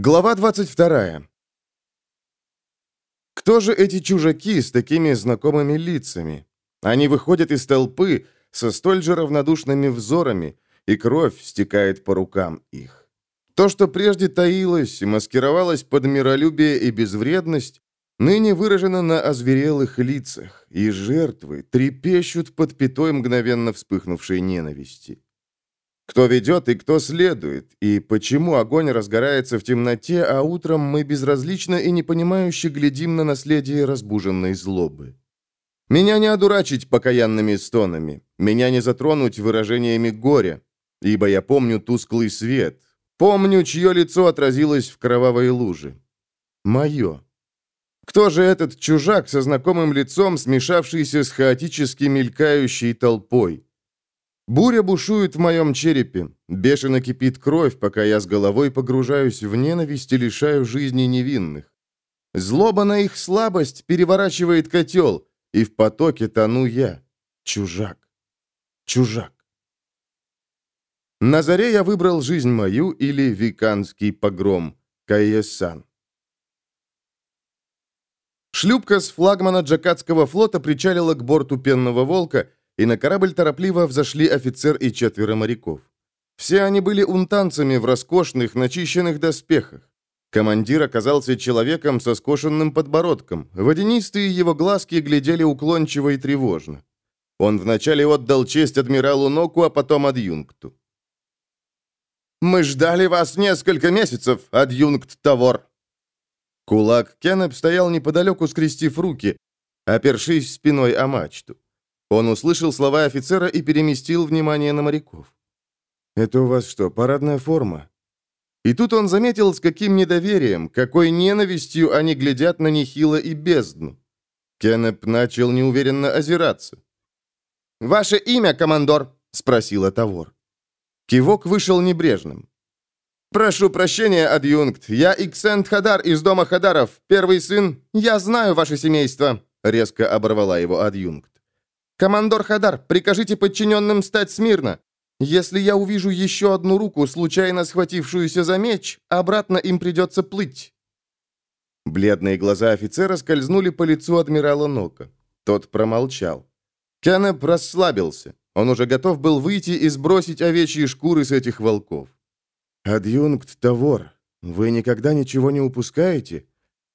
Глава 22. Кто же эти чужаки с такими знакомыми лицами? Они выходят из толпы со столь же равнодушными взорами, и кровь стекает по рукам их. То, что прежде таилось и маскировалось под миролюбие и безвредность, ныне выражено на озверелых лицах, и жертвы трепещут под пятой мгновенно вспыхнувшей ненависти. Кто ведет и кто следует, и почему огонь разгорается в темноте, а утром мы безразлично и непонимающе глядим на наследие разбуженной злобы. Меня не одурачить покаянными стонами, меня не затронуть выражениями горя, ибо я помню тусклый свет, помню, чье лицо отразилось в кровавой луже. Мое. Кто же этот чужак со знакомым лицом, смешавшийся с хаотически мелькающей толпой? Буря бушует в моем черепе, бешено кипит кровь, пока я с головой погружаюсь в ненависть и лишаю жизни невинных. Злоба на их слабость переворачивает котел, и в потоке тону я, чужак, чужак. На заре я выбрал жизнь мою или виканский погром, Кайесан. Шлюпка с флагмана Джакатского флота причалила к борту Пенного Волка, и на корабль торопливо взошли офицер и четверо моряков. Все они были унтанцами в роскошных, начищенных доспехах. Командир оказался человеком со скошенным подбородком. Водянистые его глазки глядели уклончиво и тревожно. Он вначале отдал честь адмиралу Ноку, а потом адъюнкту. «Мы ждали вас несколько месяцев, адъюнкт Тавор!» Кулак Кеннеп стоял неподалеку, скрестив руки, опершись спиной о мачту. Он услышал слова офицера и переместил внимание на моряков. «Это у вас что, парадная форма?» И тут он заметил, с каким недоверием, какой ненавистью они глядят на Нехила и бездну. Кеннеп начал неуверенно озираться. «Ваше имя, командор?» — спросила Тавор. Кивок вышел небрежным. «Прошу прощения, адъюнкт. Я Иксент Хадар из дома Хадаров, первый сын. Я знаю ваше семейство», — резко оборвала его адъюнкт. «Командор Хадар, прикажите подчиненным стать смирно. Если я увижу еще одну руку, случайно схватившуюся за меч, обратно им придется плыть». Бледные глаза офицера скользнули по лицу адмирала Нока. Тот промолчал. Кеннеп расслабился. Он уже готов был выйти и сбросить овечьи шкуры с этих волков. «Адъюнкт Тавор, вы никогда ничего не упускаете?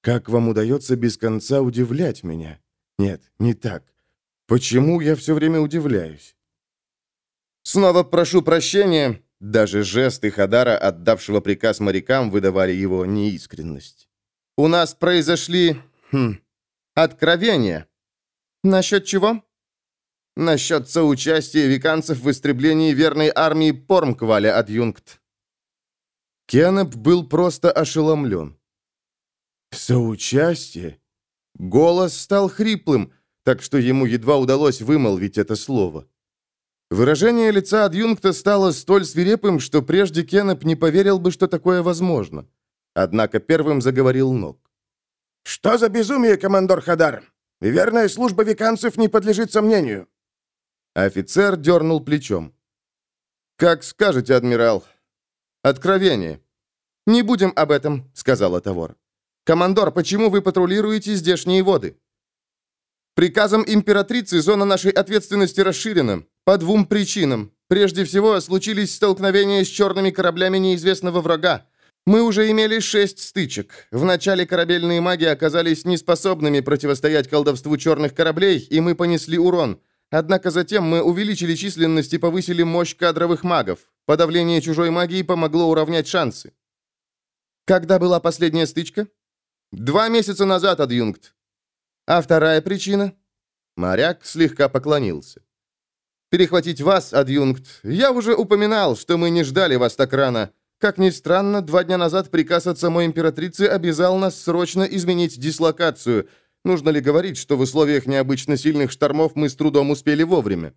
Как вам удается без конца удивлять меня? Нет, не так. Почему я все время удивляюсь? Снова прошу прощения. Даже жесты Хадара, отдавшего приказ морякам, выдавали его неискренность. У нас произошли... Хм, откровения. Насчет чего? Насчет соучастия виканцев в истреблении верной армии Пормкваля, адъюнкт. Кеннеп был просто ошеломлен. «Соучастие?» Голос стал хриплым, так что ему едва удалось вымолвить это слово. Выражение лица адъюнкта стало столь свирепым, что прежде Кеннеп не поверил бы, что такое возможно. Однако первым заговорил Нок. «Что за безумие, командор Хадар? Верная служба виканцев не подлежит сомнению». Офицер дернул плечом. «Как скажете, адмирал. Откровение». «Не будем об этом», — сказала Тавор. «Командор, почему вы патрулируете здешние воды?» Приказом императрицы зона нашей ответственности расширена. По двум причинам. Прежде всего, случились столкновения с черными кораблями неизвестного врага. Мы уже имели шесть стычек. Вначале корабельные маги оказались неспособными противостоять колдовству черных кораблей, и мы понесли урон. Однако затем мы увеличили численность и повысили мощь кадровых магов. Подавление чужой магии помогло уравнять шансы. Когда была последняя стычка? Два месяца назад, адъюнкт. А вторая причина? Моряк слегка поклонился. Перехватить вас, адъюнкт. Я уже упоминал, что мы не ждали вас так рано. Как ни странно, два дня назад приказ от самой императрицы обязал нас срочно изменить дислокацию. Нужно ли говорить, что в условиях необычно сильных штормов мы с трудом успели вовремя?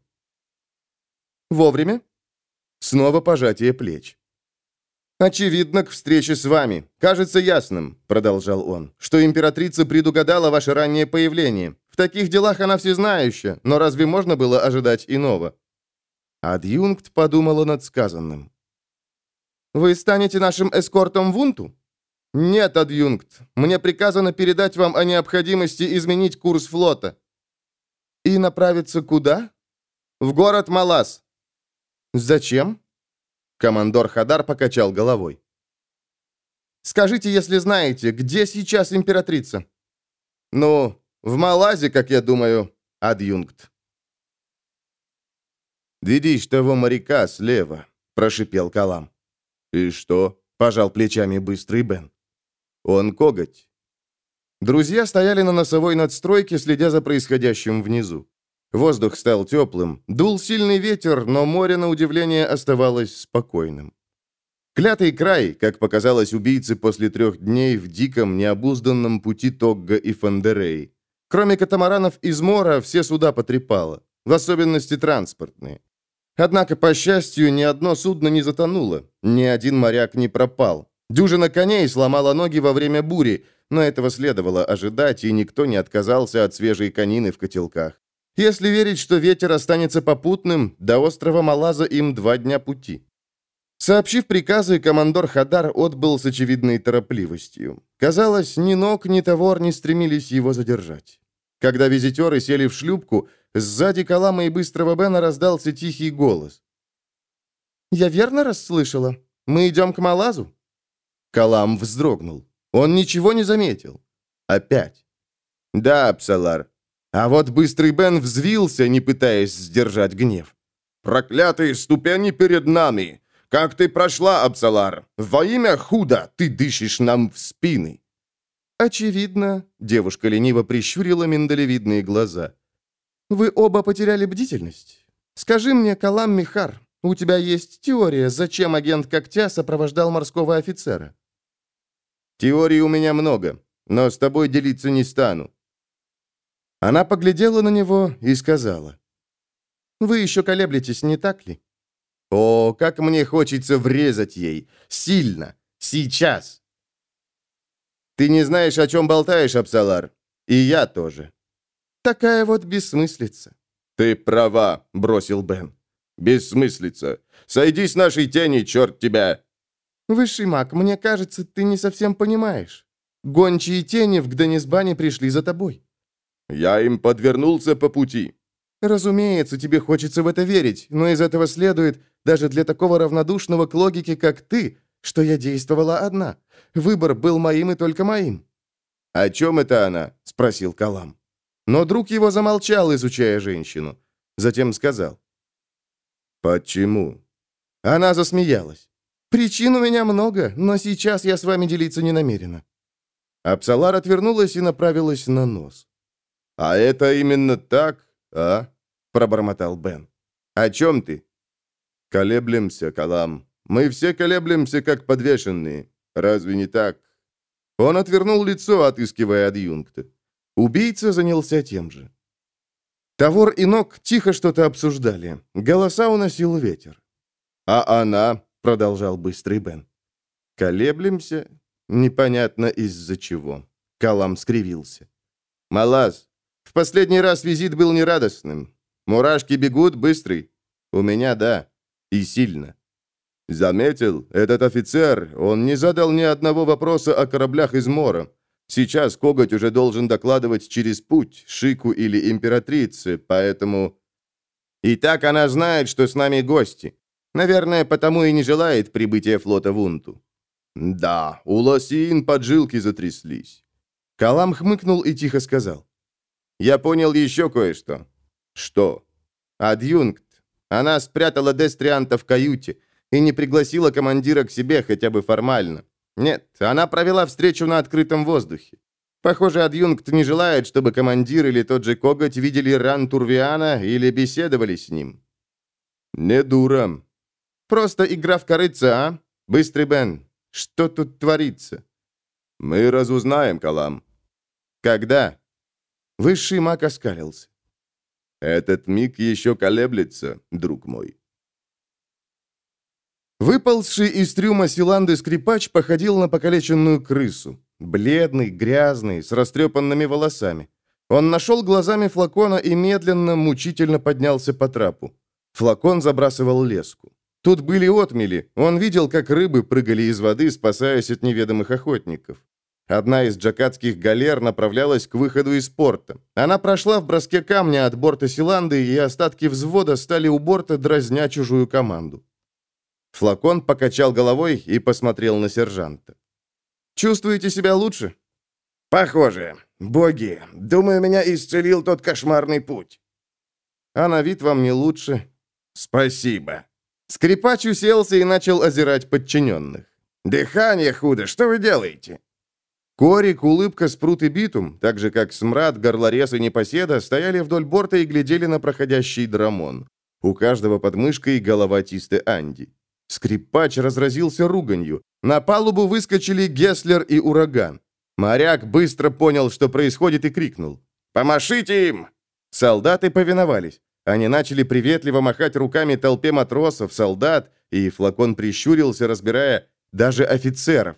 Вовремя? Снова пожатие плеч. «Очевидно, к встрече с вами. Кажется ясным», — продолжал он, «что императрица предугадала ваше раннее появление. В таких делах она всезнающая, но разве можно было ожидать иного?» Адъюнкт подумала над сказанным. «Вы станете нашим эскортом в Унту?» «Нет, адъюнкт. Мне приказано передать вам о необходимости изменить курс флота». «И направиться куда?» «В город Малас». «Зачем?» Командор Хадар покачал головой. «Скажите, если знаете, где сейчас императрица?» «Ну, в Малазе, как я думаю, адъюнкт». «Видишь того моряка слева», — прошипел Калам. «И что?» — пожал плечами быстрый Бен. «Он коготь». Друзья стояли на носовой надстройке, следя за происходящим внизу. Воздух стал теплым, дул сильный ветер, но море, на удивление, оставалось спокойным. Клятый край, как показалось убийце после трех дней в диком, необузданном пути Тогга и Фандерей. Кроме катамаранов из мора, все суда потрепало, в особенности транспортные. Однако, по счастью, ни одно судно не затонуло, ни один моряк не пропал. Дюжина коней сломала ноги во время бури, но этого следовало ожидать, и никто не отказался от свежей конины в котелках. Если верить, что ветер останется попутным, до острова Малаза им два дня пути. Сообщив приказы, командор Хадар отбыл с очевидной торопливостью. Казалось, ни ног, ни товар не стремились его задержать. Когда визитеры сели в шлюпку, сзади Калама и Быстрого Бена раздался тихий голос. «Я верно расслышала? Мы идем к Малазу?» Калам вздрогнул. Он ничего не заметил. Опять. «Да, Псалар, а вот быстрый Бен взвился, не пытаясь сдержать гнев. «Проклятые ступени перед нами! Как ты прошла, Абсалар? Во имя худа ты дышишь нам в спины!» «Очевидно», — девушка лениво прищурила миндалевидные глаза. «Вы оба потеряли бдительность. Скажи мне, Калам Михар, у тебя есть теория, зачем агент Когтя сопровождал морского офицера?» «Теорий у меня много, но с тобой делиться не стану. Она поглядела на него и сказала. «Вы еще колеблетесь, не так ли?» «О, как мне хочется врезать ей! Сильно! Сейчас!» «Ты не знаешь, о чем болтаешь, Апсалар. И я тоже». «Такая вот бессмыслица». «Ты права», — бросил Бен. «Бессмыслица. Сойди с нашей тени, черт тебя!» «Высший маг, мне кажется, ты не совсем понимаешь. Гончие тени в Гданисбане пришли за тобой. Я им подвернулся по пути. Разумеется, тебе хочется в это верить, но из этого следует, даже для такого равнодушного к логике, как ты, что я действовала одна. Выбор был моим и только моим. «О чем это она?» — спросил Калам. Но друг его замолчал, изучая женщину. Затем сказал. «Почему?» Она засмеялась. «Причин у меня много, но сейчас я с вами делиться не намерена». Апсалар отвернулась и направилась на нос. «А это именно так, а?» — пробормотал Бен. «О чем ты?» «Колеблемся, Калам. Мы все колеблемся, как подвешенные. Разве не так?» Он отвернул лицо, отыскивая адъюнкта. Убийца занялся тем же. Тавор и Ног тихо что-то обсуждали. Голоса уносил ветер. «А она?» — продолжал быстрый Бен. «Колеблемся? Непонятно из-за чего». Калам скривился. «Малаз, последний раз визит был нерадостным. Мурашки бегут быстрый. У меня да. И сильно. Заметил, этот офицер, он не задал ни одного вопроса о кораблях из мора. Сейчас Коготь уже должен докладывать через путь, Шику или императрице, поэтому... И так она знает, что с нами гости. Наверное, потому и не желает прибытия флота в Унту. Да, у Лосиин поджилки затряслись. Калам хмыкнул и тихо сказал. Я понял еще кое-что. Что? Адъюнкт. Она спрятала Дестрианта в каюте и не пригласила командира к себе хотя бы формально. Нет, она провела встречу на открытом воздухе. Похоже, адъюнкт не желает, чтобы командир или тот же Коготь видели ран Турвиана или беседовали с ним. Не дура. Просто игра в корыца, а? Быстрый Бен, что тут творится? Мы разузнаем, Калам. Когда? Высший маг оскалился. «Этот миг еще колеблется, друг мой». Выползший из трюма Силанды скрипач походил на покалеченную крысу. Бледный, грязный, с растрепанными волосами. Он нашел глазами флакона и медленно, мучительно поднялся по трапу. Флакон забрасывал леску. Тут были отмели. Он видел, как рыбы прыгали из воды, спасаясь от неведомых охотников. Одна из джакатских галер направлялась к выходу из порта. Она прошла в броске камня от борта Силанды, и остатки взвода стали у борта, дразня чужую команду. Флакон покачал головой и посмотрел на сержанта. «Чувствуете себя лучше?» «Похоже. Боги, думаю, меня исцелил тот кошмарный путь». «А на вид вам не лучше». «Спасибо». Скрипач уселся и начал озирать подчиненных. «Дыхание худо, что вы делаете?» Корик, Улыбка, Спрут и Битум, так же как Смрад, Горлорез и Непоседа, стояли вдоль борта и глядели на проходящий драмон. У каждого под мышкой голова Тисты Анди. Скрипач разразился руганью. На палубу выскочили Геслер и Ураган. Моряк быстро понял, что происходит, и крикнул. «Помашите им!» Солдаты повиновались. Они начали приветливо махать руками толпе матросов, солдат, и флакон прищурился, разбирая даже офицеров.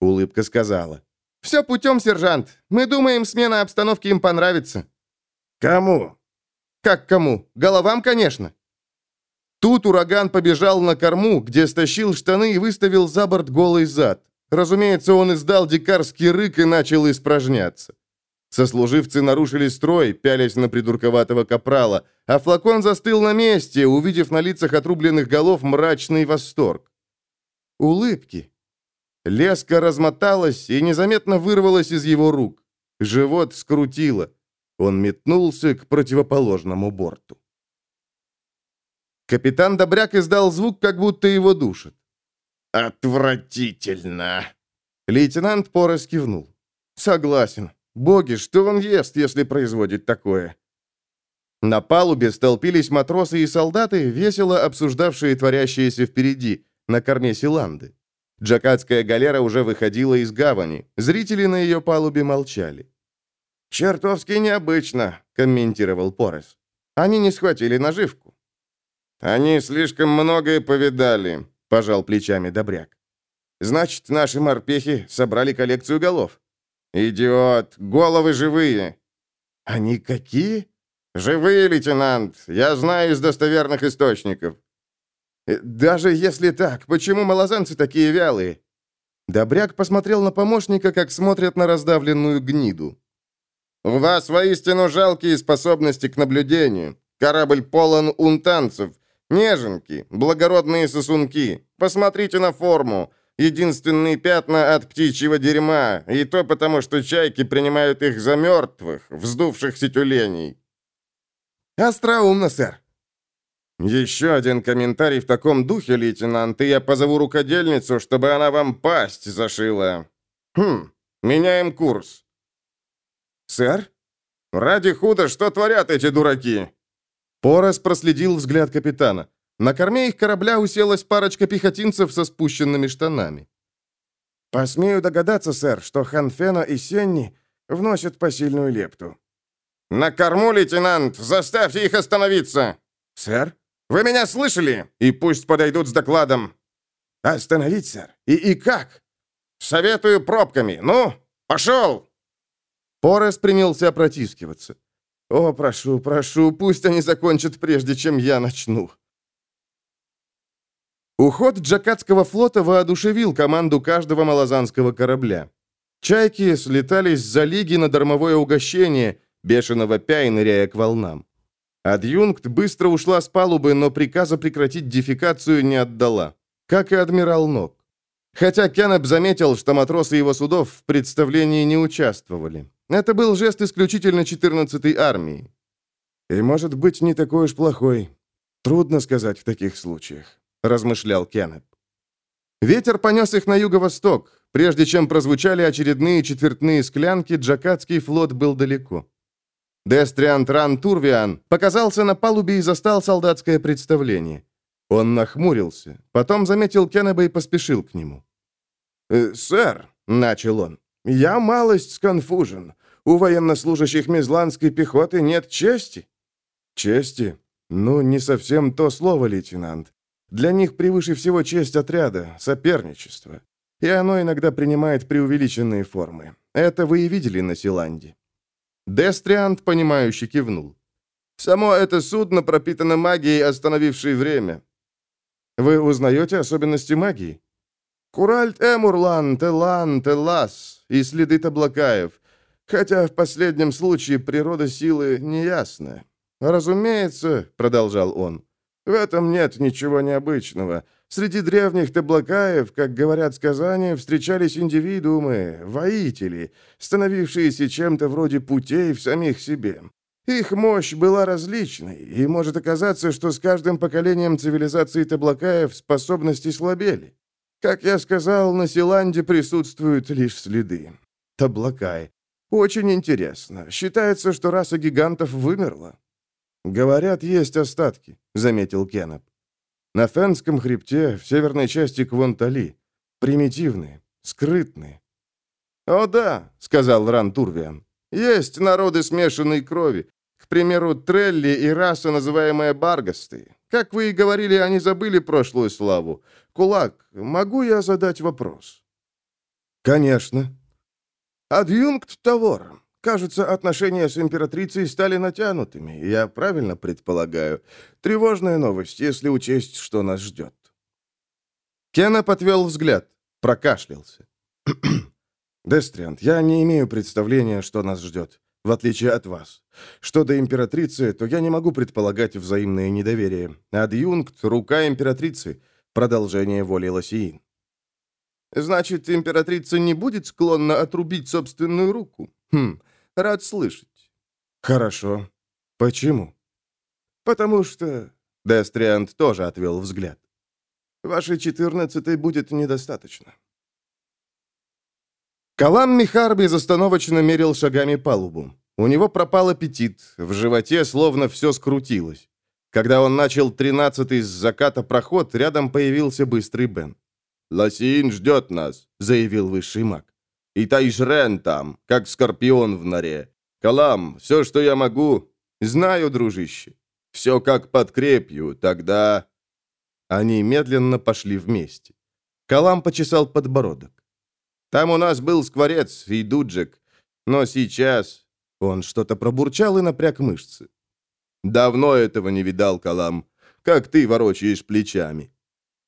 Улыбка сказала. «Все путем, сержант. Мы думаем, смена обстановки им понравится». «Кому?» «Как кому? Головам, конечно». Тут ураган побежал на корму, где стащил штаны и выставил за борт голый зад. Разумеется, он издал дикарский рык и начал испражняться. Сослуживцы нарушили строй, пялясь на придурковатого капрала, а флакон застыл на месте, увидев на лицах отрубленных голов мрачный восторг. Улыбки. Леска размоталась и незаметно вырвалась из его рук. Живот скрутило. Он метнулся к противоположному борту. Капитан Добряк издал звук, как будто его душит. «Отвратительно!» Лейтенант Порос кивнул. «Согласен. Боги, что он ест, если производит такое?» На палубе столпились матросы и солдаты, весело обсуждавшие творящееся впереди, на корме Силанды. Джакатская галера уже выходила из гавани. Зрители на ее палубе молчали. «Чертовски необычно», — комментировал Порос. «Они не схватили наживку». «Они слишком многое повидали», — пожал плечами Добряк. «Значит, наши морпехи собрали коллекцию голов». «Идиот! Головы живые!» «Они какие?» «Живые, лейтенант! Я знаю из достоверных источников». Э, «Даже если так, почему малозанцы такие вялые?» Добряк посмотрел на помощника, как смотрят на раздавленную гниду. «У вас воистину жалкие способности к наблюдению. Корабль полон унтанцев, неженки, благородные сосунки. Посмотрите на форму. Единственные пятна от птичьего дерьма, и то потому, что чайки принимают их за мертвых, вздувшихся тюленей». «Остроумно, сэр». «Еще один комментарий в таком духе, лейтенант, и я позову рукодельницу, чтобы она вам пасть зашила. Хм, меняем курс». «Сэр?» «Ради худа, что творят эти дураки?» Порос проследил взгляд капитана. На корме их корабля уселась парочка пехотинцев со спущенными штанами. «Посмею догадаться, сэр, что Ханфена и Сенни вносят посильную лепту». «На корму, лейтенант! Заставьте их остановиться!» «Сэр?» «Вы меня слышали? И пусть подойдут с докладом». «Остановить, сэр? И, и как?» «Советую пробками. Ну, пошел!» Порес принялся протискиваться. «О, прошу, прошу, пусть они закончат, прежде чем я начну». Уход Джакатского флота воодушевил команду каждого малозанского корабля. Чайки слетались за лиги на дармовое угощение, бешено вопя и ныряя к волнам. Адъюнкт быстро ушла с палубы, но приказа прекратить дефекацию не отдала, как и адмирал Нок. Хотя Кеннеп заметил, что матросы его судов в представлении не участвовали. Это был жест исключительно 14-й армии. И, может быть, не такой уж плохой. Трудно сказать в таких случаях размышлял Кеннет. Ветер понес их на юго-восток. Прежде чем прозвучали очередные четвертные склянки, Джакатский флот был далеко. Дестриан Тран Турвиан показался на палубе и застал солдатское представление. Он нахмурился, потом заметил Кеннеба и поспешил к нему. «Э, «Сэр», — начал он, — «я малость сконфужен. У военнослужащих Мезландской пехоты нет чести». «Чести? Ну, не совсем то слово, лейтенант. Для них превыше всего честь отряда, соперничество. И оно иногда принимает преувеличенные формы. Это вы и видели на Силанде. Дестриант, понимающе кивнул. «Само это судно пропитано магией, остановившей время». Вы узнаете особенности магии? Куральт Эмурлан, Телан, Телас и следы Таблакаев. Хотя в последнем случае природа силы неясна. Разумеется, продолжал он, в этом нет ничего необычного. Среди древних таблакаев, как говорят сказания, встречались индивидуумы, воители, становившиеся чем-то вроде путей в самих себе. Их мощь была различной, и может оказаться, что с каждым поколением цивилизации таблакаев способности слабели. Как я сказал, на Силанде присутствуют лишь следы. Таблакай. Очень интересно. Считается, что раса гигантов вымерла. «Говорят, есть остатки», — заметил Кеннеп. «На Фенском хребте, в северной части Квонтали. Примитивные, скрытные». «О да», — сказал Ран Турвиан. «Есть народы смешанной крови. К примеру, Трелли и раса, называемая Баргасты. Как вы и говорили, они забыли прошлую славу. Кулак, могу я задать вопрос?» «Конечно». «Адъюнкт Тавор, Кажется, отношения с императрицей стали натянутыми. Я правильно предполагаю. Тревожная новость, если учесть, что нас ждет. Кена подвел взгляд, прокашлялся. «Дестриант, я не имею представления, что нас ждет, в отличие от вас. Что до императрицы, то я не могу предполагать взаимное недоверие. Адъюнкт — рука императрицы, продолжение воли Лосиин. Значит, императрица не будет склонна отрубить собственную руку? Хм, Рад слышать». «Хорошо. Почему?» «Потому что...» Дестриант тоже отвел взгляд. «Вашей четырнадцатой будет недостаточно». Калам Михар безостановочно мерил шагами палубу. У него пропал аппетит, в животе словно все скрутилось. Когда он начал тринадцатый с заката проход, рядом появился быстрый Бен. «Лосиин ждет нас», — заявил высший маг. И Тайжрен там, как скорпион в норе. Калам, все, что я могу... Знаю, дружище. Все как подкрепью, тогда...» Они медленно пошли вместе. Калам почесал подбородок. «Там у нас был скворец и дуджик, но сейчас...» Он что-то пробурчал и напряг мышцы. «Давно этого не видал, Калам. Как ты ворочаешь плечами?»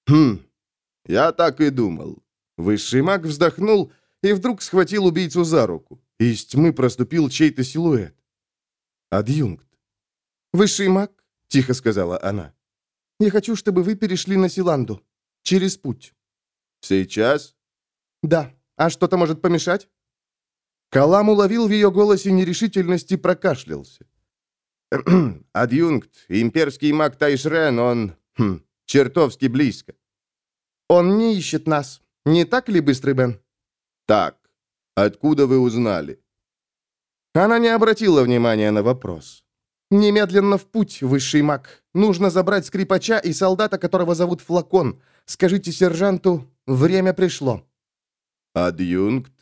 «Хм, я так и думал». Высший маг вздохнул и вдруг схватил убийцу за руку. Из тьмы проступил чей-то силуэт. Адъюнкт. «Высший маг», — тихо сказала она. «Я хочу, чтобы вы перешли на Силанду. Через путь». «Сейчас?» «Да. А что-то может помешать?» Калам уловил в ее голосе нерешительность и прокашлялся. «Адъюнкт, имперский маг Тайшрен, он... Хм, чертовски близко». «Он не ищет нас. Не так ли, Быстрый Бен?» «Так, откуда вы узнали?» Она не обратила внимания на вопрос. «Немедленно в путь, высший маг. Нужно забрать скрипача и солдата, которого зовут Флакон. Скажите сержанту, время пришло». «Адъюнкт?»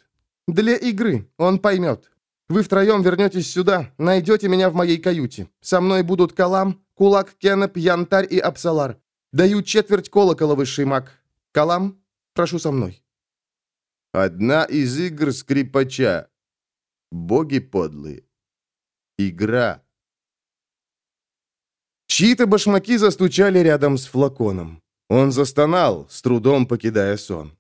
«Для игры, он поймет. Вы втроем вернетесь сюда, найдете меня в моей каюте. Со мной будут Калам, Кулак, Кеннеп, Янтарь и Апсалар. Даю четверть колокола, высший маг. Калам, прошу со мной». Одна из игр скрипача. Боги подлые. Игра. Чьи-то башмаки застучали рядом с флаконом. Он застонал, с трудом покидая сон.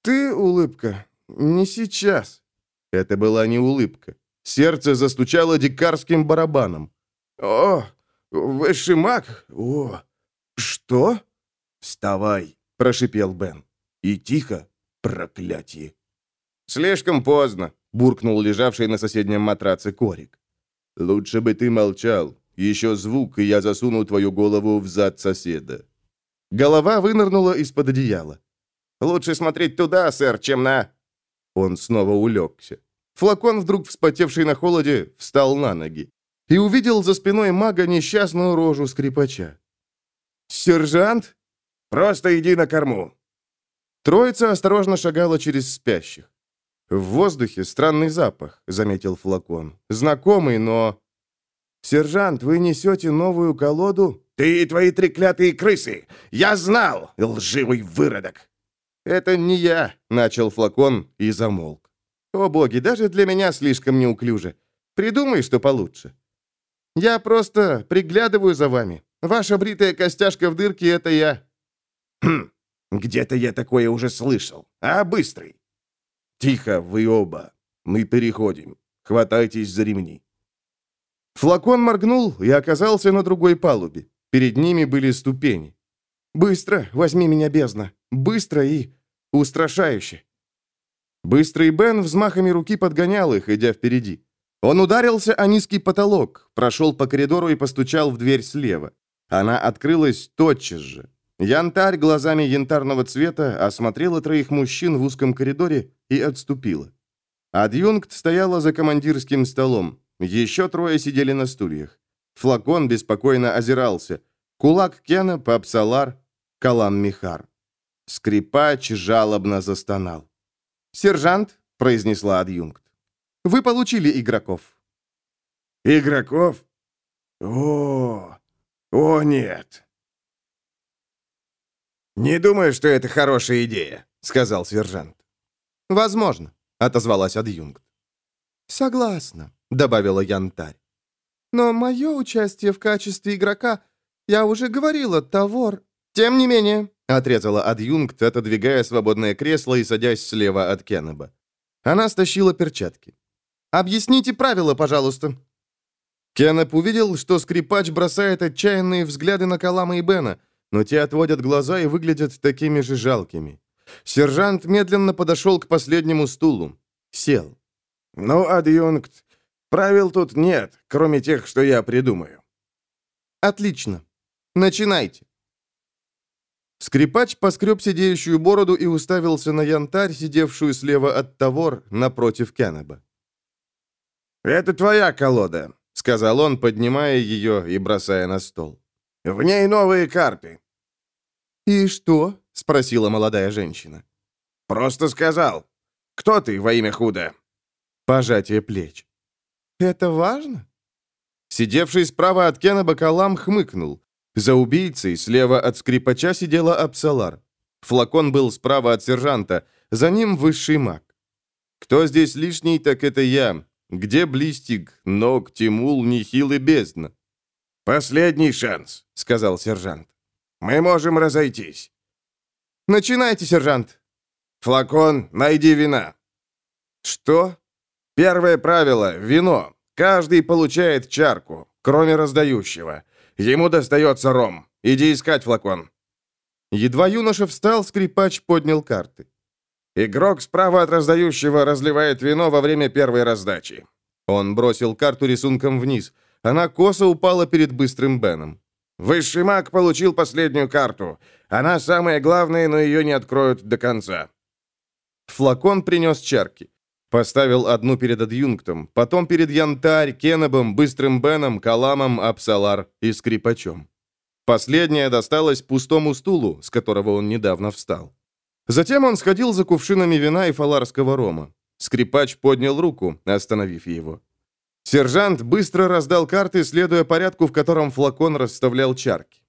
«Ты, улыбка, не сейчас». Это была не улыбка. Сердце застучало дикарским барабаном. «О, высший маг! О, что?» «Вставай!» – прошипел Бен. «И тихо, Проклятие! «Слишком поздно», — буркнул лежавший на соседнем матраце Корик. «Лучше бы ты молчал. Еще звук, и я засуну твою голову в зад соседа». Голова вынырнула из-под одеяла. «Лучше смотреть туда, сэр, чем на...» Он снова улегся. Флакон, вдруг вспотевший на холоде, встал на ноги и увидел за спиной мага несчастную рожу скрипача. «Сержант, просто иди на корму», Троица осторожно шагала через спящих. «В воздухе странный запах», — заметил флакон. «Знакомый, но...» «Сержант, вы несете новую колоду?» «Ты и твои треклятые крысы! Я знал, лживый выродок!» «Это не я», — начал флакон и замолк. «О боги, даже для меня слишком неуклюже. Придумай, что получше». «Я просто приглядываю за вами. Ваша бритая костяшка в дырке — это я». Хм, где-то я такое уже слышал. А быстрый? Тихо, вы оба. Мы переходим. Хватайтесь за ремни. Флакон моргнул и оказался на другой палубе. Перед ними были ступени. «Быстро, возьми меня, бездна! Быстро и устрашающе!» Быстрый Бен взмахами руки подгонял их, идя впереди. Он ударился о низкий потолок, прошел по коридору и постучал в дверь слева. Она открылась тотчас же. Янтарь глазами янтарного цвета осмотрела троих мужчин в узком коридоре и отступила. Адъюнкт стояла за командирским столом. Еще трое сидели на стульях. Флакон беспокойно озирался. Кулак Кена, Папсалар, Калам Михар. Скрипач жалобно застонал. «Сержант», — произнесла адъюнкт, — «вы получили игроков». «Игроков? О, о нет!» «Не думаю, что это хорошая идея», — сказал сержант. «Возможно», — отозвалась адъюнкт. «Согласна», — добавила Янтарь. «Но мое участие в качестве игрока, я уже говорила, Тавор...» «Тем не менее», — отрезала адъюнкт, отодвигая свободное кресло и садясь слева от Кеннеба. Она стащила перчатки. «Объясните правила, пожалуйста». Кеннеп увидел, что скрипач бросает отчаянные взгляды на Калама и Бена, но те отводят глаза и выглядят такими же жалкими. Сержант медленно подошел к последнему стулу. Сел. «Ну, адъюнкт, правил тут нет, кроме тех, что я придумаю». «Отлично. Начинайте». Скрипач поскреб сидеющую бороду и уставился на янтарь, сидевшую слева от Тавор, напротив Кеннеба. «Это твоя колода», — сказал он, поднимая ее и бросая на стол. «В ней новые карты». «И что?» — спросила молодая женщина. «Просто сказал. Кто ты во имя худа?» Пожатие плеч. «Это важно?» Сидевший справа от Кеннеба Калам хмыкнул. За убийцей слева от скрипача сидела Апсалар. Флакон был справа от сержанта, за ним высший маг. Кто здесь лишний, так это я. Где Блистик, Ног, Тимул, Нихил и Бездна? «Последний шанс», — сказал сержант. «Мы можем разойтись». «Начинайте, сержант». «Флакон, найди вина». «Что?» «Первое правило — вино. Каждый получает чарку, кроме раздающего. Ему достается ром. Иди искать флакон». Едва юноша встал, скрипач поднял карты. Игрок справа от раздающего разливает вино во время первой раздачи. Он бросил карту рисунком вниз. Она косо упала перед быстрым Беном. Высший маг получил последнюю карту. Она самая главная, но ее не откроют до конца. Флакон принес чарки. Поставил одну перед адъюнктом, потом перед Янтарь, Кеннебом, Быстрым Беном, Каламом, Апсалар и Скрипачом. Последняя досталась пустому стулу, с которого он недавно встал. Затем он сходил за кувшинами вина и фаларского рома. Скрипач поднял руку, остановив его. Сержант быстро раздал карты, следуя порядку, в котором флакон расставлял чарки.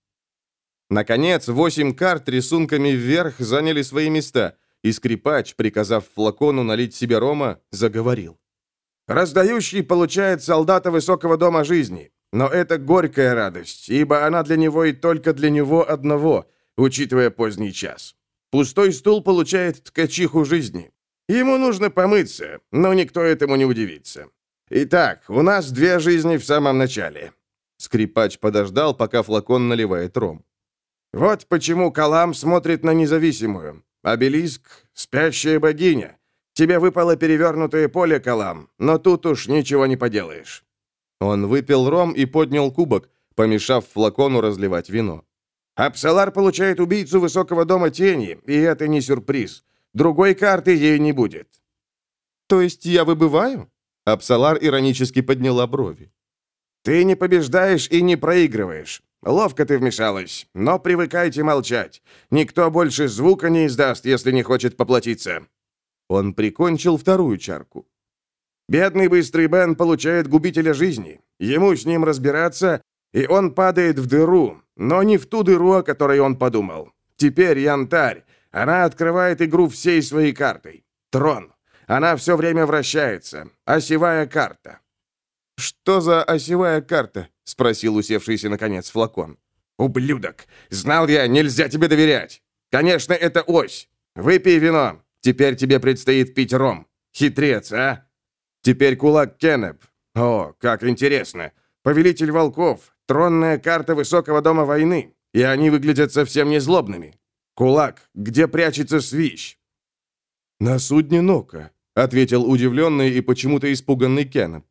Наконец, восемь карт рисунками вверх заняли свои места, и скрипач, приказав флакону налить себе рома, заговорил. «Раздающий получает солдата высокого дома жизни, но это горькая радость, ибо она для него и только для него одного, учитывая поздний час. Пустой стул получает ткачиху жизни. Ему нужно помыться, но никто этому не удивится. Итак, у нас две жизни в самом начале». Скрипач подождал, пока флакон наливает ром. «Вот почему Калам смотрит на независимую. Обелиск — спящая богиня. Тебе выпало перевернутое поле, Калам, но тут уж ничего не поделаешь». Он выпил ром и поднял кубок, помешав флакону разливать вино. Апсалар получает убийцу высокого дома тени, и это не сюрприз. Другой карты ей не будет. То есть я выбываю? Апсалар иронически подняла брови. Ты не побеждаешь и не проигрываешь. Ловко ты вмешалась, но привыкайте молчать. Никто больше звука не издаст, если не хочет поплатиться. Он прикончил вторую чарку. Бедный быстрый Бен получает губителя жизни. Ему с ним разбираться, и он падает в дыру, но не в ту дыру, о которой он подумал. Теперь янтарь. Она открывает игру всей своей картой. Трон. Она все время вращается. Осевая карта. «Что за осевая карта?» — спросил усевшийся, наконец, флакон. «Ублюдок! Знал я, нельзя тебе доверять!» Конечно, это ось. Выпей вино. Теперь тебе предстоит пить ром. Хитрец, а? Теперь кулак Кеннеп. О, как интересно. Повелитель волков. Тронная карта Высокого дома войны. И они выглядят совсем не злобными. Кулак, где прячется свищ? На судне Нока, ответил удивленный и почему-то испуганный Кеннеп.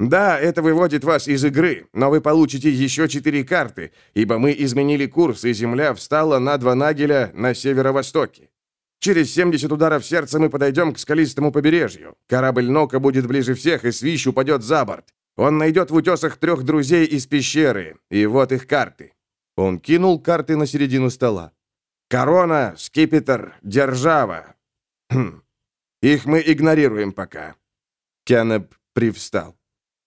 Да, это выводит вас из игры, но вы получите еще четыре карты, ибо мы изменили курс, и Земля встала на два нагеля на северо-востоке. Через 70 ударов сердца мы подойдем к скалистому побережью. Корабль Нока будет ближе всех, и Свищ упадет за борт. Он найдет в утесах трех друзей из пещеры, и вот их карты». Он кинул карты на середину стола. «Корона, скипетр, держава. Хм. Их мы игнорируем пока». Кеннеп привстал.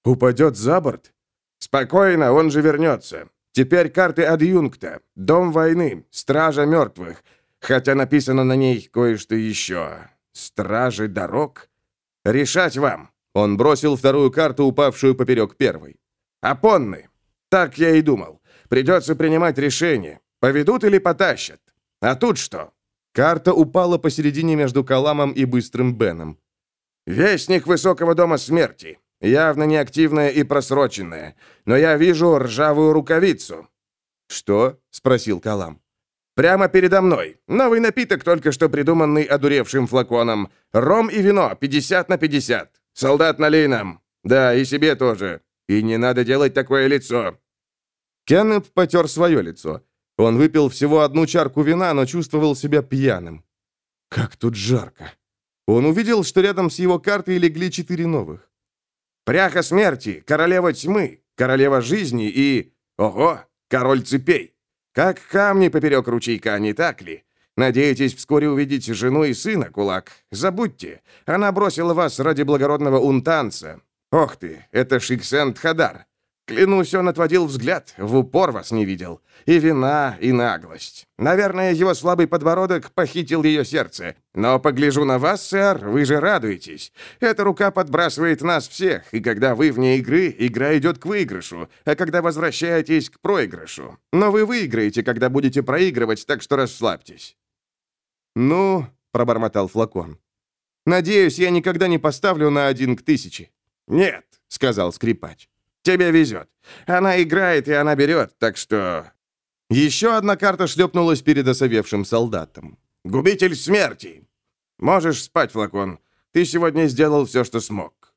«Упадет за борт?» «Спокойно, он же вернется. Теперь карты адъюнкта. Дом войны, стража мертвых. Хотя написано на ней кое-что еще. Стражи дорог? Решать вам!» Он бросил вторую карту, упавшую поперек первой. «Апонны! Так я и думал. Придется принимать решение. Поведут или потащат? А тут что?» Карта упала посередине между Каламом и Быстрым Беном. «Вестник Высокого Дома Смерти. Явно неактивная и просроченная. Но я вижу ржавую рукавицу». «Что?» — спросил Калам. Прямо передо мной. Новый напиток, только что придуманный одуревшим флаконом. Ром и вино, 50 на 50. Солдат, налей нам. Да, и себе тоже. И не надо делать такое лицо». Кеннеп потер свое лицо. Он выпил всего одну чарку вина, но чувствовал себя пьяным. Как тут жарко. Он увидел, что рядом с его картой легли четыре новых. «Пряха смерти, королева тьмы, королева жизни и... Ого, король цепей!» Как камни поперек ручейка, не так ли? Надеетесь вскоре увидеть жену и сына, кулак? Забудьте, она бросила вас ради благородного унтанца. Ох ты, это Шиксент Хадар. Клянусь, он отводил взгляд, в упор вас не видел. И вина, и наглость. Наверное, его слабый подбородок похитил ее сердце. Но погляжу на вас, сэр, вы же радуетесь. Эта рука подбрасывает нас всех, и когда вы вне игры, игра идет к выигрышу, а когда возвращаетесь к проигрышу. Но вы выиграете, когда будете проигрывать, так что расслабьтесь». «Ну», — пробормотал флакон, — «надеюсь, я никогда не поставлю на один к тысяче». «Нет», — сказал скрипач. Тебе везет. Она играет, и она берет, так что...» Еще одна карта шлепнулась перед осовевшим солдатом. «Губитель смерти! Можешь спать, флакон. Ты сегодня сделал все, что смог».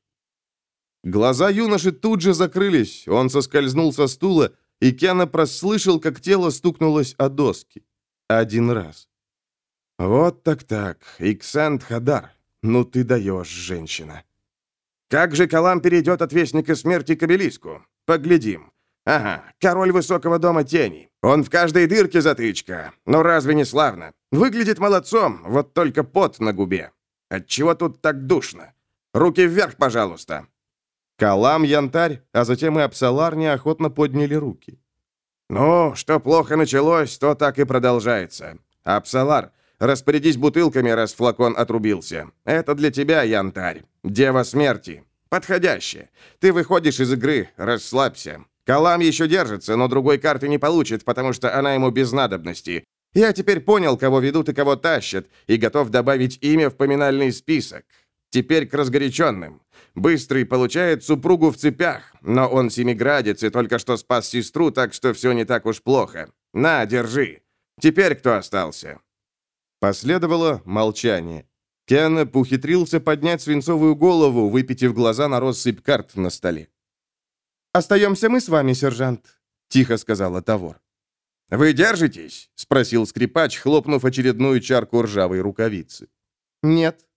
Глаза юноши тут же закрылись, он соскользнул со стула, и Кена прослышал, как тело стукнулось о доски. Один раз. «Вот так-так, Иксент Хадар, ну ты даешь, женщина». Как же Калам перейдет от Вестника Смерти к обелиску? Поглядим. Ага, король Высокого Дома Тени. Он в каждой дырке затычка. Но разве не славно? Выглядит молодцом, вот только пот на губе. Отчего тут так душно? Руки вверх, пожалуйста. Калам, Янтарь, а затем и Апсалар неохотно подняли руки. Ну, что плохо началось, то так и продолжается. Апсалар, распорядись бутылками, раз флакон отрубился. Это для тебя, Янтарь. Дева смерти. Подходящее. Ты выходишь из игры, расслабься. Калам еще держится, но другой карты не получит, потому что она ему без надобности. Я теперь понял, кого ведут и кого тащат, и готов добавить имя в поминальный список. Теперь к разгоряченным. Быстрый получает супругу в цепях, но он семиградец и только что спас сестру, так что все не так уж плохо. На, держи. Теперь кто остался?» Последовало молчание. Кеннеп ухитрился поднять свинцовую голову, выпитив глаза на россыпь карт на столе. «Остаемся мы с вами, сержант», — тихо сказала Тавор. «Вы держитесь?» — спросил скрипач, хлопнув очередную чарку ржавой рукавицы. «Нет».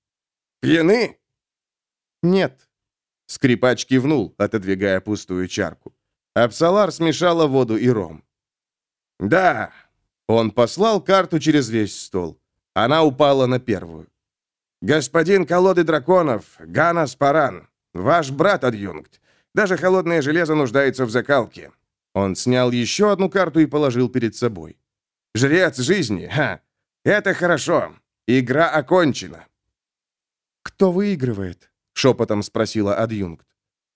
«Пьяны?» «Нет». Скрипач кивнул, отодвигая пустую чарку. Апсалар смешала воду и ром. «Да». Он послал карту через весь стол. Она упала на первую. «Господин колоды драконов, Ганас Паран, ваш брат-адъюнкт. Даже холодное железо нуждается в закалке». Он снял еще одну карту и положил перед собой. «Жрец жизни, ха! Это хорошо. Игра окончена». «Кто выигрывает?» — шепотом спросила адъюнкт.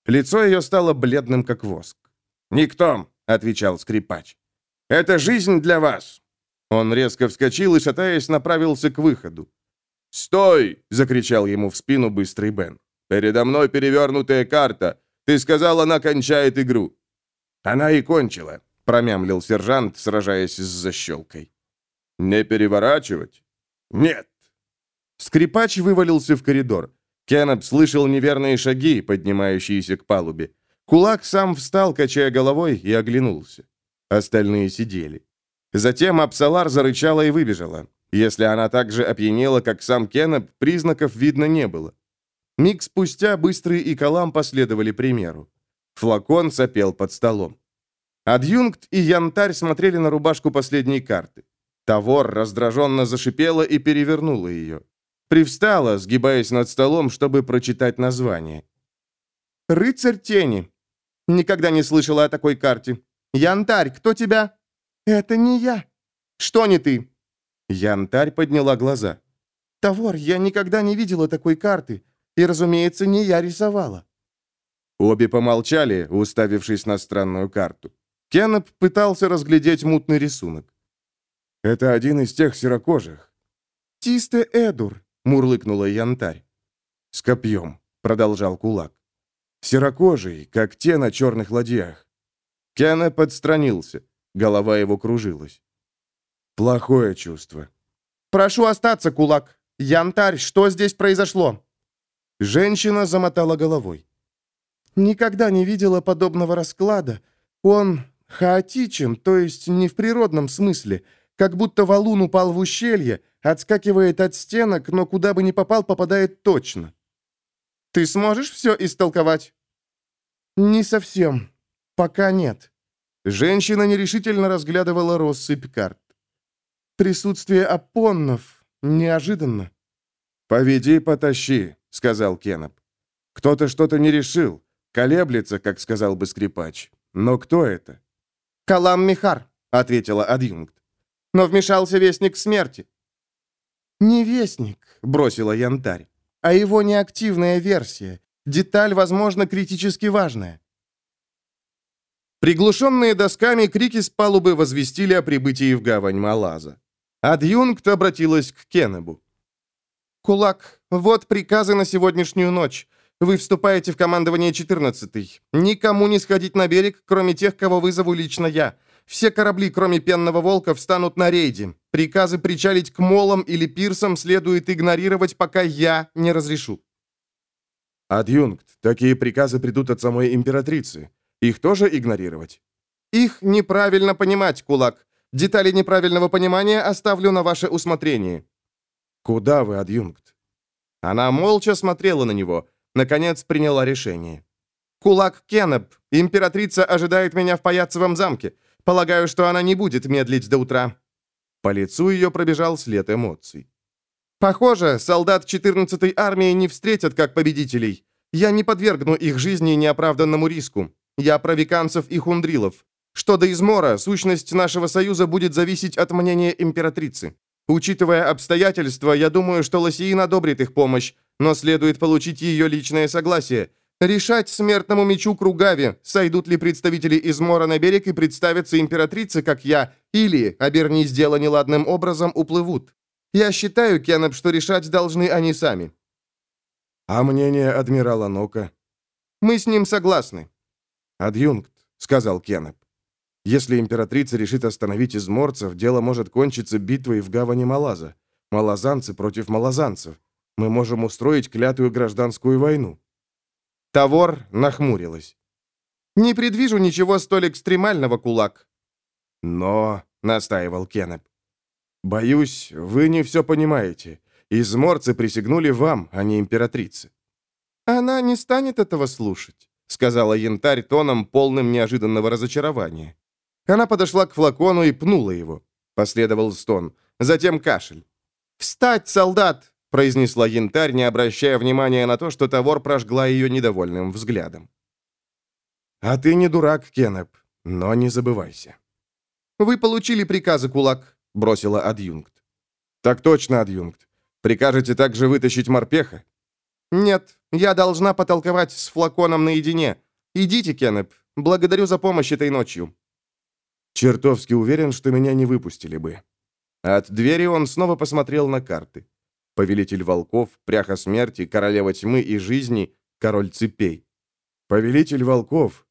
Лицо ее стало бледным, как воск. «Никто», — отвечал скрипач. «Это жизнь для вас». Он резко вскочил и, шатаясь, направился к выходу. «Стой!» — закричал ему в спину быстрый Бен. «Передо мной перевернутая карта. Ты сказал, она кончает игру». «Она и кончила», — промямлил сержант, сражаясь с защелкой. «Не переворачивать?» «Нет». Скрипач вывалился в коридор. Кеннеп слышал неверные шаги, поднимающиеся к палубе. Кулак сам встал, качая головой, и оглянулся. Остальные сидели. Затем Апсалар зарычала и выбежала. Если она так же опьянела, как сам Кеннеп, признаков видно не было. Миг спустя Быстрый и Калам последовали примеру. Флакон сопел под столом. Адъюнкт и Янтарь смотрели на рубашку последней карты. Тавор раздраженно зашипела и перевернула ее. Привстала, сгибаясь над столом, чтобы прочитать название. «Рыцарь тени». Никогда не слышала о такой карте. «Янтарь, кто тебя?» «Это не я». «Что не ты?» Янтарь подняла глаза. «Тавор, я никогда не видела такой карты. И, разумеется, не я рисовала». Обе помолчали, уставившись на странную карту. Кеннеп пытался разглядеть мутный рисунок. «Это один из тех серокожих». «Тисте Эдур», — мурлыкнула Янтарь. «С копьем», — продолжал кулак. «Серокожий, как те на черных ладьях». Кеннеп подстранился. Голова его кружилась. Плохое чувство. «Прошу остаться, кулак. Янтарь, что здесь произошло?» Женщина замотала головой. «Никогда не видела подобного расклада. Он хаотичен, то есть не в природном смысле, как будто валун упал в ущелье, отскакивает от стенок, но куда бы ни попал, попадает точно. Ты сможешь все истолковать?» «Не совсем. Пока нет». Женщина нерешительно разглядывала россыпь карт. Присутствие опоннов. Неожиданно. «Поведи, потащи», — сказал Кеннеп. «Кто-то что-то не решил. Колеблется, как сказал бы скрипач. Но кто это?» «Калам Михар», — ответила адъюнкт. «Но вмешался вестник смерти». «Не вестник», — бросила Янтарь, «а его неактивная версия. Деталь, возможно, критически важная». Приглушенные досками крики с палубы возвестили о прибытии в гавань Малаза. Адъюнкт обратилась к Кеннебу. «Кулак, вот приказы на сегодняшнюю ночь. Вы вступаете в командование 14-й. Никому не сходить на берег, кроме тех, кого вызову лично я. Все корабли, кроме Пенного Волка, встанут на рейде. Приказы причалить к молам или пирсам следует игнорировать, пока я не разрешу». «Адъюнкт, такие приказы придут от самой императрицы. Их тоже игнорировать?» «Их неправильно понимать, Кулак. Детали неправильного понимания оставлю на ваше усмотрение». «Куда вы, адъюнкт?» Она молча смотрела на него, наконец приняла решение. «Кулак Кеннеп, императрица ожидает меня в Паяцевом замке. Полагаю, что она не будет медлить до утра». По лицу ее пробежал след эмоций. «Похоже, солдат 14-й армии не встретят как победителей. Я не подвергну их жизни неоправданному риску. Я про виканцев и хундрилов. Что до измора, сущность нашего союза будет зависеть от мнения императрицы. Учитывая обстоятельства, я думаю, что Лосиин одобрит их помощь, но следует получить ее личное согласие. Решать смертному мечу Кругаве, сойдут ли представители измора на берег и представятся императрице, как я, или, обернись дело неладным образом, уплывут. Я считаю, Кеннеп, что решать должны они сами. А мнение адмирала Нока? Мы с ним согласны. Адъюнкт, сказал Кеннеп. Если императрица решит остановить изморцев, дело может кончиться битвой в гавани Малаза. Малазанцы против малазанцев. Мы можем устроить клятую гражданскую войну». Тавор нахмурилась. «Не предвижу ничего столь экстремального, кулак». «Но», — настаивал Кеннеп, — «боюсь, вы не все понимаете. Изморцы присягнули вам, а не императрице». «Она не станет этого слушать», — сказала янтарь тоном, полным неожиданного разочарования. Она подошла к флакону и пнула его. Последовал стон. Затем кашель. «Встать, солдат!» — произнесла янтарь, не обращая внимания на то, что Тавор прожгла ее недовольным взглядом. «А ты не дурак, Кеннеп, но не забывайся». «Вы получили приказы, кулак», — бросила адъюнкт. «Так точно, адъюнкт. Прикажете также вытащить морпеха?» «Нет, я должна потолковать с флаконом наедине. Идите, Кеннеп. Благодарю за помощь этой ночью. Чертовски уверен, что меня не выпустили бы. От двери он снова посмотрел на карты. Повелитель волков, пряха смерти, королева тьмы и жизни, король цепей. Повелитель волков.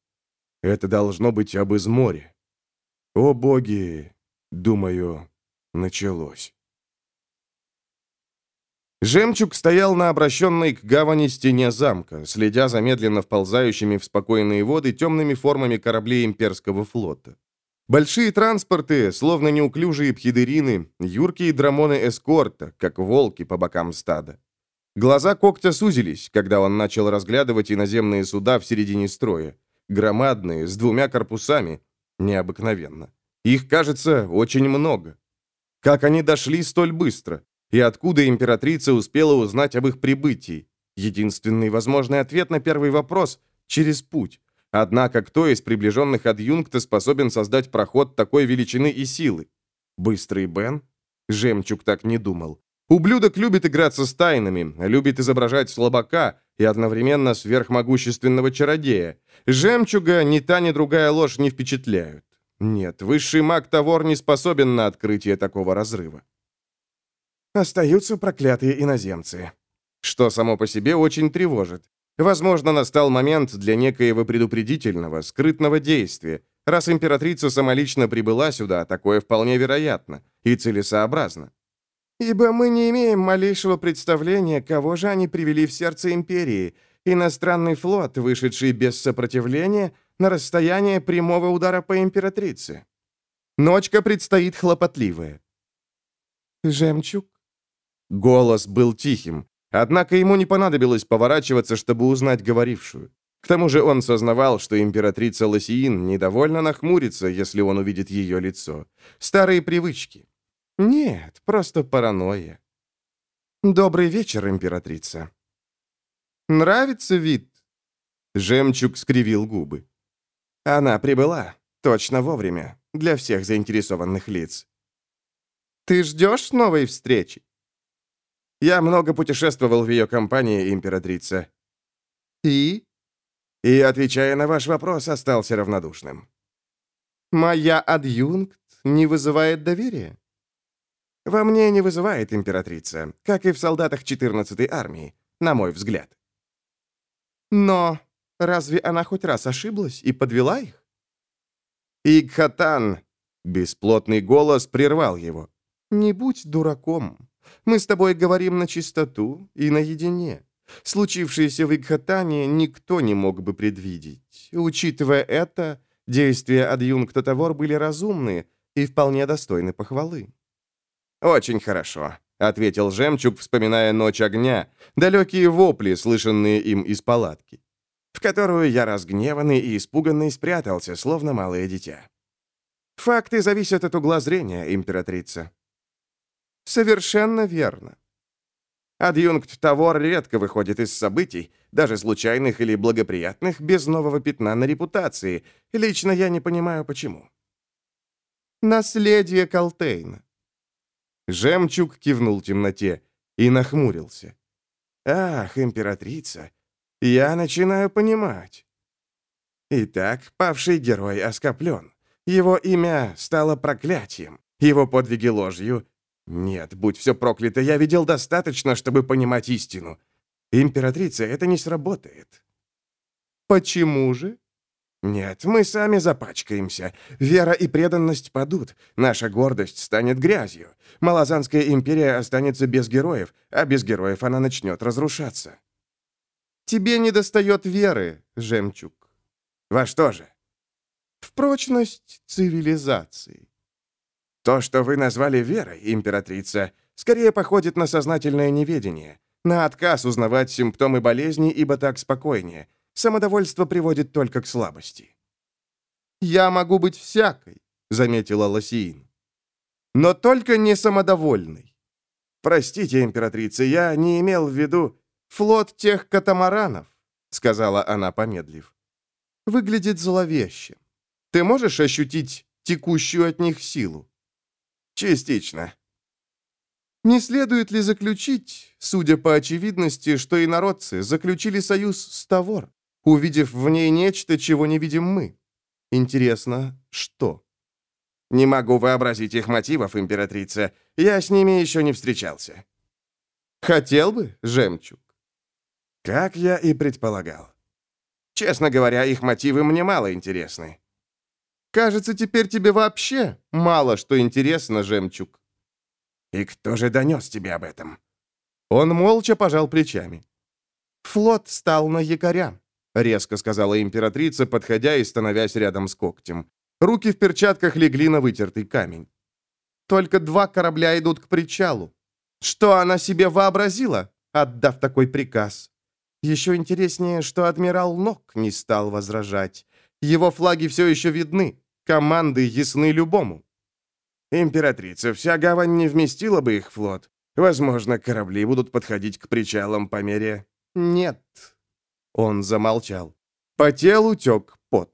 Это должно быть об изморе. О боги, думаю, началось. Жемчуг стоял на обращенной к гавани стене замка, следя за медленно вползающими в спокойные воды темными формами кораблей имперского флота. Большие транспорты, словно неуклюжие пхидерины, юркие драмоны эскорта, как волки по бокам стада. Глаза когтя сузились, когда он начал разглядывать иноземные суда в середине строя. Громадные, с двумя корпусами. Необыкновенно. Их, кажется, очень много. Как они дошли столь быстро? И откуда императрица успела узнать об их прибытии? Единственный возможный ответ на первый вопрос – через путь. Однако кто из приближенных адъюнкта способен создать проход такой величины и силы? Быстрый Бен? Жемчуг так не думал. Ублюдок любит играться с тайнами, любит изображать слабака и одновременно сверхмогущественного чародея. Жемчуга ни та, ни другая ложь не впечатляют. Нет, высший маг Тавор не способен на открытие такого разрыва. Остаются проклятые иноземцы. Что само по себе очень тревожит. Возможно, настал момент для некоего предупредительного, скрытного действия. Раз императрица самолично прибыла сюда, такое вполне вероятно и целесообразно. Ибо мы не имеем малейшего представления, кого же они привели в сердце империи. Иностранный флот, вышедший без сопротивления, на расстояние прямого удара по императрице. Ночка предстоит хлопотливая. «Жемчуг?» Голос был тихим, Однако ему не понадобилось поворачиваться, чтобы узнать говорившую. К тому же он сознавал, что императрица Лосиин недовольно нахмурится, если он увидит ее лицо. Старые привычки. Нет, просто паранойя. «Добрый вечер, императрица». «Нравится вид?» Жемчуг скривил губы. «Она прибыла. Точно вовремя. Для всех заинтересованных лиц». «Ты ждешь новой встречи?» Я много путешествовал в ее компании, императрица». «И?» «И, отвечая на ваш вопрос, остался равнодушным». «Моя адъюнкт не вызывает доверия?» «Во мне не вызывает императрица, как и в солдатах 14-й армии, на мой взгляд». «Но разве она хоть раз ошиблась и подвела их?» «Игхатан!» — бесплотный голос прервал его. «Не будь дураком. Мы с тобой говорим на чистоту и наедине. Случившееся в Игхатане никто не мог бы предвидеть. Учитывая это, действия адъюнкта Тавор были разумны и вполне достойны похвалы. «Очень хорошо», — ответил Жемчуг, вспоминая ночь огня, далекие вопли, слышанные им из палатки, в которую я разгневанный и испуганный спрятался, словно малое дитя. «Факты зависят от угла зрения, императрица. Совершенно верно. Адъюнкт Тавор редко выходит из событий, даже случайных или благоприятных, без нового пятна на репутации. Лично я не понимаю, почему. Наследие Калтейна. Жемчуг кивнул темноте и нахмурился. «Ах, императрица, я начинаю понимать». Итак, павший герой оскоплен. Его имя стало проклятием, его подвиги ложью, нет, будь все проклято, я видел достаточно, чтобы понимать истину. Императрица, это не сработает. Почему же? Нет, мы сами запачкаемся. Вера и преданность падут. Наша гордость станет грязью. Малазанская империя останется без героев, а без героев она начнет разрушаться. Тебе не достает веры, жемчуг. Во что же? В прочность цивилизации. То, что вы назвали верой, императрица, скорее походит на сознательное неведение, на отказ узнавать симптомы болезни, ибо так спокойнее. Самодовольство приводит только к слабости. «Я могу быть всякой», — заметила Лосиин. «Но только не самодовольной». «Простите, императрица, я не имел в виду флот тех катамаранов», — сказала она, помедлив. «Выглядит зловеще. Ты можешь ощутить текущую от них силу?» Частично. Не следует ли заключить, судя по очевидности, что инородцы заключили союз с Тавор, увидев в ней нечто, чего не видим мы? Интересно, что? Не могу вообразить их мотивов, императрица. Я с ними еще не встречался. Хотел бы, жемчуг. Как я и предполагал. Честно говоря, их мотивы мне мало интересны. Кажется, теперь тебе вообще мало что интересно, жемчуг. И кто же донес тебе об этом? Он молча пожал плечами. Флот стал на якоря, резко сказала императрица, подходя и становясь рядом с когтем. Руки в перчатках легли на вытертый камень. Только два корабля идут к причалу. Что она себе вообразила, отдав такой приказ? Еще интереснее, что адмирал Нок не стал возражать. Его флаги все еще видны, команды ясны любому. Императрица, вся гавань не вместила бы их флот. Возможно, корабли будут подходить к причалам по мере... Нет. Он замолчал. По телу тек пот.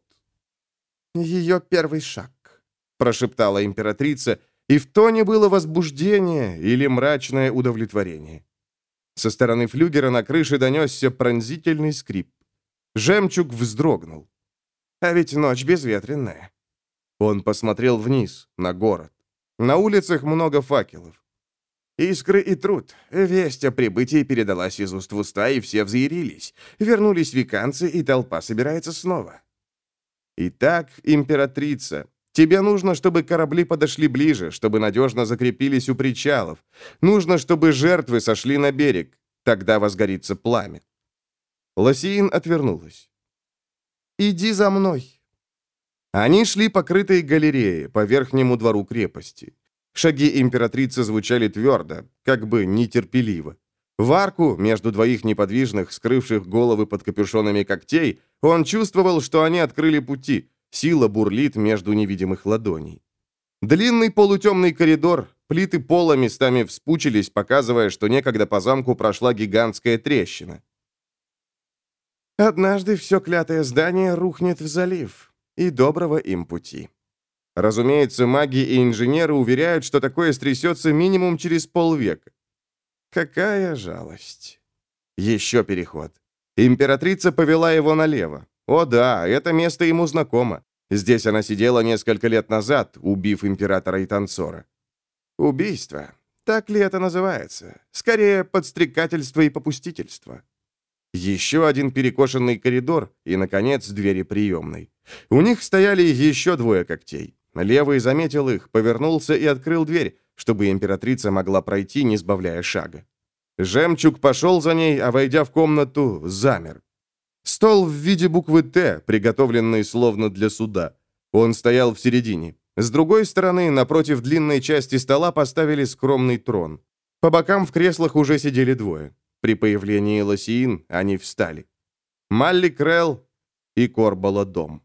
«Ее первый шаг», — прошептала императрица, и в тоне было возбуждение или мрачное удовлетворение. Со стороны флюгера на крыше донесся пронзительный скрип. Жемчуг вздрогнул. А ведь ночь безветренная. Он посмотрел вниз, на город. На улицах много факелов. Искры и труд. Весть о прибытии передалась из уст в уста, и все взъярились. Вернулись веканцы, и толпа собирается снова. Итак, императрица, тебе нужно, чтобы корабли подошли ближе, чтобы надежно закрепились у причалов. Нужно, чтобы жертвы сошли на берег. Тогда возгорится пламя. Лосиин отвернулась. «Иди за мной». Они шли по крытой галерее, по верхнему двору крепости. Шаги императрицы звучали твердо, как бы нетерпеливо. В арку, между двоих неподвижных, скрывших головы под капюшонами когтей, он чувствовал, что они открыли пути. Сила бурлит между невидимых ладоней. Длинный полутемный коридор, плиты пола местами вспучились, показывая, что некогда по замку прошла гигантская трещина. Однажды все клятое здание рухнет в залив, и доброго им пути. Разумеется, маги и инженеры уверяют, что такое стрясется минимум через полвека. Какая жалость. Еще переход. Императрица повела его налево. О да, это место ему знакомо. Здесь она сидела несколько лет назад, убив императора и танцора. Убийство. Так ли это называется? Скорее, подстрекательство и попустительство. Еще один перекошенный коридор и, наконец, двери приемной. У них стояли еще двое когтей. Левый заметил их, повернулся и открыл дверь, чтобы императрица могла пройти, не сбавляя шага. Жемчуг пошел за ней, а, войдя в комнату, замер. Стол в виде буквы «Т», приготовленный словно для суда. Он стоял в середине. С другой стороны, напротив длинной части стола поставили скромный трон. По бокам в креслах уже сидели двое. При появлении Лосиин они встали. Малли Крелл и Корбала Дом.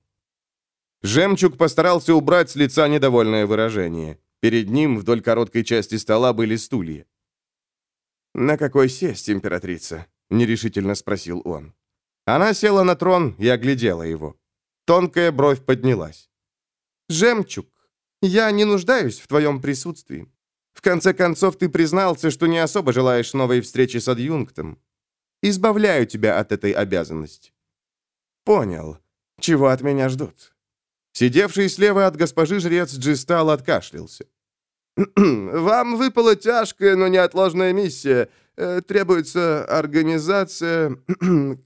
Жемчуг постарался убрать с лица недовольное выражение. Перед ним вдоль короткой части стола были стулья. «На какой сесть, императрица?» — нерешительно спросил он. Она села на трон и оглядела его. Тонкая бровь поднялась. «Жемчуг, я не нуждаюсь в твоем присутствии. В конце концов, ты признался, что не особо желаешь новой встречи с адъюнктом. Избавляю тебя от этой обязанности». «Понял. Чего от меня ждут?» Сидевший слева от госпожи жрец Джистал откашлялся. «Вам выпала тяжкая, но неотложная миссия. Э, требуется организация...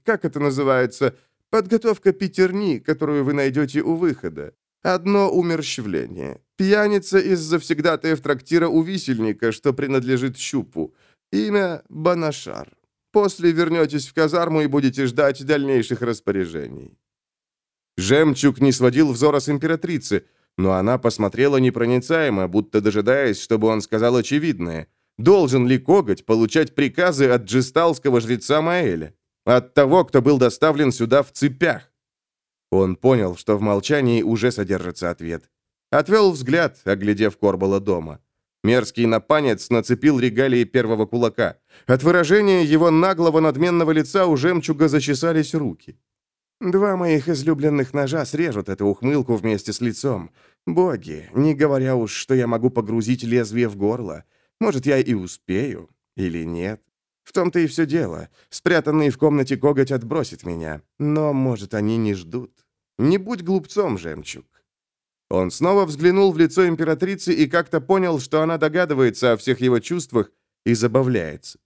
как это называется? Подготовка пятерни, которую вы найдете у выхода. Одно умерщвление. Пьяница из завсегдатаев трактира у висельника, что принадлежит щупу. Имя Банашар. После вернетесь в казарму и будете ждать дальнейших распоряжений». Жемчуг не сводил взора с императрицы, но она посмотрела непроницаемо, будто дожидаясь, чтобы он сказал очевидное. Должен ли коготь получать приказы от джисталского жреца Маэля? От того, кто был доставлен сюда в цепях? Он понял, что в молчании уже содержится ответ. Отвел взгляд, оглядев Корбала дома. Мерзкий напанец нацепил регалии первого кулака. От выражения его наглого надменного лица у жемчуга зачесались руки. «Два моих излюбленных ножа срежут эту ухмылку вместе с лицом. Боги, не говоря уж, что я могу погрузить лезвие в горло. Может, я и успею, или нет. В том-то и все дело. Спрятанный в комнате коготь отбросит меня. Но, может, они не ждут. Не будь глупцом, жемчуг. Он снова взглянул в лицо императрицы и как-то понял, что она догадывается о всех его чувствах и забавляется.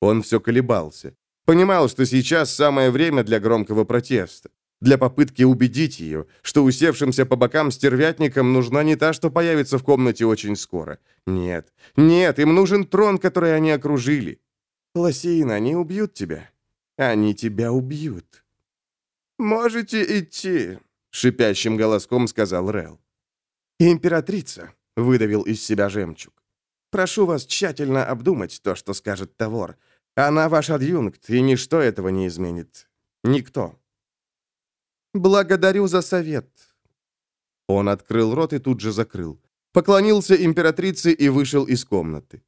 Он все колебался. Понимал, что сейчас самое время для громкого протеста. Для попытки убедить ее, что усевшимся по бокам стервятникам нужна не та, что появится в комнате очень скоро. Нет, нет, им нужен трон, который они окружили. Лосин, они убьют тебя. Они тебя убьют. «Можете идти», — шипящим голоском сказал Рел. «Императрица», — выдавил из себя жемчуг. «Прошу вас тщательно обдумать то, что скажет Тавор. Она ваш адъюнкт, и ничто этого не изменит. Никто». «Благодарю за совет». Он открыл рот и тут же закрыл. Поклонился императрице и вышел из комнаты.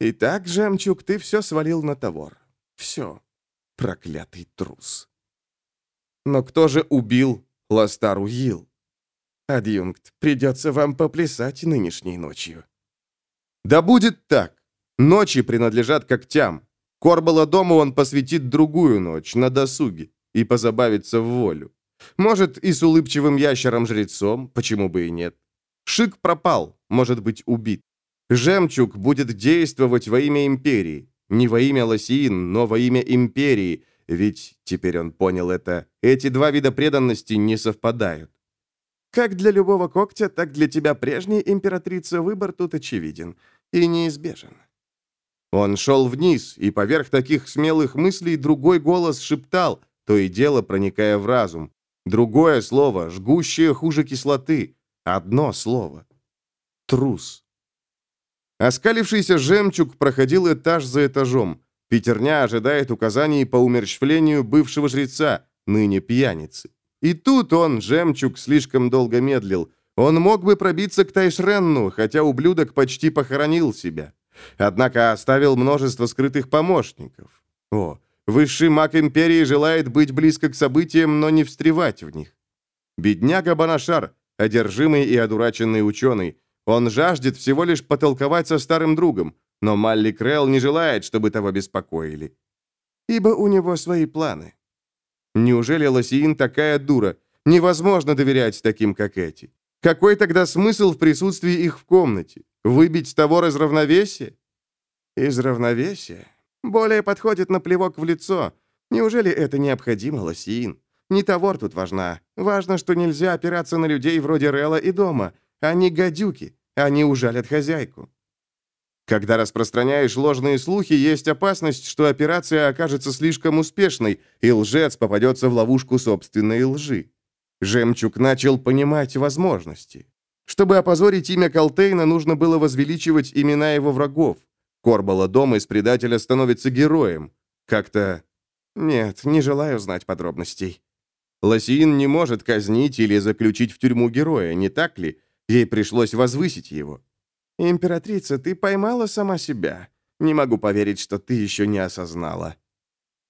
«Итак, жемчуг, ты все свалил на Тавор. Все. Проклятый трус». Но кто же убил Ластару Йил? Адъюнкт, придется вам поплясать нынешней ночью. Да будет так. Ночи принадлежат когтям. Корбала дома он посвятит другую ночь, на досуге, и позабавится в волю. Может, и с улыбчивым ящером-жрецом, почему бы и нет. Шик пропал, может быть убит. Жемчуг будет действовать во имя Империи. Не во имя Лосиин, но во имя Империи, ведь, теперь он понял это, эти два вида преданности не совпадают. Как для любого когтя, так для тебя прежней императрица выбор тут очевиден и неизбежен. Он шел вниз, и поверх таких смелых мыслей другой голос шептал, то и дело проникая в разум. Другое слово, жгущее хуже кислоты. Одно слово. Трус. Оскалившийся жемчуг проходил этаж за этажом. Петерня ожидает указаний по умерщвлению бывшего жреца, ныне пьяницы. И тут он, жемчуг, слишком долго медлил. Он мог бы пробиться к Тайшренну, хотя ублюдок почти похоронил себя. Однако оставил множество скрытых помощников. О, высший маг Империи желает быть близко к событиям, но не встревать в них. Бедняга Банашар, одержимый и одураченный ученый, он жаждет всего лишь потолковать со старым другом, но Малли Крелл не желает, чтобы того беспокоили. Ибо у него свои планы. Неужели Лосиин такая дура? Невозможно доверять таким, как эти. Какой тогда смысл в присутствии их в комнате? Выбить товар из равновесия? Из равновесия? Более подходит на плевок в лицо. Неужели это необходимо, Лосиин? Не товар тут важна. Важно, что нельзя опираться на людей вроде Релла и дома. Они гадюки. Они ужалят хозяйку. Когда распространяешь ложные слухи, есть опасность, что операция окажется слишком успешной, и лжец попадется в ловушку собственной лжи. Жемчуг начал понимать возможности. Чтобы опозорить имя Калтейна, нужно было возвеличивать имена его врагов. Корбала дом из предателя становится героем. Как-то... Нет, не желаю знать подробностей. Лосиин не может казнить или заключить в тюрьму героя, не так ли? Ей пришлось возвысить его. «Императрица, ты поймала сама себя. Не могу поверить, что ты еще не осознала».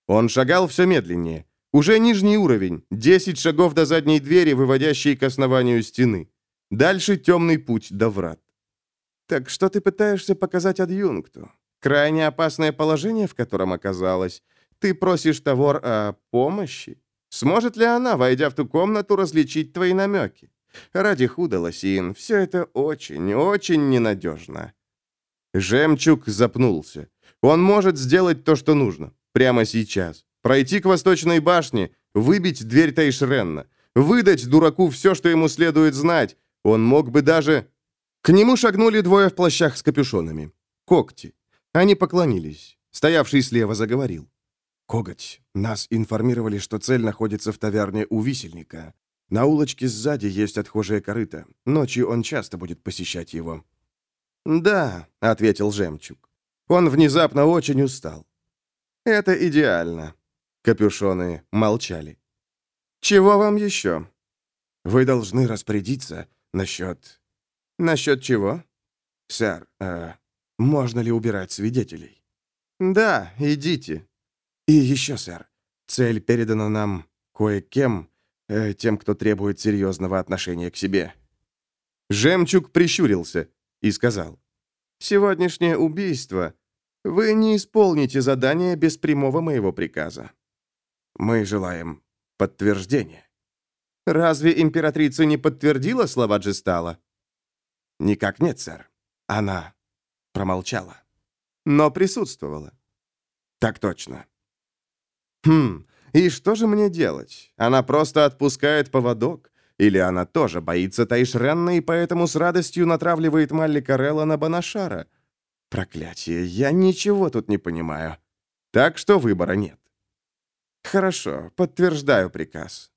Он шагал все медленнее. Уже нижний уровень, 10 шагов до задней двери, выводящей к основанию стены. Дальше темный путь до врат. «Так что ты пытаешься показать адъюнкту? Крайне опасное положение, в котором оказалась. Ты просишь Тавор о помощи? Сможет ли она, войдя в ту комнату, различить твои намеки? Ради худа, Лосин, все это очень, очень ненадежно». Жемчуг запнулся. Он может сделать то, что нужно. Прямо сейчас. Пройти к восточной башне, выбить дверь Тайшренна, выдать дураку все, что ему следует знать. Он мог бы даже... К нему шагнули двое в плащах с капюшонами. Когти. Они поклонились. Стоявший слева заговорил. «Коготь, нас информировали, что цель находится в таверне у висельника. На улочке сзади есть отхожее корыто. Ночью он часто будет посещать его». «Да», — ответил Жемчуг. Он внезапно очень устал. «Это идеально». Капюшоны молчали. «Чего вам еще?» «Вы должны распорядиться насчет...» «Насчет чего?» «Сэр, э, можно ли убирать свидетелей?» «Да, идите». «И еще, сэр, цель передана нам кое-кем, э, тем, кто требует серьезного отношения к себе». Жемчуг прищурился и сказал, «Сегодняшнее убийство. Вы не исполните задание без прямого моего приказа. Мы желаем подтверждения». Разве императрица не подтвердила слова Джестала? Никак нет, сэр. Она промолчала. Но присутствовала. Так точно. Хм, и что же мне делать? Она просто отпускает поводок? Или она тоже боится Тайшренна и поэтому с радостью натравливает Малли Карелла на Банашара? Проклятие, я ничего тут не понимаю. Так что выбора нет. Хорошо, подтверждаю приказ.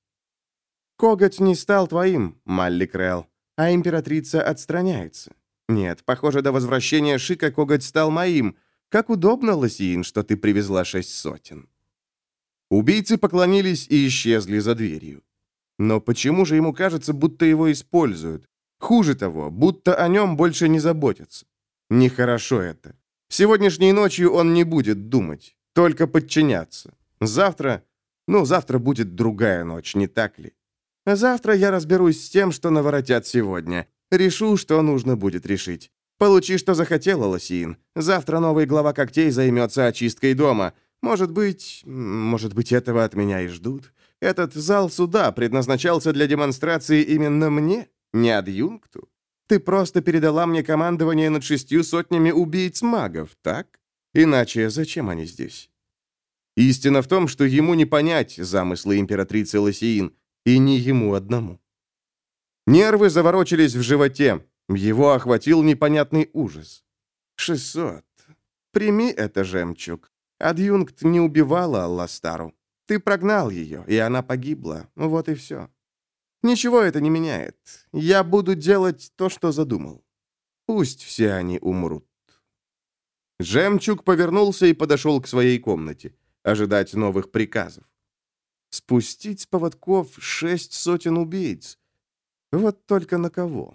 Коготь не стал твоим, Малли Крелл, а императрица отстраняется. Нет, похоже, до возвращения Шика коготь стал моим. Как удобно, Лосиин, что ты привезла шесть сотен. Убийцы поклонились и исчезли за дверью. Но почему же ему кажется, будто его используют? Хуже того, будто о нем больше не заботятся. Нехорошо это. Сегодняшней ночью он не будет думать, только подчиняться. Завтра... Ну, завтра будет другая ночь, не так ли? Завтра я разберусь с тем, что наворотят сегодня. Решу, что нужно будет решить. Получи, что захотела, Лосиин. Завтра новый глава когтей займется очисткой дома. Может быть... Может быть, этого от меня и ждут. Этот зал суда предназначался для демонстрации именно мне, не адъюнкту. Ты просто передала мне командование над шестью сотнями убийц-магов, так? Иначе зачем они здесь? Истина в том, что ему не понять замыслы императрицы Лосиин, и не ему одному. Нервы заворочились в животе. Его охватил непонятный ужас. «Шестьсот. Прими это, жемчуг. Адъюнкт не убивала Алластару. Ты прогнал ее, и она погибла. Вот и все. Ничего это не меняет. Я буду делать то, что задумал. Пусть все они умрут». Жемчуг повернулся и подошел к своей комнате, ожидать новых приказов. Спустить с поводков шесть сотен убийц. Вот только на кого?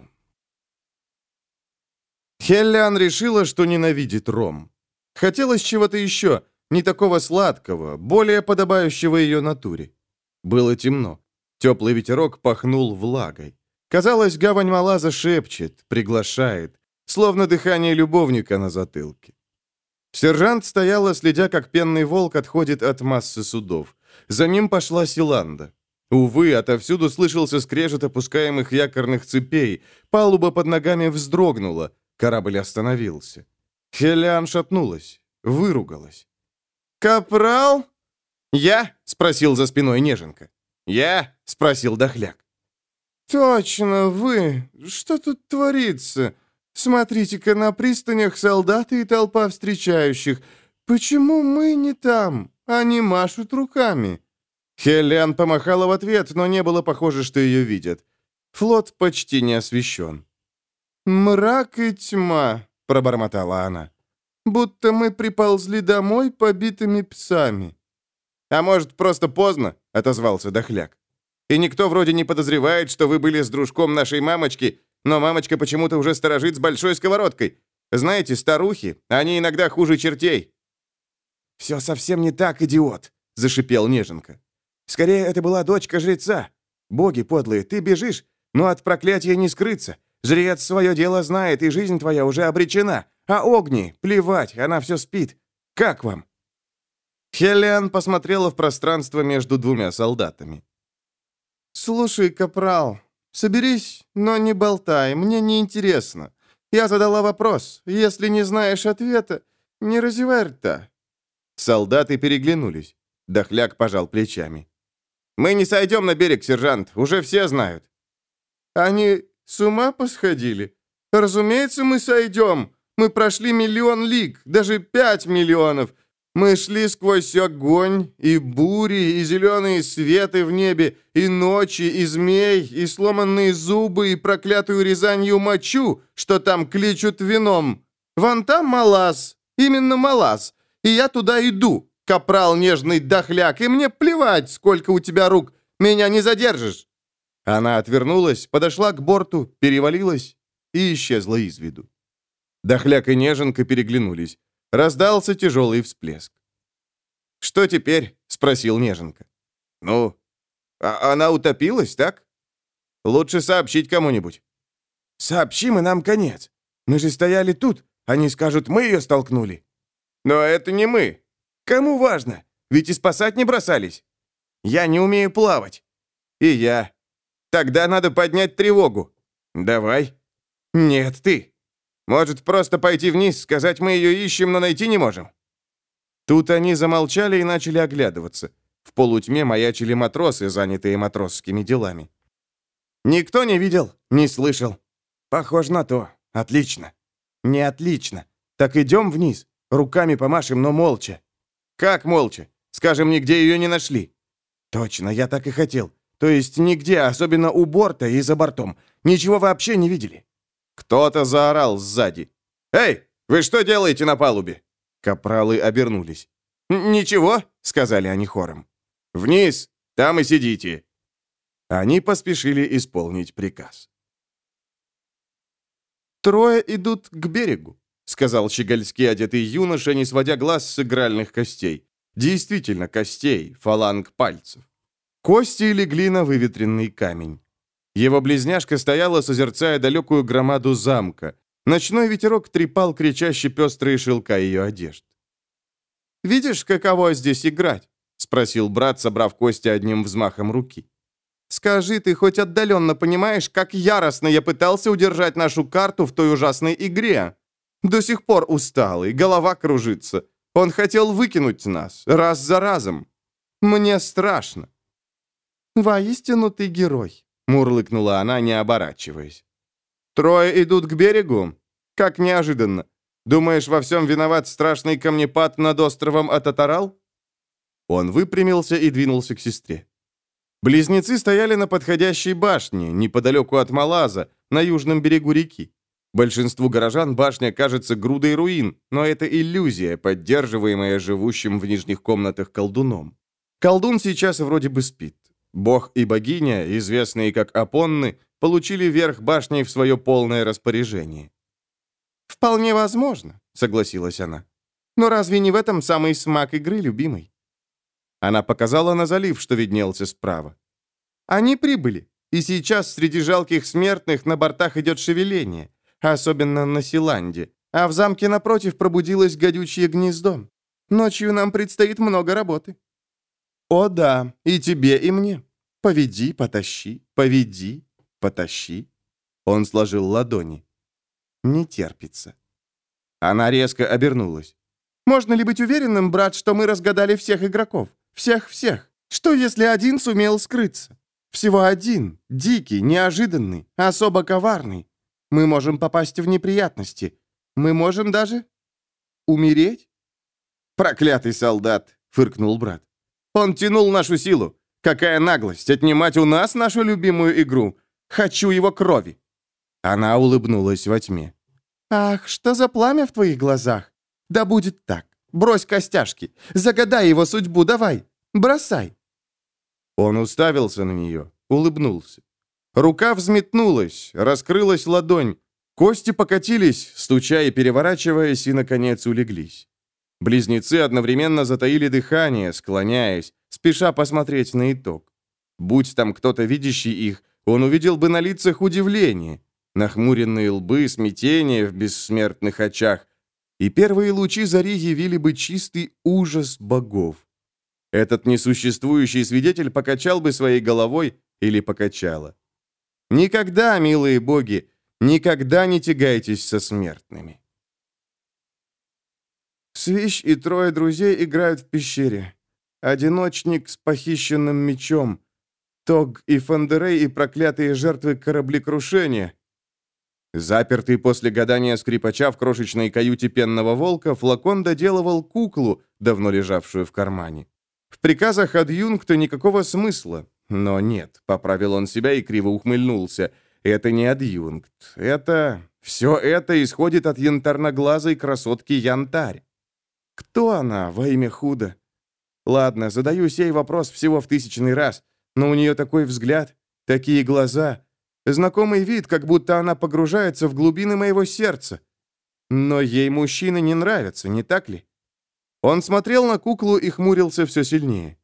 Хеллиан решила, что ненавидит ром. Хотелось чего-то еще, не такого сладкого, более подобающего ее натуре. Было темно. Теплый ветерок пахнул влагой. Казалось, гавань Малаза шепчет, приглашает, словно дыхание любовника на затылке. Сержант стояла, следя, как пенный волк отходит от массы судов. За ним пошла Силанда. Увы, отовсюду слышался скрежет опускаемых якорных цепей. Палуба под ногами вздрогнула. Корабль остановился. Хелиан шатнулась, выругалась. «Капрал?» «Я?» — спросил за спиной Неженка. «Я?» — спросил Дохляк. «Точно, вы! Что тут творится? Смотрите-ка, на пристанях солдаты и толпа встречающих. Почему мы не там?» Они машут руками». Хелен помахала в ответ, но не было похоже, что ее видят. Флот почти не освещен. «Мрак и тьма», — пробормотала она. «Будто мы приползли домой побитыми псами». «А может, просто поздно?» — отозвался Дохляк. «И никто вроде не подозревает, что вы были с дружком нашей мамочки, но мамочка почему-то уже сторожит с большой сковородкой. Знаете, старухи, они иногда хуже чертей». «Все совсем не так, идиот!» — зашипел Неженка. «Скорее, это была дочка жреца. Боги подлые, ты бежишь, но от проклятия не скрыться. Жрец свое дело знает, и жизнь твоя уже обречена. А Огни, плевать, она все спит. Как вам?» Хелиан посмотрела в пространство между двумя солдатами. «Слушай, капрал, соберись, но не болтай, мне не интересно. Я задала вопрос. Если не знаешь ответа, не разевай рта. Солдаты переглянулись. Дохляк пожал плечами. «Мы не сойдем на берег, сержант, уже все знают». «Они с ума посходили? Разумеется, мы сойдем. Мы прошли миллион лиг, даже пять миллионов. Мы шли сквозь огонь, и бури, и зеленые светы в небе, и ночи, и змей, и сломанные зубы, и проклятую резанью мочу, что там кличут вином. Вон там Малаз, именно Малаз. И я туда иду, капрал нежный дохляк, и мне плевать, сколько у тебя рук, меня не задержишь». Она отвернулась, подошла к борту, перевалилась и исчезла из виду. Дохляк и Неженка переглянулись. Раздался тяжелый всплеск. «Что теперь?» — спросил Неженка. «Ну, а она утопилась, так? Лучше сообщить кому-нибудь». «Сообщим, и нам конец. Мы же стояли тут. Они скажут, мы ее столкнули». Но это не мы. Кому важно? Ведь и спасать не бросались. Я не умею плавать. И я. Тогда надо поднять тревогу. Давай. Нет, ты. Может, просто пойти вниз, сказать, мы ее ищем, но найти не можем? Тут они замолчали и начали оглядываться. В полутьме маячили матросы, занятые матросскими делами. Никто не видел, не слышал. Похоже на то. Отлично. Не отлично. Так идем вниз. Руками помашем, но молча. Как молча? Скажем, нигде ее не нашли. Точно, я так и хотел. То есть нигде, особенно у борта и за бортом. Ничего вообще не видели. Кто-то заорал сзади. «Эй, вы что делаете на палубе?» Капралы обернулись. «Ничего», — сказали они хором. «Вниз, там и сидите». Они поспешили исполнить приказ. «Трое идут к берегу», — сказал щегольски одетый юноша, не сводя глаз с игральных костей. Действительно, костей, фаланг пальцев. Кости легли на выветренный камень. Его близняшка стояла, созерцая далекую громаду замка. Ночной ветерок трепал кричащие пестрые шелка ее одежд. «Видишь, каково здесь играть?» — спросил брат, собрав кости одним взмахом руки. «Скажи, ты хоть отдаленно понимаешь, как яростно я пытался удержать нашу карту в той ужасной игре? До сих пор усталый, голова кружится. Он хотел выкинуть нас, раз за разом. Мне страшно». «Воистину ты герой», — мурлыкнула она, не оборачиваясь. «Трое идут к берегу? Как неожиданно. Думаешь, во всем виноват страшный камнепад над островом Ататарал?» Он выпрямился и двинулся к сестре. Близнецы стояли на подходящей башне, неподалеку от Малаза, на южном берегу реки. Большинству горожан башня кажется грудой руин, но это иллюзия, поддерживаемая живущим в нижних комнатах колдуном. Колдун сейчас вроде бы спит. Бог и богиня, известные как Апонны, получили верх башни в свое полное распоряжение. «Вполне возможно», — согласилась она. «Но разве не в этом самый смак игры, любимый?» Она показала на залив, что виднелся справа. «Они прибыли, и сейчас среди жалких смертных на бортах идет шевеление, особенно на Силанде, а в замке напротив пробудилось гадючее гнездо. Ночью нам предстоит много работы». «О да, и тебе, и мне. Поведи, потащи, поведи, потащи». Он сложил ладони. Не терпится. Она резко обернулась. «Можно ли быть уверенным, брат, что мы разгадали всех игроков? Всех-всех? Что, если один сумел скрыться? Всего один, дикий, неожиданный, особо коварный. Мы можем попасть в неприятности. Мы можем даже умереть?» «Проклятый солдат!» — фыркнул брат. «Он тянул нашу силу. Какая наглость отнимать у нас нашу любимую игру. Хочу его крови. Она улыбнулась во тьме. «Ах, что за пламя в твоих глазах? Да будет так. Брось костяшки. Загадай его судьбу, давай. Бросай». Он уставился на нее, улыбнулся. Рука взметнулась, раскрылась ладонь. Кости покатились, стуча и переворачиваясь, и, наконец, улеглись. Близнецы одновременно затаили дыхание, склоняясь, спеша посмотреть на итог. Будь там кто-то видящий их, он увидел бы на лицах удивление, нахмуренные лбы, смятение в бессмертных очах, и первые лучи зари явили бы чистый ужас богов. Этот несуществующий свидетель покачал бы своей головой или покачала. Никогда, милые боги, никогда не тягайтесь со смертными. Свищ и трое друзей играют в пещере. Одиночник с похищенным мечом. Тог и Фандерей и проклятые жертвы кораблекрушения. Запертый после гадания скрипача в крошечной каюте пенного волка, флакон доделывал куклу, давно лежавшую в кармане. В приказах адъюнкта никакого смысла. Но нет, поправил он себя и криво ухмыльнулся. Это не адъюнкт. Это... Все это исходит от янтарноглазой красотки Янтарь. Кто она во имя худо? Ладно, задаю сей вопрос всего в тысячный раз, но у нее такой взгляд, такие глаза, Знакомый вид, как будто она погружается в глубины моего сердца. Но ей мужчины не нравятся, не так ли? Он смотрел на куклу и хмурился все сильнее.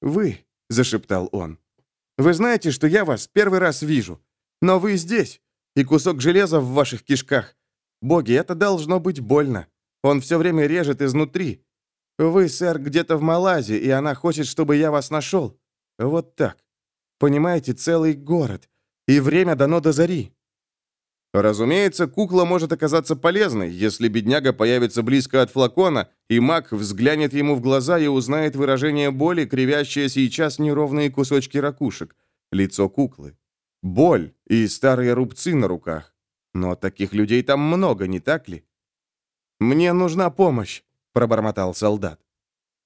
«Вы», — зашептал он, — «вы знаете, что я вас первый раз вижу, но вы здесь, и кусок железа в ваших кишках. Боги, это должно быть больно. Он все время режет изнутри. Вы, сэр, где-то в Малайзии, и она хочет, чтобы я вас нашел. Вот так. Понимаете, целый город. И время дано до зари. Разумеется, кукла может оказаться полезной, если бедняга появится близко от флакона, и маг взглянет ему в глаза и узнает выражение боли, кривящее сейчас неровные кусочки ракушек. Лицо куклы. Боль и старые рубцы на руках. Но таких людей там много, не так ли? «Мне нужна помощь», — пробормотал солдат.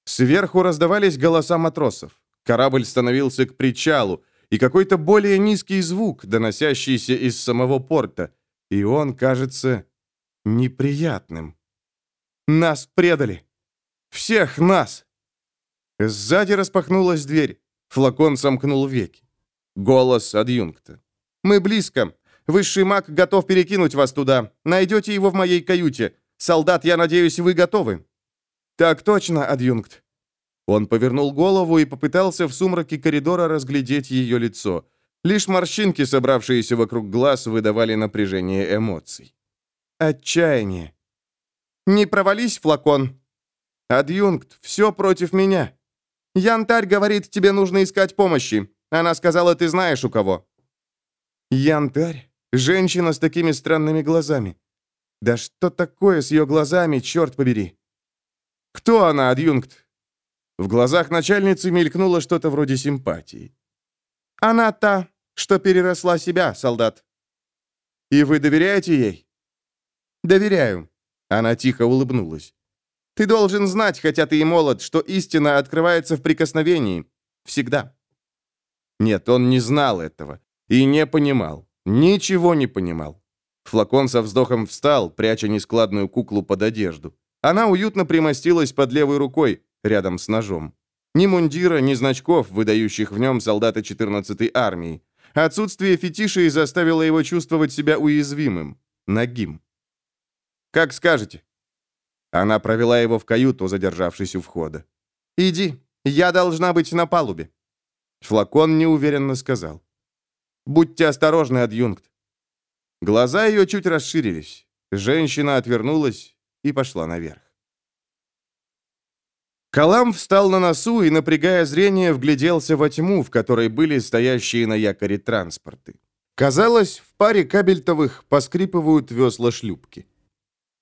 Сверху раздавались голоса матросов. Корабль становился к причалу, и какой-то более низкий звук, доносящийся из самого порта, и он кажется неприятным. Нас предали. Всех нас. Сзади распахнулась дверь. Флакон сомкнул веки. Голос адъюнкта. «Мы близко. Высший маг готов перекинуть вас туда. Найдете его в моей каюте. Солдат, я надеюсь, вы готовы?» «Так точно, адъюнкт». Он повернул голову и попытался в сумраке коридора разглядеть ее лицо. Лишь морщинки, собравшиеся вокруг глаз, выдавали напряжение эмоций. Отчаяние. «Не провались, флакон!» «Адъюнкт, все против меня!» «Янтарь говорит, тебе нужно искать помощи. Она сказала, ты знаешь у кого». «Янтарь? Женщина с такими странными глазами. Да что такое с ее глазами, черт побери?» «Кто она, адъюнкт?» В глазах начальницы мелькнуло что-то вроде симпатии. «Она та, что переросла себя, солдат». «И вы доверяете ей?» «Доверяю». Она тихо улыбнулась. «Ты должен знать, хотя ты и молод, что истина открывается в прикосновении. Всегда». Нет, он не знал этого. И не понимал. Ничего не понимал. Флакон со вздохом встал, пряча нескладную куклу под одежду. Она уютно примостилась под левой рукой, рядом с ножом. Ни мундира, ни значков, выдающих в нем солдата 14-й армии. Отсутствие фетишей заставило его чувствовать себя уязвимым, нагим. «Как скажете». Она провела его в каюту, задержавшись у входа. «Иди, я должна быть на палубе». Флакон неуверенно сказал. «Будьте осторожны, адъюнкт». Глаза ее чуть расширились. Женщина отвернулась и пошла наверх. Калам встал на носу и, напрягая зрение, вгляделся во тьму, в которой были стоящие на якоре транспорты. Казалось, в паре кабельтовых поскрипывают весла шлюпки.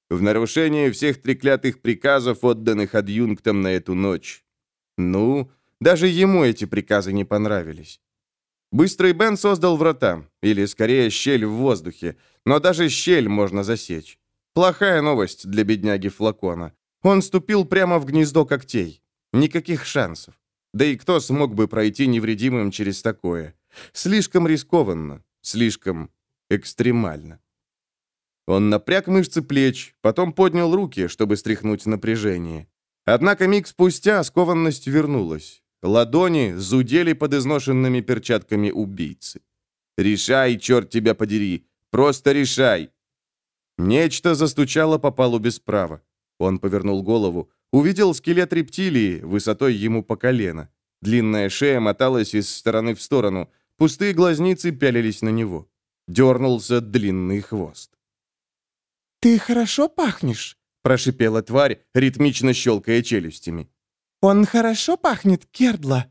В нарушение всех треклятых приказов, отданных адъюнктам на эту ночь. Ну, даже ему эти приказы не понравились. Быстрый Бен создал врата, или скорее щель в воздухе, но даже щель можно засечь. Плохая новость для бедняги Флакона. Он ступил прямо в гнездо когтей. Никаких шансов. Да и кто смог бы пройти невредимым через такое? Слишком рискованно, слишком экстремально. Он напряг мышцы плеч, потом поднял руки, чтобы стряхнуть напряжение. Однако миг спустя скованность вернулась. Ладони зудели под изношенными перчатками убийцы. «Решай, черт тебя подери! Просто решай!» Нечто застучало по палубе справа. Он повернул голову, увидел скелет рептилии, высотой ему по колено. Длинная шея моталась из стороны в сторону, пустые глазницы пялились на него. Дернулся длинный хвост. «Ты хорошо пахнешь?» – прошипела тварь, ритмично щелкая челюстями. «Он хорошо пахнет, Кердла?»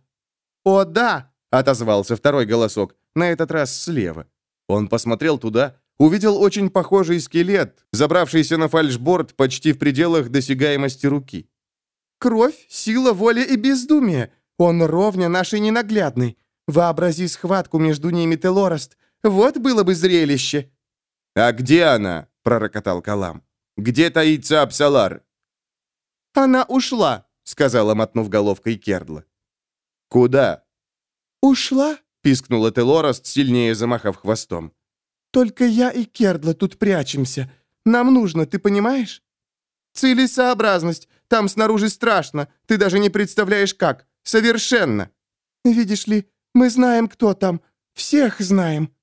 «О, да!» – отозвался второй голосок, на этот раз слева. Он посмотрел туда, увидел очень похожий скелет, забравшийся на фальшборд почти в пределах досягаемости руки. «Кровь, сила, воля и бездумие. Он ровня нашей ненаглядный. Вообрази схватку между ними, Телорост. Вот было бы зрелище». «А где она?» — пророкотал Калам. «Где таится Апсалар?» «Она ушла», — сказала, мотнув головкой Кердла. «Куда?» «Ушла?» — пискнула Телорост, сильнее замахав хвостом. Только я и Кердла тут прячемся. Нам нужно, ты понимаешь? Целесообразность. Там снаружи страшно. Ты даже не представляешь как. Совершенно. Видишь ли, мы знаем, кто там. Всех знаем.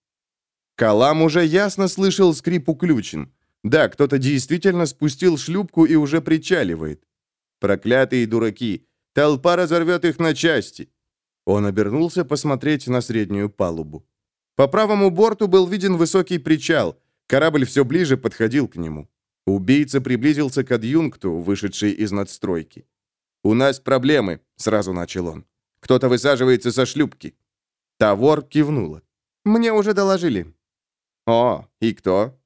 Калам уже ясно слышал скрип уключен. Да, кто-то действительно спустил шлюпку и уже причаливает. Проклятые дураки. Толпа разорвет их на части. Он обернулся посмотреть на среднюю палубу. По правому борту был виден высокий причал. Корабль все ближе подходил к нему. Убийца приблизился к адъюнкту, вышедшей из надстройки. «У нас проблемы», — сразу начал он. «Кто-то высаживается со шлюпки». Тавор кивнула. «Мне уже доложили». «О, и кто?»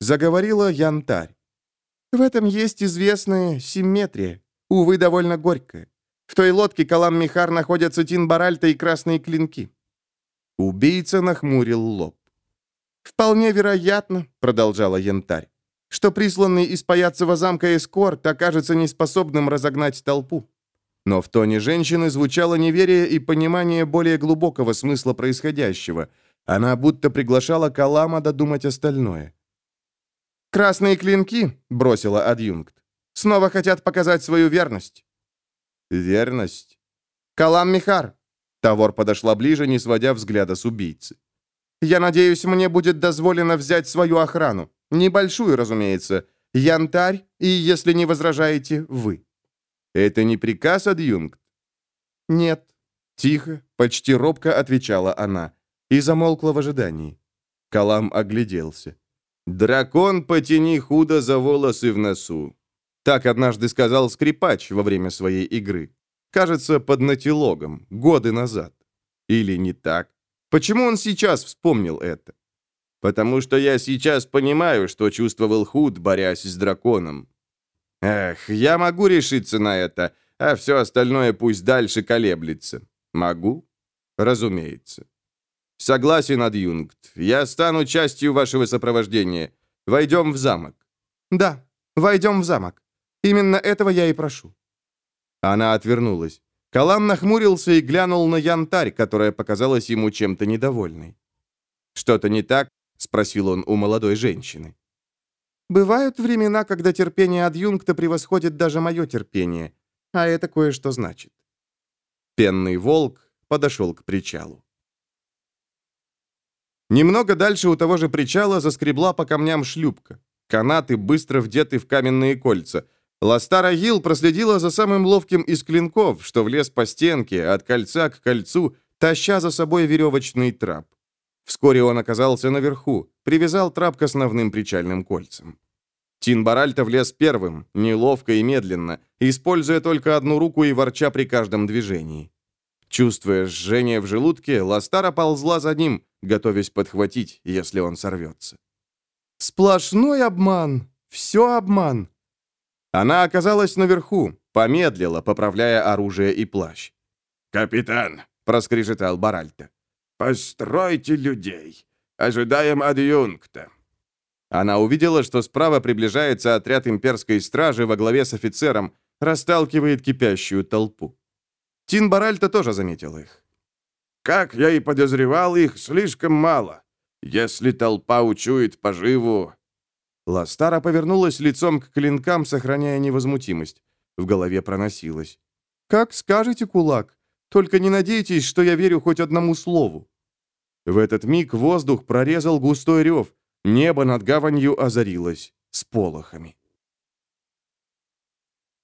Заговорила Янтарь. «В этом есть известная симметрия, увы, довольно горькая. В той лодке Калам-Михар находятся Тин-Баральта и красные клинки». Убийца нахмурил лоб. «Вполне вероятно», — продолжала Янтарь, «что присланный из Паяцева замка эскорт окажется неспособным разогнать толпу». Но в тоне женщины звучало неверие и понимание более глубокого смысла происходящего. Она будто приглашала Калама додумать остальное. «Красные клинки», — бросила адъюнкт, — «снова хотят показать свою верность». «Верность?» «Калам Михар». Тавор подошла ближе, не сводя взгляда с убийцы. Я надеюсь, мне будет дозволено взять свою охрану. Небольшую, разумеется. Янтарь и, если не возражаете, вы». «Это не приказ, адъюнкт?» «Нет». Тихо, почти робко отвечала она и замолкла в ожидании. Калам огляделся. «Дракон, потяни худо за волосы в носу». Так однажды сказал скрипач во время своей игры. Кажется, под натилогом, годы назад. Или не так? Почему он сейчас вспомнил это? Потому что я сейчас понимаю, что чувствовал Худ, борясь с драконом. Эх, я могу решиться на это, а все остальное пусть дальше колеблется. Могу? Разумеется. Согласен, адъюнкт. Я стану частью вашего сопровождения. Войдем в замок. Да, войдем в замок. Именно этого я и прошу. Она отвернулась. Калам нахмурился и глянул на янтарь, которая показалась ему чем-то недовольной. «Что-то не так?» — спросил он у молодой женщины. «Бывают времена, когда терпение адъюнкта превосходит даже мое терпение, а это кое-что значит». Пенный волк подошел к причалу. Немного дальше у того же причала заскребла по камням шлюпка. Канаты быстро вдеты в каменные кольца — Ластара Гил проследила за самым ловким из клинков, что влез по стенке, от кольца к кольцу, таща за собой веревочный трап. Вскоре он оказался наверху, привязал трап к основным причальным кольцам. Тин Баральта влез первым, неловко и медленно, используя только одну руку и ворча при каждом движении. Чувствуя жжение в желудке, Ластара ползла за ним, готовясь подхватить, если он сорвется. «Сплошной обман! Все обман!» Она оказалась наверху, помедлила, поправляя оружие и плащ. «Капитан!» — проскрежетал Баральта. «Постройте людей! Ожидаем адъюнкта!» Она увидела, что справа приближается отряд имперской стражи во главе с офицером, расталкивает кипящую толпу. Тин Баральта тоже заметил их. «Как я и подозревал, их слишком мало. Если толпа учует поживу, Ластара повернулась лицом к клинкам, сохраняя невозмутимость. В голове проносилось. «Как скажете, кулак? Только не надейтесь, что я верю хоть одному слову». В этот миг воздух прорезал густой рев. Небо над гаванью озарилось сполохами.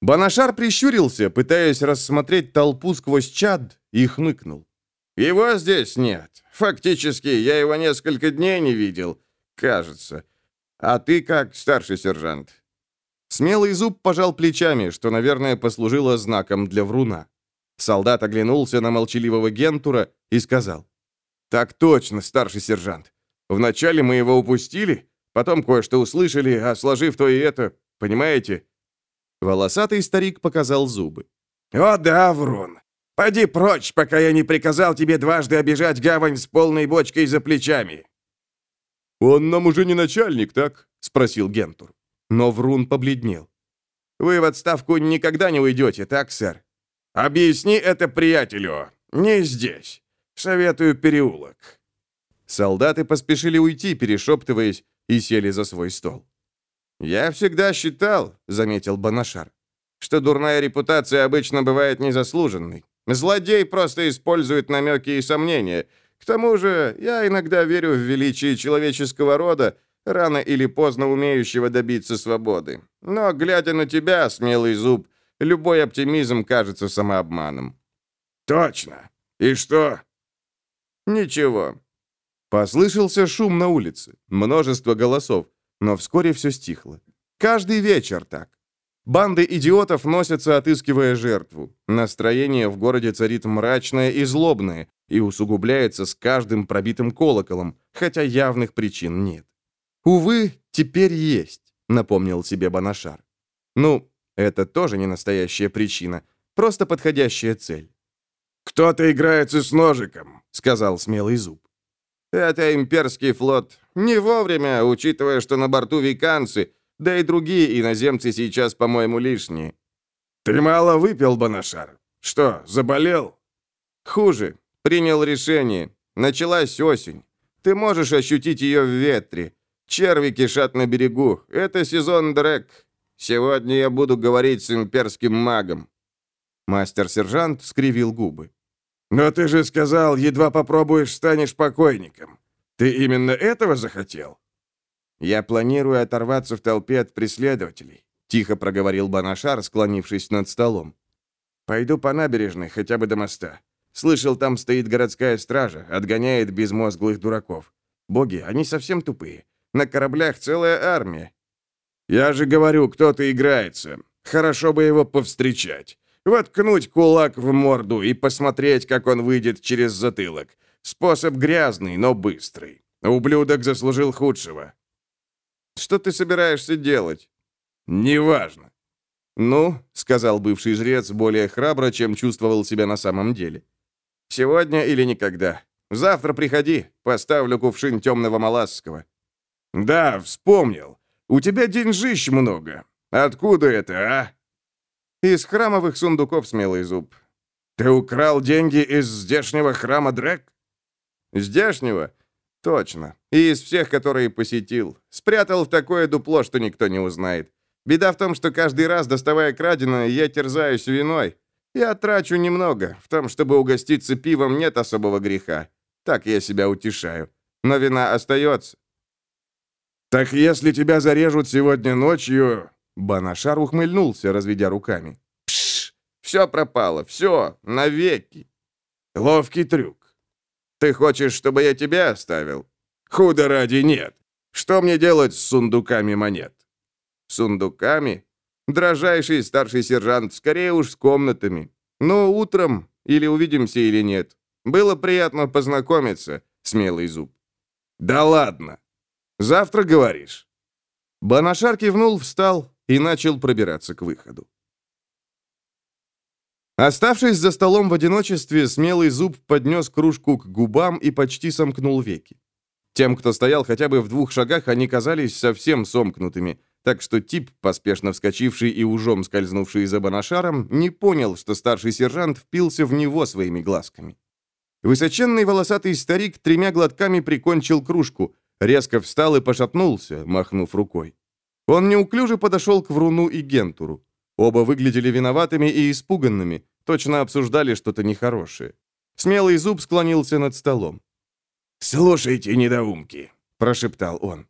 Банашар прищурился, пытаясь рассмотреть толпу сквозь чад, и хмыкнул. «Его здесь нет. Фактически, я его несколько дней не видел. Кажется. А ты как, старший сержант?» Смелый зуб пожал плечами, что, наверное, послужило знаком для вруна. Солдат оглянулся на молчаливого Гентура и сказал. «Так точно, старший сержант. Вначале мы его упустили, потом кое-что услышали, а сложив то и это, понимаете?» Волосатый старик показал зубы. «О да, врун! Пойди прочь, пока я не приказал тебе дважды обижать гавань с полной бочкой за плечами!» «Он нам уже не начальник, так?» — спросил Гентур. Но Врун побледнел. «Вы в отставку никогда не уйдете, так, сэр?» «Объясни это приятелю. Не здесь. Советую переулок». Солдаты поспешили уйти, перешептываясь, и сели за свой стол. «Я всегда считал», — заметил Банашар, «что дурная репутация обычно бывает незаслуженной. Злодей просто использует намеки и сомнения, к тому же, я иногда верю в величие человеческого рода, рано или поздно умеющего добиться свободы. Но, глядя на тебя, смелый зуб, любой оптимизм кажется самообманом». «Точно. И что?» «Ничего». Послышался шум на улице, множество голосов, но вскоре все стихло. Каждый вечер так. Банды идиотов носятся, отыскивая жертву. Настроение в городе царит мрачное и злобное, и усугубляется с каждым пробитым колоколом, хотя явных причин нет. «Увы, теперь есть», — напомнил себе Банашар. «Ну, это тоже не настоящая причина, просто подходящая цель». «Кто-то играется с ножиком», — сказал смелый зуб. «Это имперский флот. Не вовремя, учитывая, что на борту виканцы, да и другие иноземцы сейчас, по-моему, лишние». «Ты мало выпил, Банашар. Что, заболел?» «Хуже. Принял решение. Началась осень. Ты можешь ощутить ее в ветре. Черви кишат на берегу. Это сезон дрек. Сегодня я буду говорить с имперским магом». Мастер-сержант скривил губы. «Но ты же сказал, едва попробуешь, станешь покойником. Ты именно этого захотел?» «Я планирую оторваться в толпе от преследователей», — тихо проговорил Банашар, склонившись над столом. «Пойду по набережной, хотя бы до моста. Слышал, там стоит городская стража, отгоняет безмозглых дураков. Боги, они совсем тупые. На кораблях целая армия. Я же говорю, кто-то играется. Хорошо бы его повстречать. Воткнуть кулак в морду и посмотреть, как он выйдет через затылок. Способ грязный, но быстрый. Ублюдок заслужил худшего. Что ты собираешься делать? Неважно. Ну, сказал бывший жрец более храбро, чем чувствовал себя на самом деле. Сегодня или никогда. Завтра приходи, поставлю кувшин темного маласского. Да, вспомнил. У тебя деньжищ много. Откуда это, а? Из храмовых сундуков, смелый зуб. Ты украл деньги из здешнего храма Дрек? Здешнего? Точно. И из всех, которые посетил. Спрятал в такое дупло, что никто не узнает. Беда в том, что каждый раз, доставая краденое, я терзаюсь виной. Я трачу немного. В том, чтобы угоститься пивом, нет особого греха. Так я себя утешаю. Но вина остается. «Так если тебя зарежут сегодня ночью...» Банашар ухмыльнулся, разведя руками. «Пшш! Все пропало, все, навеки!» «Ловкий трюк. Ты хочешь, чтобы я тебя оставил?» «Худо ради нет. Что мне делать с сундуками монет?» «Сундуками? Дрожайший старший сержант, скорее уж с комнатами. Ну, утром, или увидимся, или нет. Было приятно познакомиться, смелый зуб». «Да ладно. Завтра говоришь». Банашар кивнул, встал, и начал пробираться к выходу. Оставшись за столом в одиночестве, смелый зуб поднес кружку к губам и почти сомкнул веки. Тем, кто стоял хотя бы в двух шагах, они казались совсем сомкнутыми, так что тип, поспешно вскочивший и ужом скользнувший за Банашаром, не понял, что старший сержант впился в него своими глазками. Высоченный волосатый старик тремя глотками прикончил кружку, резко встал и пошатнулся, махнув рукой. Он неуклюже подошел к Вруну и Гентуру. Оба выглядели виноватыми и испуганными, точно обсуждали что-то нехорошее. Смелый зуб склонился над столом. «Слушайте, недоумки», — прошептал он.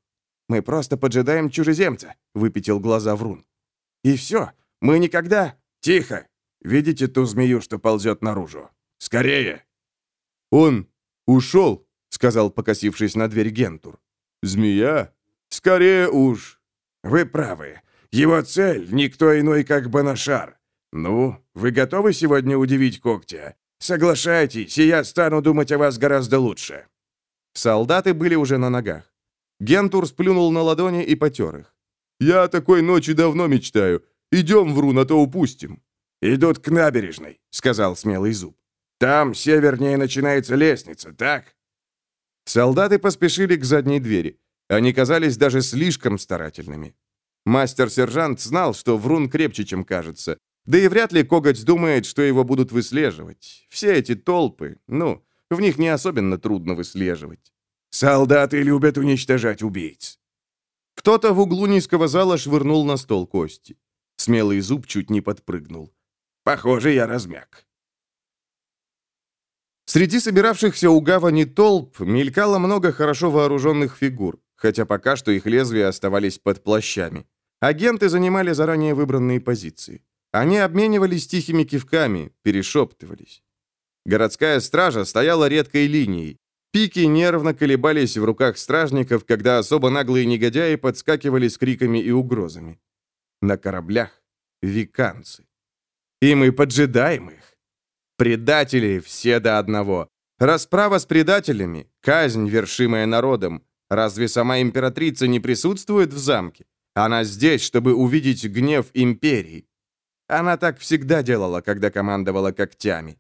«Мы просто поджидаем чужеземца», — выпятил глаза Врун. «И все, мы никогда...» «Тихо! Видите ту змею, что ползет наружу? Скорее!» «Он ушел», — сказал, покосившись на дверь Гентур. «Змея? Скорее уж!» Вы правы. Его цель — никто иной, как Банашар. Ну, вы готовы сегодня удивить когтя? Соглашайтесь, и я стану думать о вас гораздо лучше». Солдаты были уже на ногах. Гентур сплюнул на ладони и потер их. «Я о такой ночи давно мечтаю. Идем, вру, на то упустим». «Идут к набережной», — сказал смелый зуб. «Там севернее начинается лестница, так?» Солдаты поспешили к задней двери. Они казались даже слишком старательными. Мастер-сержант знал, что Врун крепче, чем кажется. Да и вряд ли Коготь думает, что его будут выслеживать. Все эти толпы, ну, в них не особенно трудно выслеживать. «Солдаты любят уничтожать убийц». Кто-то в углу низкого зала швырнул на стол кости. Смелый зуб чуть не подпрыгнул. «Похоже, я размяк». Среди собиравшихся у гавани толп мелькало много хорошо вооруженных фигур хотя пока что их лезвия оставались под плащами. Агенты занимали заранее выбранные позиции. Они обменивались тихими кивками, перешептывались. Городская стража стояла редкой линией. Пики нервно колебались в руках стражников, когда особо наглые негодяи подскакивали с криками и угрозами. На кораблях виканцы. И мы поджидаем их. Предатели все до одного. Расправа с предателями, казнь, вершимая народом. Разве сама императрица не присутствует в замке? Она здесь, чтобы увидеть гнев империи. Она так всегда делала, когда командовала когтями.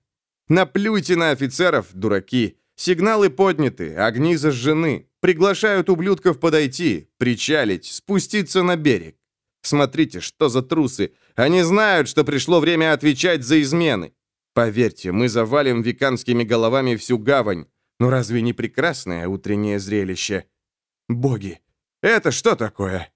Наплюйте на офицеров, дураки. Сигналы подняты, огни зажжены. Приглашают ублюдков подойти, причалить, спуститься на берег. Смотрите, что за трусы. Они знают, что пришло время отвечать за измены. Поверьте, мы завалим веканскими головами всю гавань. Но разве не прекрасное утреннее зрелище? Боги, это что такое?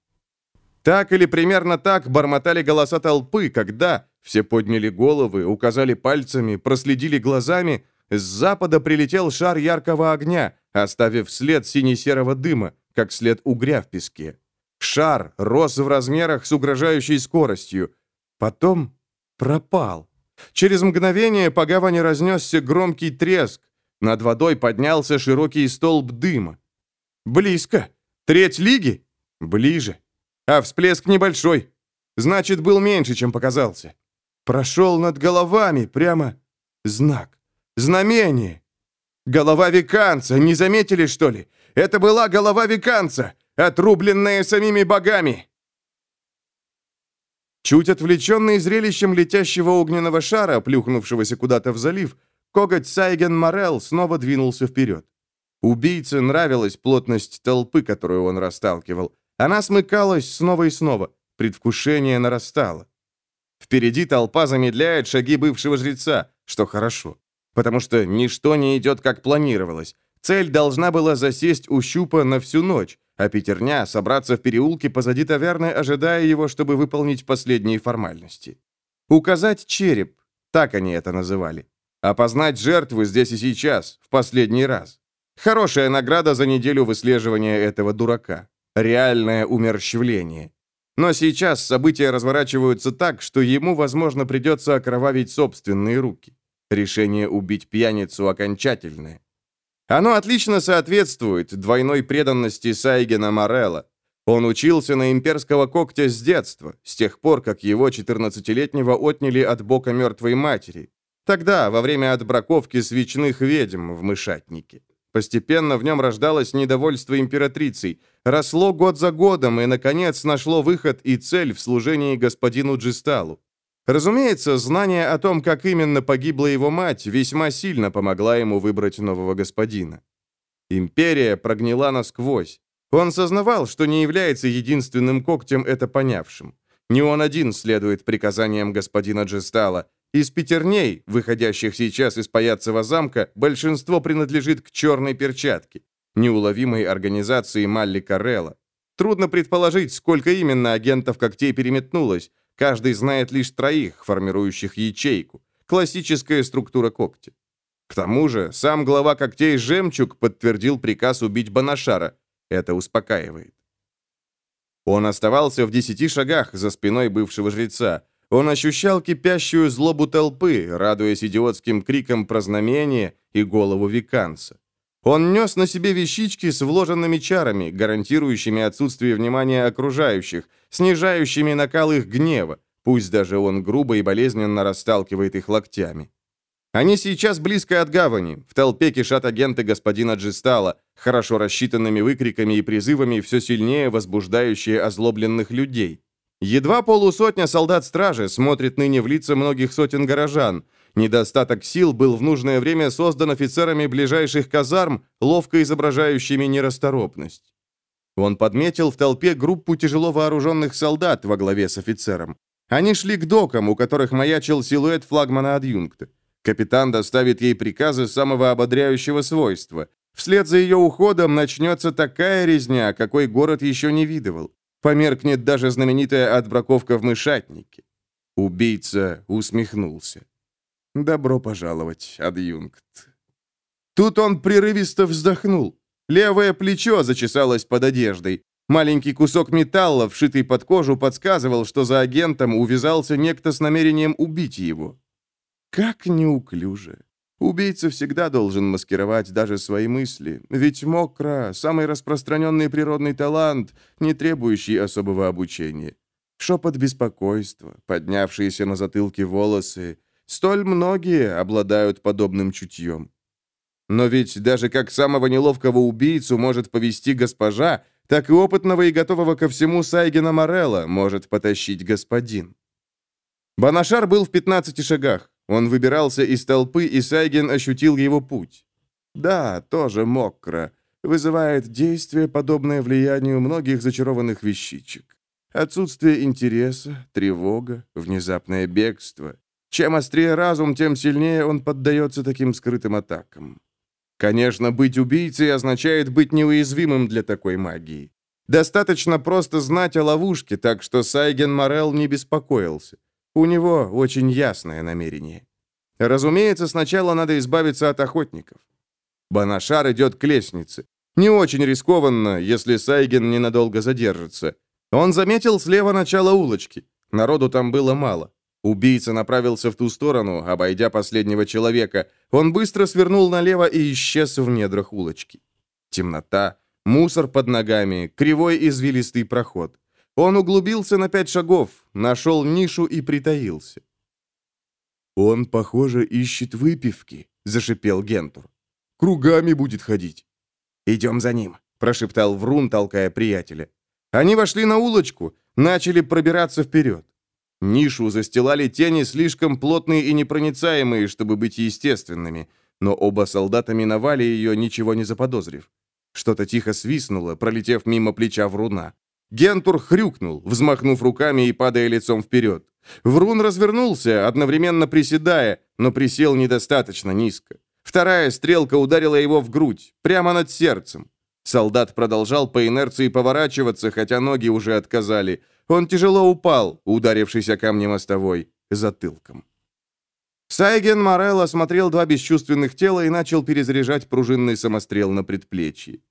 Так или примерно так бормотали голоса толпы, когда все подняли головы, указали пальцами, проследили глазами. С запада прилетел шар яркого огня, оставив след сине-серого дыма, как след угря в песке. Шар рос в размерах с угрожающей скоростью. Потом пропал. Через мгновение по гавани разнесся громкий треск. Над водой поднялся широкий столб дыма. Близко. Треть лиги? Ближе. А всплеск небольшой. Значит, был меньше, чем показался. Прошел над головами, прямо знак. Знамение. Голова веканца, не заметили, что ли? Это была голова веканца, отрубленная самими богами. Чуть отвлеченный зрелищем летящего огненного шара, плюхнувшегося куда-то в залив, коготь Сайген Морел снова двинулся вперед. Убийце нравилась плотность толпы, которую он расталкивал. Она смыкалась снова и снова. Предвкушение нарастало. Впереди толпа замедляет шаги бывшего жреца, что хорошо. Потому что ничто не идет, как планировалось. Цель должна была засесть у щупа на всю ночь, а пятерня собраться в переулке позади таверны, ожидая его, чтобы выполнить последние формальности. Указать череп, так они это называли. Опознать жертву здесь и сейчас, в последний раз. Хорошая награда за неделю выслеживания этого дурака. Реальное умерщвление. Но сейчас события разворачиваются так, что ему, возможно, придется окровавить собственные руки. Решение убить пьяницу окончательное. Оно отлично соответствует двойной преданности Сайгена Морелла. Он учился на имперского когтя с детства, с тех пор, как его 14-летнего отняли от бока мертвой матери. Тогда, во время отбраковки свечных ведьм в мышатнике. Постепенно в нем рождалось недовольство императрицей, росло год за годом и, наконец, нашло выход и цель в служении господину Джисталу. Разумеется, знание о том, как именно погибла его мать, весьма сильно помогла ему выбрать нового господина. Империя прогнила насквозь. Он сознавал, что не является единственным когтем это понявшим. Не он один следует приказаниям господина Джестала. Из пятерней, выходящих сейчас из Паяцева замка, большинство принадлежит к черной перчатке, неуловимой организации Малли Карелла. Трудно предположить, сколько именно агентов когтей переметнулось, Каждый знает лишь троих, формирующих ячейку. Классическая структура когтя. К тому же, сам глава когтей «Жемчуг» подтвердил приказ убить Банашара. Это успокаивает. Он оставался в десяти шагах за спиной бывшего жреца. Он ощущал кипящую злобу толпы, радуясь идиотским крикам про знамение и голову веканца. Он нес на себе вещички с вложенными чарами, гарантирующими отсутствие внимания окружающих, снижающими накал их гнева, пусть даже он грубо и болезненно расталкивает их локтями. Они сейчас близко от гавани, в толпе кишат агенты господина Джистала, хорошо рассчитанными выкриками и призывами, все сильнее возбуждающие озлобленных людей. Едва полусотня солдат-стражи смотрит ныне в лица многих сотен горожан, Недостаток сил был в нужное время создан офицерами ближайших казарм, ловко изображающими нерасторопность. Он подметил в толпе группу тяжело вооруженных солдат во главе с офицером. Они шли к докам, у которых маячил силуэт флагмана-адъюнкта. Капитан доставит ей приказы самого ободряющего свойства. Вслед за ее уходом начнется такая резня, какой город еще не видывал. Померкнет даже знаменитая отбраковка в мышатнике. Убийца усмехнулся. «Добро пожаловать, адъюнкт». Тут он прерывисто вздохнул. Левое плечо зачесалось под одеждой. Маленький кусок металла, вшитый под кожу, подсказывал, что за агентом увязался некто с намерением убить его. Как неуклюже. Убийца всегда должен маскировать даже свои мысли, ведь мокро — самый распространенный природный талант, не требующий особого обучения. шепот беспокойства, поднявшиеся на затылке волосы. Столь многие обладают подобным чутьем. Но ведь даже как самого неловкого убийцу может повести госпожа, так и опытного и готового ко всему Сайгена Морелла может потащить господин. Банашар был в 15 шагах. Он выбирался из толпы, и Сайген ощутил его путь. Да, тоже мокро. Вызывает действие, подобное влиянию многих зачарованных вещичек. Отсутствие интереса, тревога, внезапное бегство. Чем острее разум, тем сильнее он поддается таким скрытым атакам. Конечно, быть убийцей означает быть неуязвимым для такой магии. Достаточно просто знать о ловушке, так что Сайген Морел не беспокоился. У него очень ясное намерение. Разумеется, сначала надо избавиться от охотников. Банашар идет к лестнице. Не очень рискованно, если Сайген ненадолго задержится. Он заметил слева начало улочки. Народу там было мало. Убийца направился в ту сторону, обойдя последнего человека. Он быстро свернул налево и исчез в недрах улочки. Темнота, мусор под ногами, кривой извилистый проход. Он углубился на пять шагов, нашел нишу и притаился. «Он, похоже, ищет выпивки», — зашипел Гентур. «Кругами будет ходить». «Идем за ним», — прошептал Врун, толкая приятеля. Они вошли на улочку, начали пробираться вперед. Нишу застилали тени слишком плотные и непроницаемые, чтобы быть естественными, но оба солдата миновали ее, ничего не заподозрив. Что-то тихо свистнуло, пролетев мимо плеча Вруна. Гентур хрюкнул, взмахнув руками и падая лицом вперед. Врун развернулся, одновременно приседая, но присел недостаточно низко. Вторая стрелка ударила его в грудь, прямо над сердцем. Солдат продолжал по инерции поворачиваться, хотя ноги уже отказали. Он тяжело упал, ударившись о камни мостовой, затылком. Сайген Морел осмотрел два бесчувственных тела и начал перезаряжать пружинный самострел на предплечье.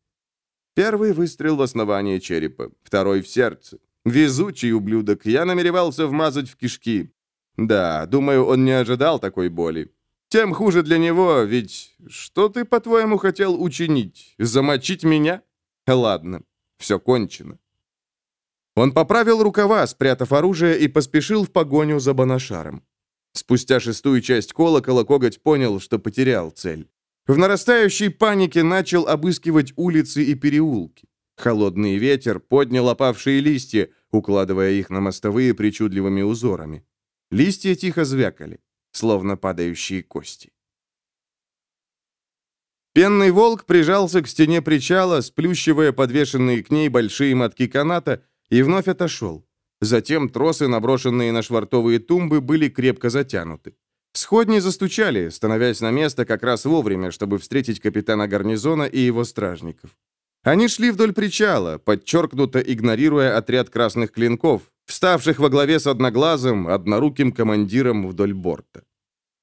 Первый выстрел в основание черепа, второй в сердце. Везучий ублюдок, я намеревался вмазать в кишки. Да, думаю, он не ожидал такой боли. Тем хуже для него, ведь что ты, по-твоему, хотел учинить? Замочить меня? Ладно, все кончено. Он поправил рукава, спрятав оружие, и поспешил в погоню за Банашаром. Спустя шестую часть колокола коготь понял, что потерял цель. В нарастающей панике начал обыскивать улицы и переулки. Холодный ветер поднял опавшие листья, укладывая их на мостовые причудливыми узорами. Листья тихо звякали, словно падающие кости. Пенный волк прижался к стене причала, сплющивая подвешенные к ней большие мотки каната, и вновь отошел. Затем тросы, наброшенные на швартовые тумбы, были крепко затянуты. Сходни застучали, становясь на место как раз вовремя, чтобы встретить капитана гарнизона и его стражников. Они шли вдоль причала, подчеркнуто игнорируя отряд красных клинков, вставших во главе с одноглазым, одноруким командиром вдоль борта.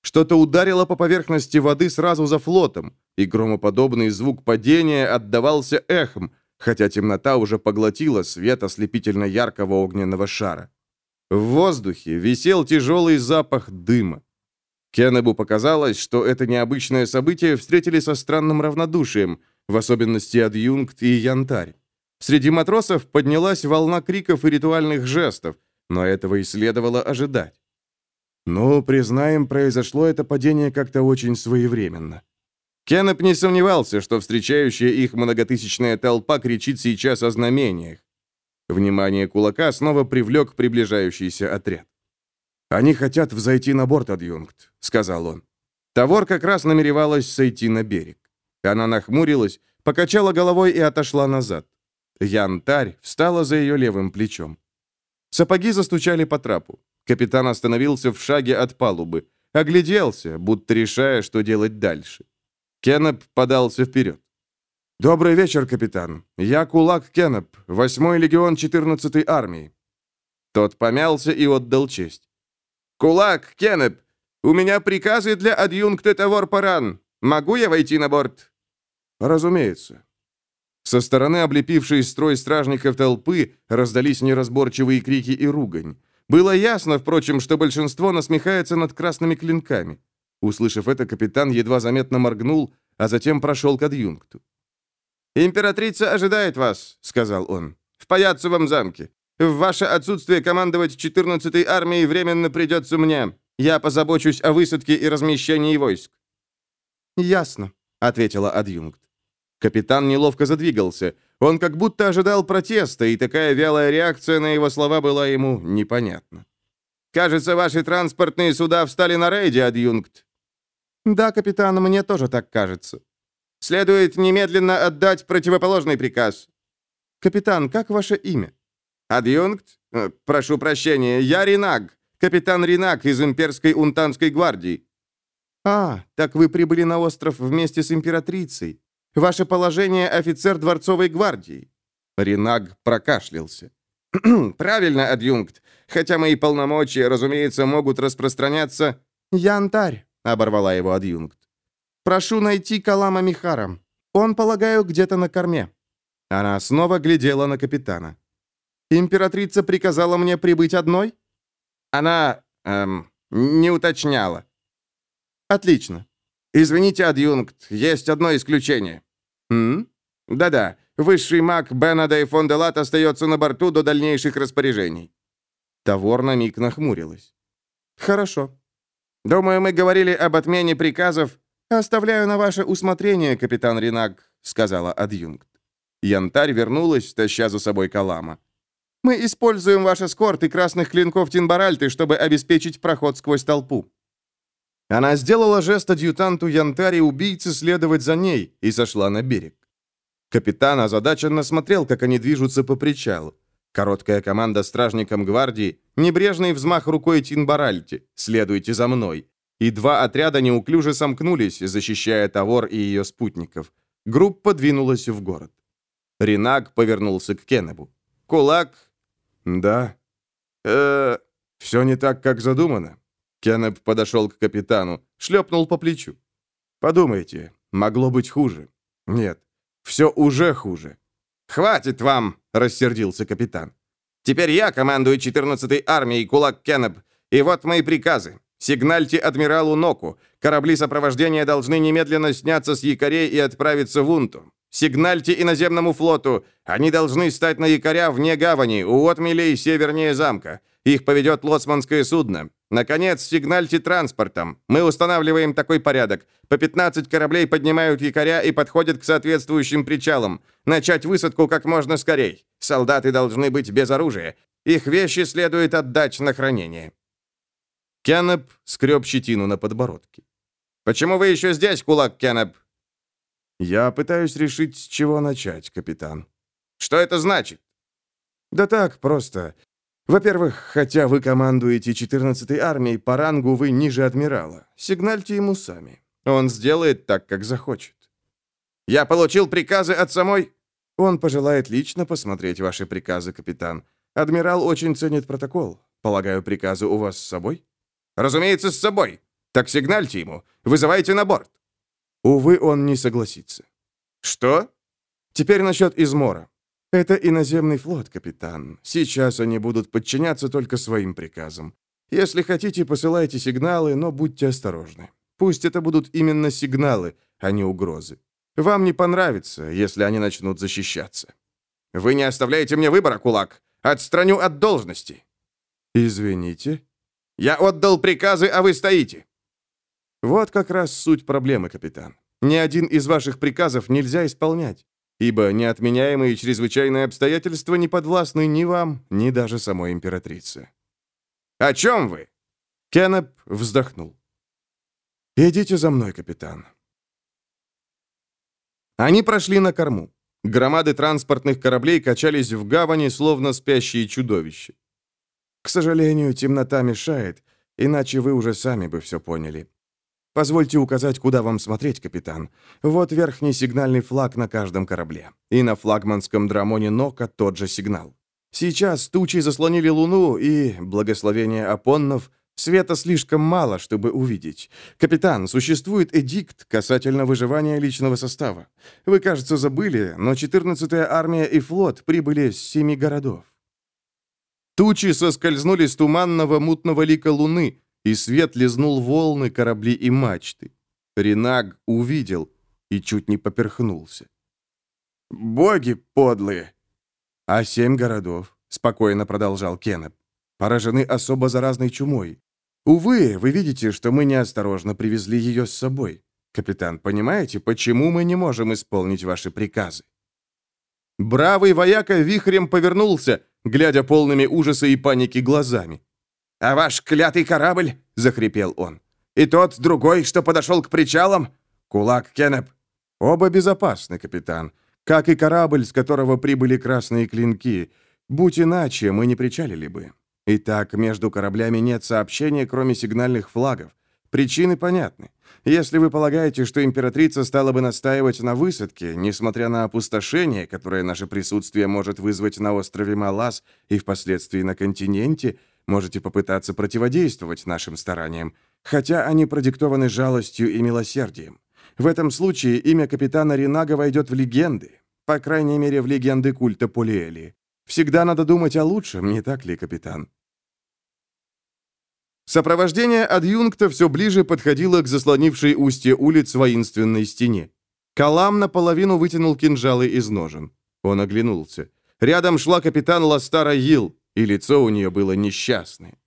Что-то ударило по поверхности воды сразу за флотом, и громоподобный звук падения отдавался эхом, хотя темнота уже поглотила свет ослепительно яркого огненного шара. В воздухе висел тяжелый запах дыма. Кеннебу показалось, что это необычное событие встретили со странным равнодушием, в особенности адъюнкт и янтарь. Среди матросов поднялась волна криков и ритуальных жестов, но этого и следовало ожидать. Ну, признаем, произошло это падение как-то очень своевременно. Кеннеп не сомневался, что встречающая их многотысячная толпа кричит сейчас о знамениях. Внимание кулака снова привлек приближающийся отряд. «Они хотят взойти на борт, адъюнкт», — сказал он. Тавор как раз намеревалась сойти на берег. Она нахмурилась, покачала головой и отошла назад. Янтарь встала за ее левым плечом. Сапоги застучали по трапу. Капитан остановился в шаге от палубы. Огляделся, будто решая, что делать дальше. Кеннеп подался вперед. «Добрый вечер, капитан. Я кулак Кеннеп, 8-й легион 14-й армии». Тот помялся и отдал честь. «Кулак, Кеннеп, у меня приказы для адъюнкта Тавор-Паран. Могу я войти на борт?» «Разумеется». Со стороны облепившей строй стражников толпы раздались неразборчивые крики и ругань. Было ясно, впрочем, что большинство насмехается над красными клинками. Услышав это, капитан едва заметно моргнул, а затем прошел к адъюнкту. «Императрица ожидает вас», — сказал он, — «в Паяцевом замке. В ваше отсутствие командовать 14-й армией временно придется мне. Я позабочусь о высадке и размещении войск». «Ясно», — ответила адъюнкт. Капитан неловко задвигался. Он как будто ожидал протеста, и такая вялая реакция на его слова была ему непонятна. «Кажется, ваши транспортные суда встали на рейде, адъюнкт». «Да, капитан, мне тоже так кажется». «Следует немедленно отдать противоположный приказ». «Капитан, как ваше имя?» «Адъюнкт? Э, прошу прощения, я Ринаг, капитан Ринаг из имперской унтанской гвардии». «А, так вы прибыли на остров вместе с императрицей. Ваше положение — офицер дворцовой гвардии». Ринаг прокашлялся. «Правильно, адъюнкт. Хотя мои полномочия, разумеется, могут распространяться...» «Янтарь», — оборвала его адъюнкт. «Прошу найти Калама Михара. Он, полагаю, где-то на корме». Она снова глядела на капитана. «Императрица приказала мне прибыть одной?» «Она... эм... не уточняла». «Отлично. Извините, адъюнкт, есть одно исключение». «М? Да-да, высший маг Беннадей фон де Лат остается на борту до дальнейших распоряжений». Тавор на миг нахмурилась. «Хорошо. Думаю, мы говорили об отмене приказов. Оставляю на ваше усмотрение, капитан Ринаг», — сказала адъюнкт. Янтарь вернулась, таща за собой Калама. «Мы используем ваш эскорт и красных клинков Тинбаральты, чтобы обеспечить проход сквозь толпу». Она сделала жест адъютанту Янтари убийцы следовать за ней и сошла на берег. Капитан озадаченно смотрел, как они движутся по причалу. Короткая команда стражникам гвардии, небрежный взмах рукой Тинбаральти «Следуйте за мной». И два отряда неуклюже сомкнулись, защищая Тавор и ее спутников. Группа двинулась в город. Ринаг повернулся к Кеннебу. «Кулак?» «Да». «Э, все не так, как задумано». Кеннеб подошел к капитану, шлепнул по плечу. «Подумайте, могло быть хуже. Нет, все уже хуже». «Хватит вам!» — рассердился капитан. «Теперь я командую 14-й армией, кулак Кеннеб, и вот мои приказы. Сигнальте адмиралу Ноку. Корабли сопровождения должны немедленно сняться с якорей и отправиться в Унту. Сигнальте иноземному флоту. Они должны стать на якоря вне гавани, у отмелей севернее замка. Их поведет лоцманское судно. Наконец, сигнальте транспортом. Мы устанавливаем такой порядок. По 15 кораблей поднимают якоря и подходят к соответствующим причалам. Начать высадку как можно скорей. Солдаты должны быть без оружия. Их вещи следует отдать на хранение. Кеннеп скреб щетину на подбородке. «Почему вы еще здесь, кулак Кеннеп?» «Я пытаюсь решить, с чего начать, капитан». «Что это значит?» «Да так, просто. Во-первых, хотя вы командуете 14-й армией, по рангу вы ниже адмирала. Сигнальте ему сами. Он сделает так, как захочет». «Я получил приказы от самой...» «Он пожелает лично посмотреть ваши приказы, капитан. Адмирал очень ценит протокол. Полагаю, приказы у вас с собой?» «Разумеется, с собой. Так сигнальте ему. Вызывайте на борт». Увы, он не согласится. Что? Теперь насчет измора. Это иноземный флот, капитан. Сейчас они будут подчиняться только своим приказам. Если хотите, посылайте сигналы, но будьте осторожны. Пусть это будут именно сигналы, а не угрозы. Вам не понравится, если они начнут защищаться. Вы не оставляете мне выбора, кулак. Отстраню от должности. Извините. Я отдал приказы, а вы стоите. Вот как раз суть проблемы, капитан. Ни один из ваших приказов нельзя исполнять, ибо неотменяемые чрезвычайные обстоятельства не подвластны ни вам, ни даже самой императрице. О чем вы? Кеннеп вздохнул. «Идите за мной, капитан». Они прошли на корму. Громады транспортных кораблей качались в гавани, словно спящие чудовища. К сожалению, темнота мешает, иначе вы уже сами бы все поняли. Позвольте указать, куда вам смотреть, капитан. Вот верхний сигнальный флаг на каждом корабле. И на флагманском драмоне Нока тот же сигнал. Сейчас тучи заслонили луну, и, благословение Апоннов, света слишком мало, чтобы увидеть. Капитан, существует эдикт касательно выживания личного состава. Вы, кажется, забыли, но 14-я армия и флот прибыли с семи городов. Тучи соскользнули с туманного мутного лика луны, и свет лизнул волны, корабли и мачты. Ренаг увидел и чуть не поперхнулся. «Боги подлые!» «А семь городов? — спокойно продолжал Кеннеп. «Поражены особо заразной чумой. Увы, вы видите, что мы неосторожно привезли ее с собой. Капитан, понимаете, почему мы не можем исполнить ваши приказы?» Бравый вояка вихрем повернулся, глядя полными ужаса и паники глазами. «А ваш клятый корабль?» — захрипел он. «И тот другой, что подошел к причалам? Кулак Кеннеп?» «Оба безопасны, капитан, как и корабль, с которого прибыли красные клинки. Будь иначе, мы не причалили бы. Итак, между кораблями нет сообщения, кроме сигнальных флагов. Причины понятны. Если вы полагаете, что императрица стала бы настаивать на высадке, несмотря на опустошение, которое наше присутствие может вызвать на острове Малас и впоследствии на континенте, можете попытаться противодействовать нашим стараниям, хотя они продиктованы жалостью и милосердием. В этом случае имя капитана Ринага войдет в легенды, по крайней мере, в легенды культа Полиэли. Всегда надо думать о лучшем, не так ли, капитан? Сопровождение адъюнкта все ближе подходило к заслонившей устье улиц воинственной стене. Калам наполовину вытянул кинжалы из ножен. Он оглянулся. Рядом шла капитан Ластара Йил, и лицо у нее было несчастное.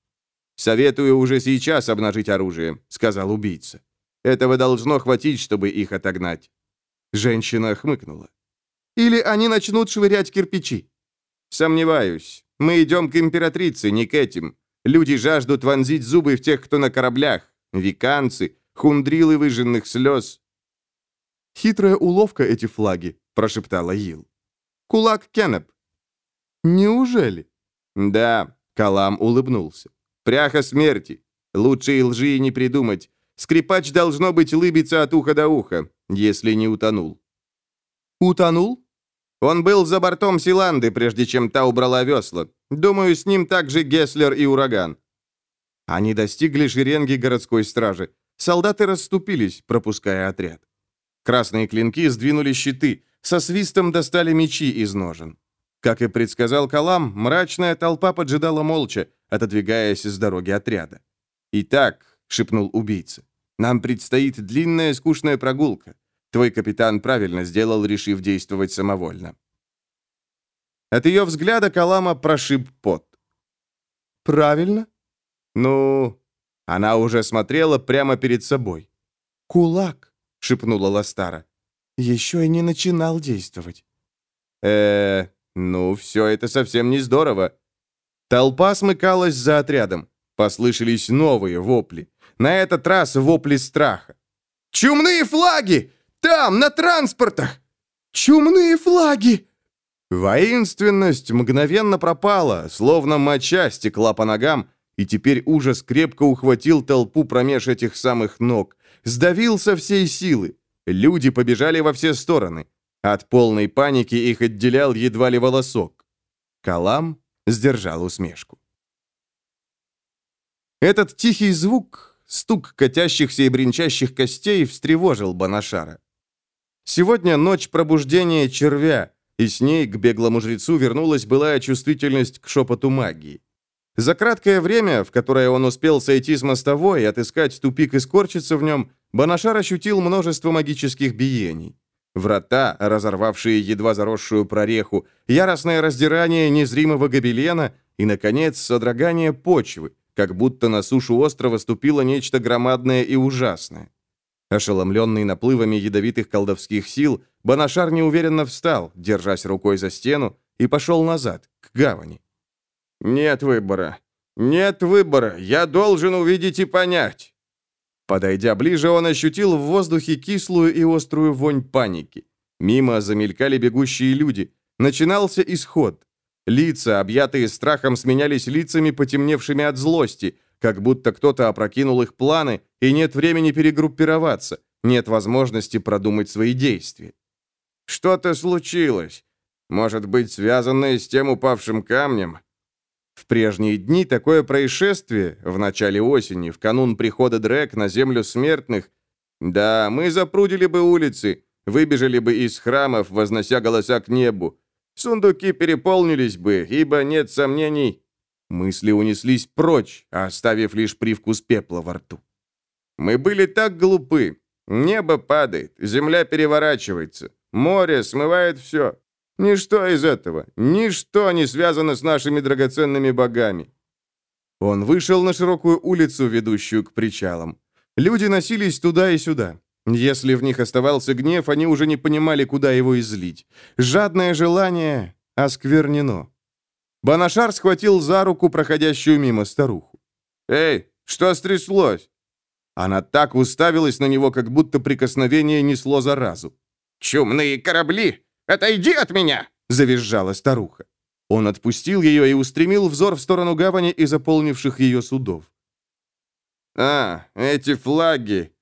«Советую уже сейчас обнажить оружие», — сказал убийца. «Этого должно хватить, чтобы их отогнать». Женщина хмыкнула. «Или они начнут швырять кирпичи». «Сомневаюсь. Мы идем к императрице, не к этим. Люди жаждут вонзить зубы в тех, кто на кораблях. Виканцы, хундрилы выжженных слез. «Хитрая уловка эти флаги», — прошептала Йил. «Кулак Кеннеп». «Неужели?» «Да», — Калам улыбнулся. «Пряха смерти. Лучше и лжи не придумать. Скрипач должно быть лыбиться от уха до уха, если не утонул». «Утонул?» Он был за бортом Силанды, прежде чем та убрала весла. Думаю, с ним также Гесслер и Ураган. Они достигли шеренги городской стражи. Солдаты расступились, пропуская отряд. Красные клинки сдвинули щиты, со свистом достали мечи из ножен. Как и предсказал Калам, мрачная толпа поджидала молча, отодвигаясь с дороги отряда. «Итак», — шепнул убийца, — «нам предстоит длинная скучная прогулка. Твой капитан правильно сделал, решив действовать самовольно. От ее взгляда Калама прошиб пот. «Правильно?» «Ну...» Она уже смотрела прямо перед собой. «Кулак», — шепнула Ластара. «Еще и не начинал действовать». э ну, все это совсем не здорово». Толпа смыкалась за отрядом. Послышались новые вопли. На этот раз вопли страха. «Чумные флаги! Там, на транспортах! Чумные флаги!» Воинственность мгновенно пропала, словно моча стекла по ногам, и теперь ужас крепко ухватил толпу промеж этих самых ног, сдавил со всей силы. Люди побежали во все стороны. От полной паники их отделял едва ли волосок. Калам сдержал усмешку. Этот тихий звук, стук катящихся и бренчащих костей, встревожил Банашара. Сегодня ночь пробуждения червя, и с ней к беглому жрецу вернулась былая чувствительность к шепоту магии. За краткое время, в которое он успел сойти с мостовой, отыскать тупик и скорчиться в нем, Банашар ощутил множество магических биений. Врата, разорвавшие едва заросшую прореху, яростное раздирание незримого гобелена и, наконец, содрогание почвы, как будто на сушу острова ступило нечто громадное и ужасное. Ошеломленный наплывами ядовитых колдовских сил, Банашар неуверенно встал, держась рукой за стену, и пошел назад, к гавани. «Нет выбора. Нет выбора. Я должен увидеть и понять». Подойдя ближе, он ощутил в воздухе кислую и острую вонь паники. Мимо замелькали бегущие люди. Начинался исход. Лица, объятые страхом, сменялись лицами, потемневшими от злости – как будто кто-то опрокинул их планы, и нет времени перегруппироваться, нет возможности продумать свои действия. Что-то случилось. Может быть, связанное с тем упавшим камнем? В прежние дни такое происшествие, в начале осени, в канун прихода Дрек на землю смертных, да, мы запрудили бы улицы, выбежали бы из храмов, вознося голоса к небу. Сундуки переполнились бы, ибо нет сомнений, Мысли унеслись прочь, оставив лишь привкус пепла во рту. Мы были так глупы. Небо падает, земля переворачивается, море смывает все. Ничто из этого, ничто не связано с нашими драгоценными богами. Он вышел на широкую улицу, ведущую к причалам. Люди носились туда и сюда. Если в них оставался гнев, они уже не понимали, куда его излить. Жадное желание осквернено. Банашар схватил за руку проходящую мимо старуху. «Эй, что стряслось?» Она так уставилась на него, как будто прикосновение несло заразу. «Чумные корабли! Отойди от меня!» — завизжала старуха. Он отпустил ее и устремил взор в сторону гавани и заполнивших ее судов. «А, эти флаги!»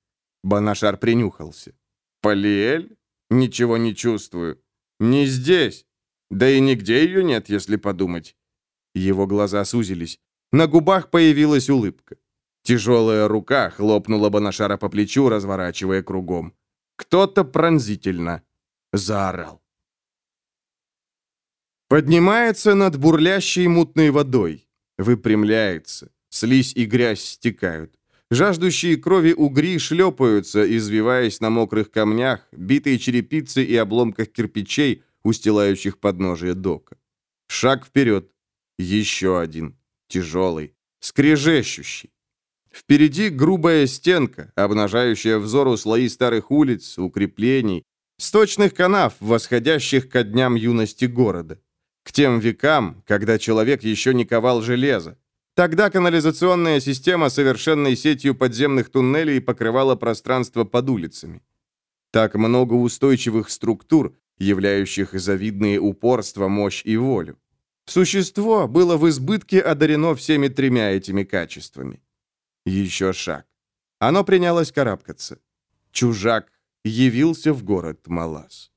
Банашар принюхался. «Полиэль? Ничего не чувствую. Не здесь. Да и нигде ее нет, если подумать». Его глаза сузились. На губах появилась улыбка. Тяжелая рука хлопнула Банашара по плечу, разворачивая кругом. Кто-то пронзительно заорал. Поднимается над бурлящей мутной водой. Выпрямляется. Слизь и грязь стекают. Жаждущие крови угри шлепаются, извиваясь на мокрых камнях, битые черепицы и обломках кирпичей, устилающих подножие дока. Шаг вперед. Еще один. Тяжелый. Скрежещущий. Впереди грубая стенка, обнажающая взору слои старых улиц, укреплений, сточных канав, восходящих ко дням юности города. К тем векам, когда человек еще не ковал железо. Тогда канализационная система совершенной сетью подземных туннелей покрывала пространство под улицами. Так много устойчивых структур, являющих завидные упорство, мощь и волю. Существо было в избытке одарено всеми тремя этими качествами. Еще шаг. Оно принялось карабкаться. Чужак явился в город Малас.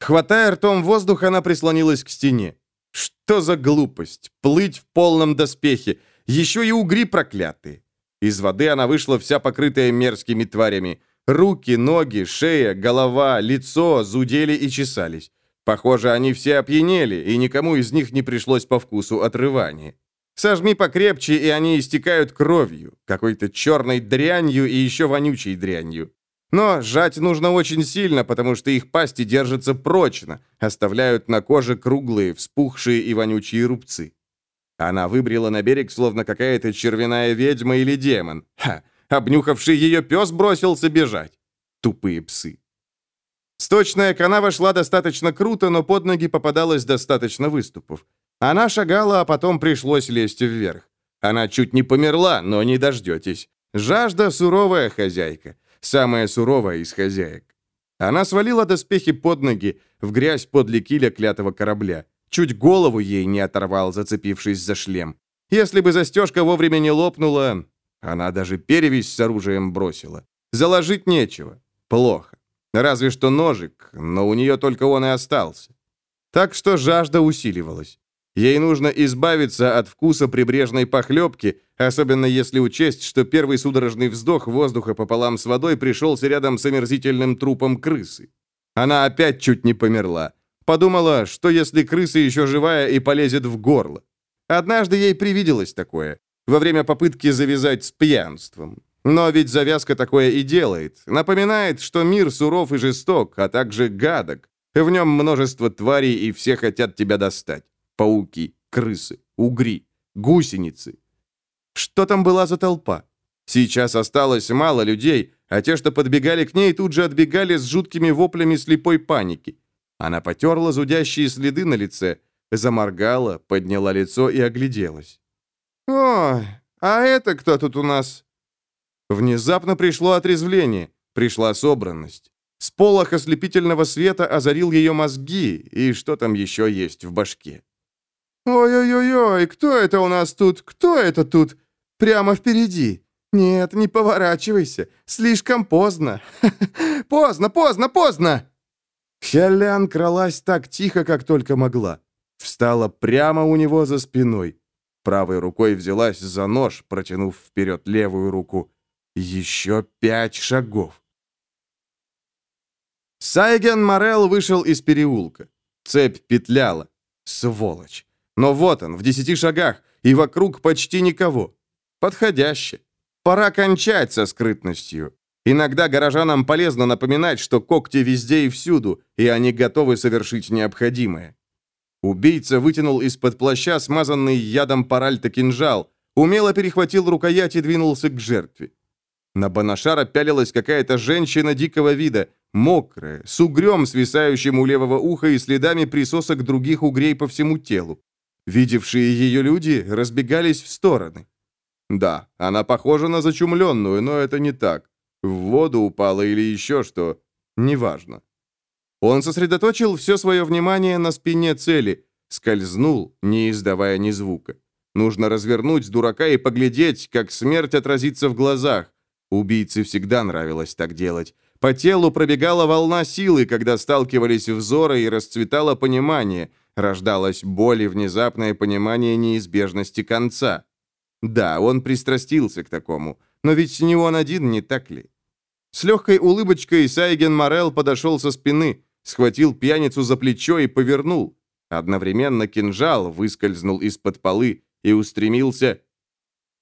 Хватая ртом воздух, она прислонилась к стене. Что за глупость? Плыть в полном доспехе. Еще и угри проклятые. Из воды она вышла вся покрытая мерзкими тварями. Руки, ноги, шея, голова, лицо зудели и чесались. Похоже, они все опьянели, и никому из них не пришлось по вкусу отрывания. Сожми покрепче, и они истекают кровью, какой-то черной дрянью и еще вонючей дрянью. Но жать нужно очень сильно, потому что их пасти держатся прочно, оставляют на коже круглые, вспухшие и вонючие рубцы. Она выбрела на берег, словно какая-то червяная ведьма или демон. Ха! Обнюхавший ее пес бросился бежать. Тупые псы. Сточная канава шла достаточно круто, но под ноги попадалось достаточно выступов. Она шагала, а потом пришлось лезть вверх. Она чуть не померла, но не дождетесь. Жажда — суровая хозяйка самая суровая из хозяек. Она свалила доспехи под ноги, в грязь подле киля клятого корабля. Чуть голову ей не оторвал, зацепившись за шлем. Если бы застежка вовремя не лопнула, она даже перевязь с оружием бросила. Заложить нечего. Плохо. Разве что ножик, но у нее только он и остался. Так что жажда усиливалась. Ей нужно избавиться от вкуса прибрежной похлебки, особенно если учесть, что первый судорожный вздох воздуха пополам с водой пришелся рядом с омерзительным трупом крысы. Она опять чуть не померла. Подумала, что если крыса еще живая и полезет в горло. Однажды ей привиделось такое, во время попытки завязать с пьянством. Но ведь завязка такое и делает. Напоминает, что мир суров и жесток, а также гадок. В нем множество тварей, и все хотят тебя достать пауки, крысы, угри, гусеницы. Что там была за толпа? Сейчас осталось мало людей, а те, что подбегали к ней, тут же отбегали с жуткими воплями слепой паники. Она потерла зудящие следы на лице, заморгала, подняла лицо и огляделась. «О, а это кто тут у нас?» Внезапно пришло отрезвление, пришла собранность. Сполох ослепительного света озарил ее мозги, и что там еще есть в башке. «Ой-ой-ой, кто это у нас тут? Кто это тут? Прямо впереди. Нет, не поворачивайся. Слишком поздно. Поздно, поздно, поздно!» Хялян кралась так тихо, как только могла. Встала прямо у него за спиной. Правой рукой взялась за нож, протянув вперед левую руку. Еще пять шагов. Сайген Морел вышел из переулка. Цепь петляла. Сволочь. Но вот он, в десяти шагах, и вокруг почти никого. Подходяще. Пора кончать со скрытностью. Иногда горожанам полезно напоминать, что когти везде и всюду, и они готовы совершить необходимое. Убийца вытянул из-под плаща смазанный ядом паральта кинжал, умело перехватил рукоять и двинулся к жертве. На Банашара пялилась какая-то женщина дикого вида, мокрая, с угрем, свисающим у левого уха и следами присосок других угрей по всему телу. Видевшие ее люди разбегались в стороны. Да, она похожа на зачумленную, но это не так. В воду упала или еще что. Неважно. Он сосредоточил все свое внимание на спине цели, скользнул, не издавая ни звука. Нужно развернуть дурака и поглядеть, как смерть отразится в глазах. Убийце всегда нравилось так делать. По телу пробегала волна силы, когда сталкивались взоры и расцветало понимание, рождалась боль и внезапное понимание неизбежности конца. Да, он пристрастился к такому, но ведь не он один, не так ли? С легкой улыбочкой Сайген Морел подошел со спины, схватил пьяницу за плечо и повернул. Одновременно кинжал выскользнул из-под полы и устремился...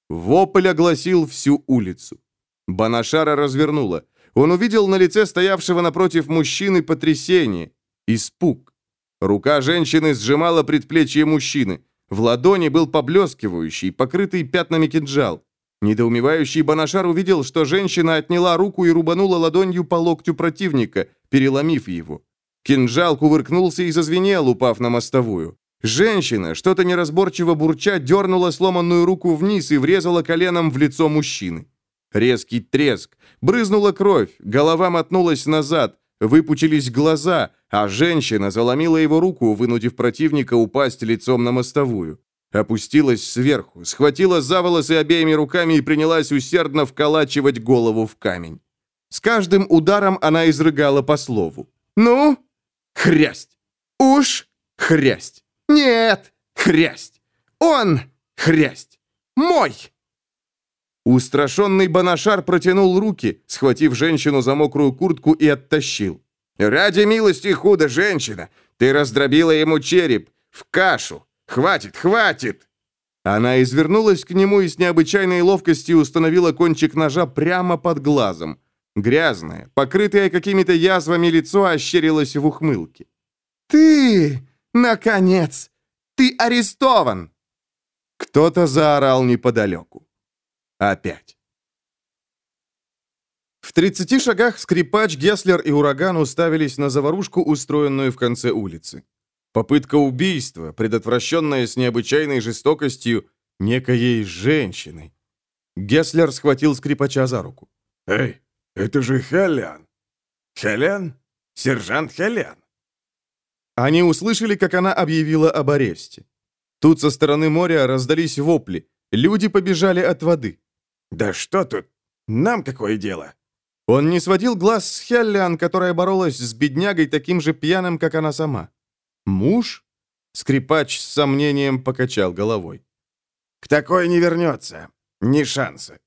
Вопль огласил всю улицу. Банашара развернула. Он увидел на лице стоявшего напротив мужчины потрясение, испуг. Рука женщины сжимала предплечье мужчины. В ладони был поблескивающий, покрытый пятнами кинжал. Недоумевающий Банашар увидел, что женщина отняла руку и рубанула ладонью по локтю противника, переломив его. Кинжал кувыркнулся и зазвенел, упав на мостовую. Женщина, что-то неразборчиво бурча, дернула сломанную руку вниз и врезала коленом в лицо мужчины. Резкий треск. Брызнула кровь, голова мотнулась назад, выпучились глаза, а женщина заломила его руку, вынудив противника упасть лицом на мостовую. Опустилась сверху, схватила за волосы обеими руками и принялась усердно вколачивать голову в камень. С каждым ударом она изрыгала по слову. «Ну? Хрясть! Уж! Хрясть! Нет! Хрясть! Он! Хрясть! Мой!» Устрашенный Банашар протянул руки, схватив женщину за мокрую куртку и оттащил. «Ради милости худо, женщина! Ты раздробила ему череп! В кашу! Хватит, хватит!» Она извернулась к нему и с необычайной ловкостью установила кончик ножа прямо под глазом. Грязное, покрытое какими-то язвами лицо ощерилось в ухмылке. «Ты, наконец! Ты арестован!» Кто-то заорал неподалеку. Опять. В 30 шагах скрипач, Геслер и Ураган уставились на заварушку, устроенную в конце улицы. Попытка убийства, предотвращенная с необычайной жестокостью некоей женщины. Геслер схватил скрипача за руку. «Эй, это же Хелен!» «Хелен? Сержант Хелен!» Они услышали, как она объявила об аресте. Тут со стороны моря раздались вопли. Люди побежали от воды. «Да что тут? Нам какое дело?» Он не сводил глаз с Хеллиан, которая боролась с беднягой таким же пьяным, как она сама. «Муж?» Скрипач с сомнением покачал головой. «К такой не вернется. Ни шанса».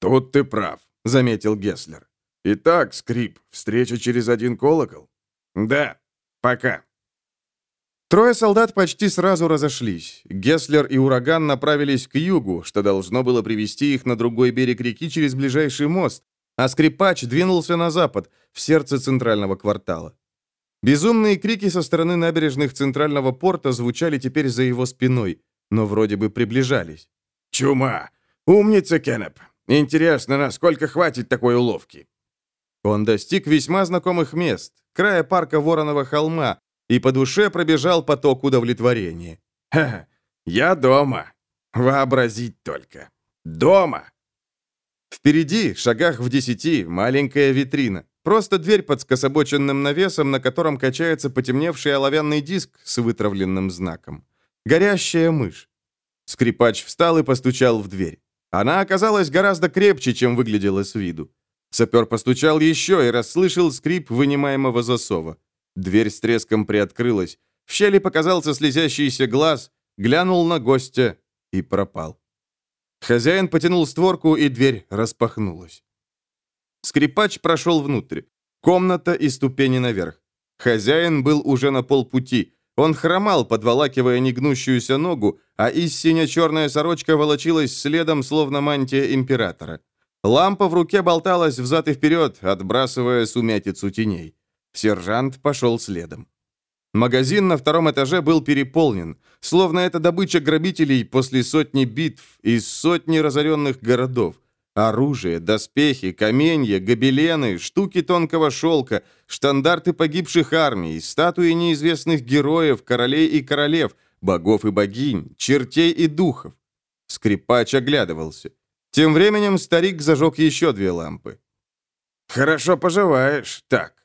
«Тут ты прав», — заметил Гесслер. «Итак, скрип, встреча через один колокол?» «Да, пока». Трое солдат почти сразу разошлись. Гесслер и Ураган направились к югу, что должно было привести их на другой берег реки через ближайший мост, а скрипач двинулся на запад, в сердце центрального квартала. Безумные крики со стороны набережных центрального порта звучали теперь за его спиной, но вроде бы приближались. «Чума! Умница, Кеннеп! Интересно, насколько хватит такой уловки?» Он достиг весьма знакомых мест, края парка Воронова холма, и по душе пробежал поток удовлетворения. «Ха, я дома. Вообразить только. Дома!» Впереди, шагах в десяти, маленькая витрина. Просто дверь под скособоченным навесом, на котором качается потемневший оловянный диск с вытравленным знаком. Горящая мышь. Скрипач встал и постучал в дверь. Она оказалась гораздо крепче, чем выглядела с виду. Сапер постучал еще и расслышал скрип вынимаемого засова. Дверь с треском приоткрылась. В щели показался слезящийся глаз, глянул на гостя и пропал. Хозяин потянул створку, и дверь распахнулась. Скрипач прошел внутрь. Комната и ступени наверх. Хозяин был уже на полпути. Он хромал, подволакивая негнущуюся ногу, а из сине-черная сорочка волочилась следом, словно мантия императора. Лампа в руке болталась взад и вперед, отбрасывая сумятицу теней. Сержант пошел следом. Магазин на втором этаже был переполнен, словно это добыча грабителей после сотни битв из сотни разоренных городов. Оружие, доспехи, каменья, гобелены, штуки тонкого шелка, штандарты погибших армий, статуи неизвестных героев, королей и королев, богов и богинь, чертей и духов. Скрипач оглядывался. Тем временем старик зажег еще две лампы. «Хорошо поживаешь, так».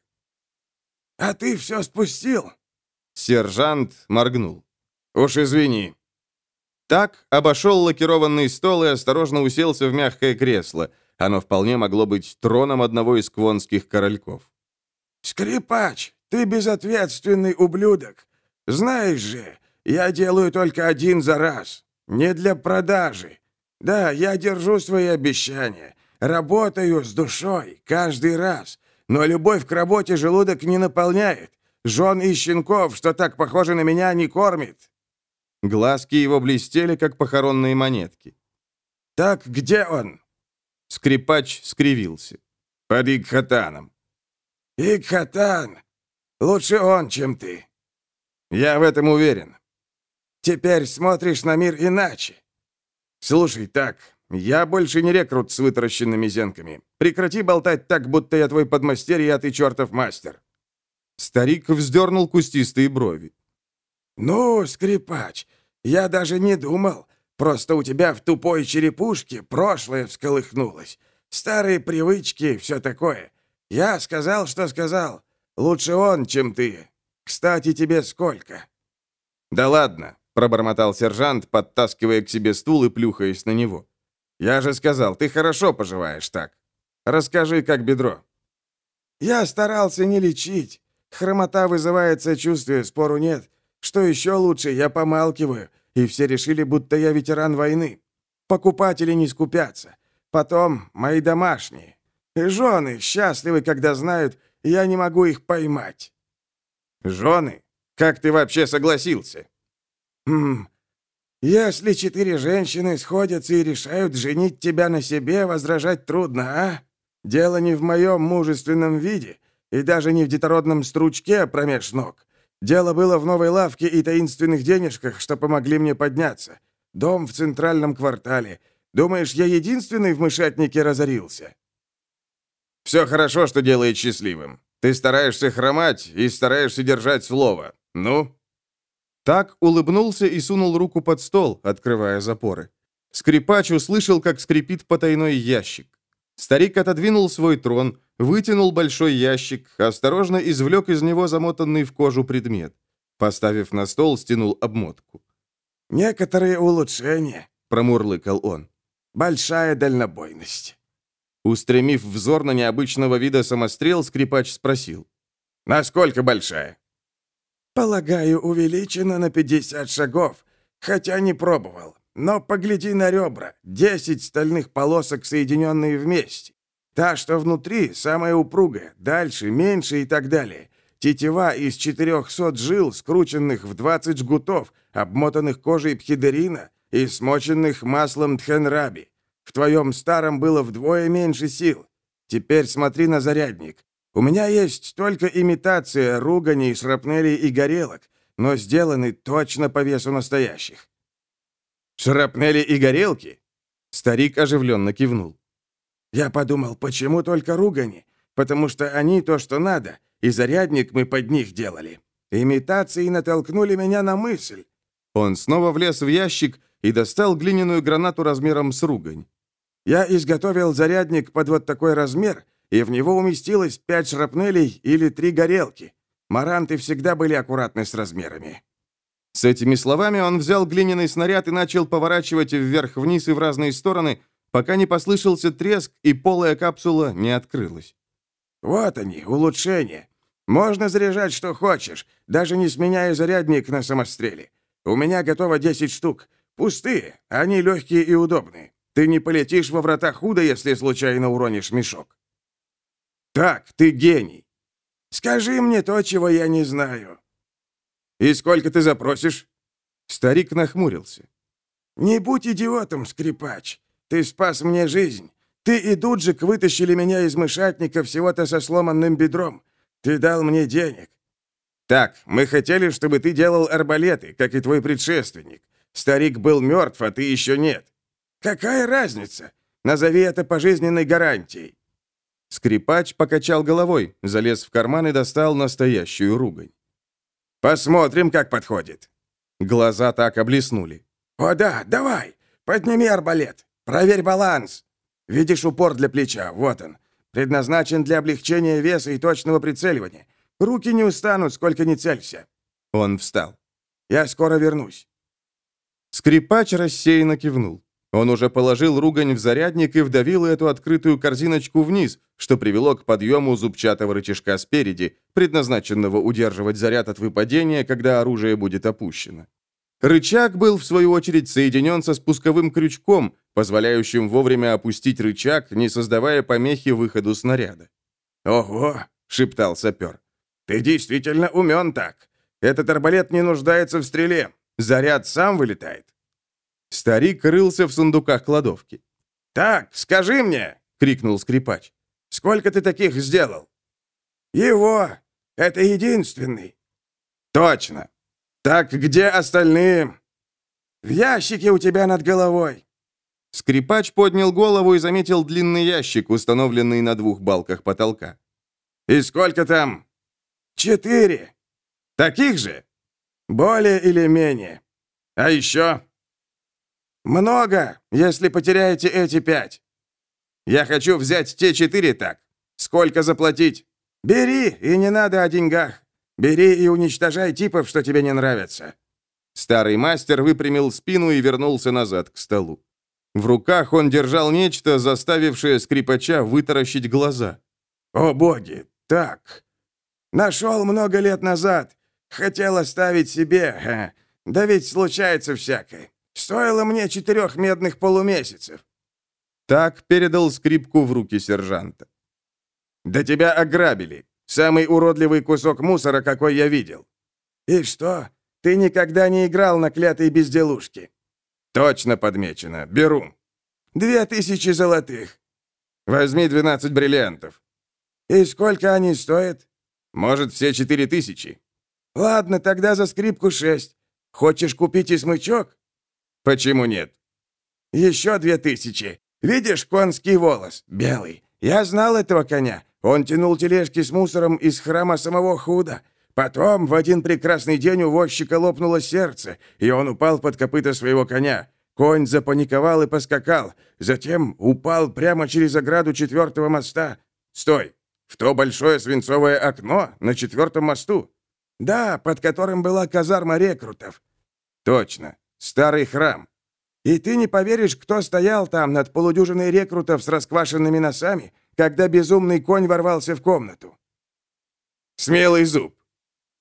«А ты все спустил?» Сержант моргнул. «Уж извини». Так обошел лакированный стол и осторожно уселся в мягкое кресло. Оно вполне могло быть троном одного из квонских корольков. «Скрипач, ты безответственный ублюдок. Знаешь же, я делаю только один за раз. Не для продажи. Да, я держу свои обещания. Работаю с душой, каждый раз. Но любовь к работе желудок не наполняет. Жен и щенков, что так похожи на меня, не кормит». Глазки его блестели, как похоронные монетки. «Так где он?» Скрипач скривился. «Под Игхатаном». «Игхатан! Лучше он, чем ты». «Я в этом уверен». «Теперь смотришь на мир иначе». «Слушай, так, я больше не рекрут с вытаращенными зенками. Прекрати болтать так, будто я твой подмастерье, а ты чертов мастер». Старик вздернул кустистые брови. «Ну, скрипач, я даже не думал. Просто у тебя в тупой черепушке прошлое всколыхнулось. Старые привычки, все такое. Я сказал, что сказал. Лучше он, чем ты. Кстати, тебе сколько?» «Да ладно», — пробормотал сержант, подтаскивая к себе стул и плюхаясь на него. «Я же сказал, ты хорошо поживаешь так. Расскажи, как бедро». «Я старался не лечить. Хромота вызывает сочувствие, спору нет. Что еще лучше, я помалкиваю, и все решили, будто я ветеран войны. Покупатели не скупятся. Потом мои домашние. И жены счастливы, когда знают, я не могу их поймать. Жены? Как ты вообще согласился? Хм, если четыре женщины сходятся и решают женить тебя на себе, возражать трудно, а? Дело не в моем мужественном виде, и даже не в детородном стручке промеж ног. Дело было в новой лавке и таинственных денежках, что помогли мне подняться. Дом в центральном квартале. Думаешь, я единственный в мышатнике разорился?» «Все хорошо, что делает счастливым. Ты стараешься хромать и стараешься держать слово. Ну?» Так улыбнулся и сунул руку под стол, открывая запоры. Скрипач услышал, как скрипит потайной ящик. Старик отодвинул свой трон, вытянул большой ящик, осторожно извлек из него замотанный в кожу предмет. Поставив на стол, стянул обмотку. «Некоторые улучшения», — промурлыкал он. «Большая дальнобойность». Устремив взор на необычного вида самострел, скрипач спросил. «Насколько большая?» «Полагаю, увеличена на 50 шагов, хотя не пробовал. Но погляди на ребра. Десять стальных полосок, соединенные вместе. Та, что внутри, самая упругая, дальше, меньше и так далее. Тетива из 400 жил, скрученных в 20 жгутов, обмотанных кожей пхидерина и смоченных маслом тхенраби. В твоем старом было вдвое меньше сил. Теперь смотри на зарядник. У меня есть только имитация руганей, шрапнелей и горелок, но сделаны точно по весу настоящих. Шрапнели и горелки?» Старик оживленно кивнул. «Я подумал, почему только ругани? Потому что они то, что надо, и зарядник мы под них делали. Имитации натолкнули меня на мысль». Он снова влез в ящик и достал глиняную гранату размером с ругань. «Я изготовил зарядник под вот такой размер, и в него уместилось пять шрапнелей или три горелки. Маранты всегда были аккуратны с размерами». С этими словами он взял глиняный снаряд и начал поворачивать вверх-вниз и в разные стороны, пока не послышался треск и полая капсула не открылась. «Вот они, улучшения. Можно заряжать что хочешь, даже не сменяя зарядник на самостреле. У меня готово 10 штук. Пустые, они легкие и удобные. Ты не полетишь во врата худо, если случайно уронишь мешок». «Так, ты гений». «Скажи мне то, чего я не знаю». «И сколько ты запросишь?» Старик нахмурился. «Не будь идиотом, скрипач. Ты спас мне жизнь. Ты и Дуджик вытащили меня из мышатника всего-то со сломанным бедром. Ты дал мне денег. Так, мы хотели, чтобы ты делал арбалеты, как и твой предшественник. Старик был мертв, а ты еще нет. Какая разница? Назови это пожизненной гарантией. Скрипач покачал головой, залез в карман и достал настоящую ругань. «Посмотрим, как подходит». Глаза так облеснули. «О да, давай, подними арбалет, проверь баланс. Видишь упор для плеча, вот он. Предназначен для облегчения веса и точного прицеливания. Руки не устанут, сколько ни целься». Он встал. «Я скоро вернусь». Скрипач рассеянно кивнул. Он уже положил ругань в зарядник и вдавил эту открытую корзиночку вниз, что привело к подъему зубчатого рычажка спереди, предназначенного удерживать заряд от выпадения, когда оружие будет опущено. Рычаг был, в свою очередь, соединен со спусковым крючком, позволяющим вовремя опустить рычаг, не создавая помехи выходу снаряда. «Ого!» — шептал сапер. «Ты действительно умен так. Этот арбалет не нуждается в стреле. Заряд сам вылетает». Старик рылся в сундуках кладовки. «Так, скажи мне!» — крикнул скрипач. «Сколько ты таких сделал?» «Его! Это единственный!» «Точно! Так где остальные?» «В ящике у тебя над головой!» Скрипач поднял голову и заметил длинный ящик, установленный на двух балках потолка. «И сколько там?» «Четыре!» «Таких же?» «Более или менее. А еще?» «Много, если потеряете эти пять. Я хочу взять те четыре так. Сколько заплатить? Бери, и не надо о деньгах. Бери и уничтожай типов, что тебе не нравятся». Старый мастер выпрямил спину и вернулся назад к столу. В руках он держал нечто, заставившее скрипача вытаращить глаза. «О боги, так. Нашел много лет назад. Хотел оставить себе. Да ведь случается всякое. Стоило мне четырех медных полумесяцев». Так передал скрипку в руки сержанта. «Да тебя ограбили. Самый уродливый кусок мусора, какой я видел». «И что? Ты никогда не играл на клятой безделушке?» «Точно подмечено. Беру». «Две тысячи золотых». «Возьми двенадцать бриллиантов». «И сколько они стоят?» «Может, все четыре тысячи». «Ладно, тогда за скрипку шесть. Хочешь купить и смычок?» «Почему нет?» «Еще две тысячи. Видишь конский волос? Белый. Я знал этого коня. Он тянул тележки с мусором из храма самого Худа. Потом в один прекрасный день у возчика лопнуло сердце, и он упал под копыта своего коня. Конь запаниковал и поскакал. Затем упал прямо через ограду четвертого моста. Стой! В то большое свинцовое окно на четвертом мосту? Да, под которым была казарма рекрутов. Точно. Старый храм. И ты не поверишь, кто стоял там над полудюжиной рекрутов с расквашенными носами, когда безумный конь ворвался в комнату. Смелый зуб.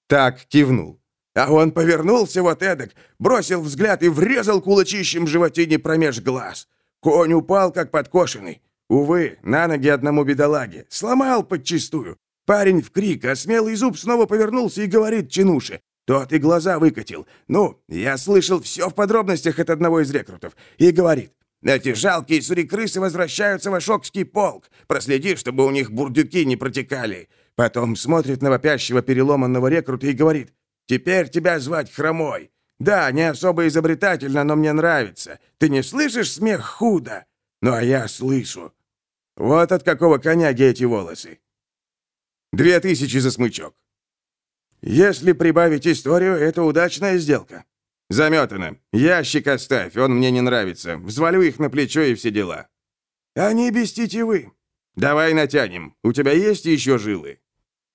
Так кивнул. А он повернулся вот эдак, бросил взгляд и врезал кулачищем животине промеж глаз. Конь упал, как подкошенный. Увы, на ноги одному бедолаге. Сломал подчистую. Парень в крик, а смелый зуб снова повернулся и говорит чинуше. Тот и глаза выкатил. Ну, я слышал все в подробностях от одного из рекрутов. И говорит, эти жалкие сури-крысы возвращаются в Ашокский полк. Проследи, чтобы у них бурдюки не протекали. Потом смотрит на вопящего переломанного рекрута и говорит, «Теперь тебя звать Хромой. Да, не особо изобретательно, но мне нравится. Ты не слышишь смех худо? Ну, а я слышу. Вот от какого коняги эти волосы. Две тысячи за смычок. Если прибавить историю, это удачная сделка. Заметано. Ящик оставь, он мне не нравится. Взвалю их на плечо и все дела. Они без тетивы. Давай натянем. У тебя есть еще жилы?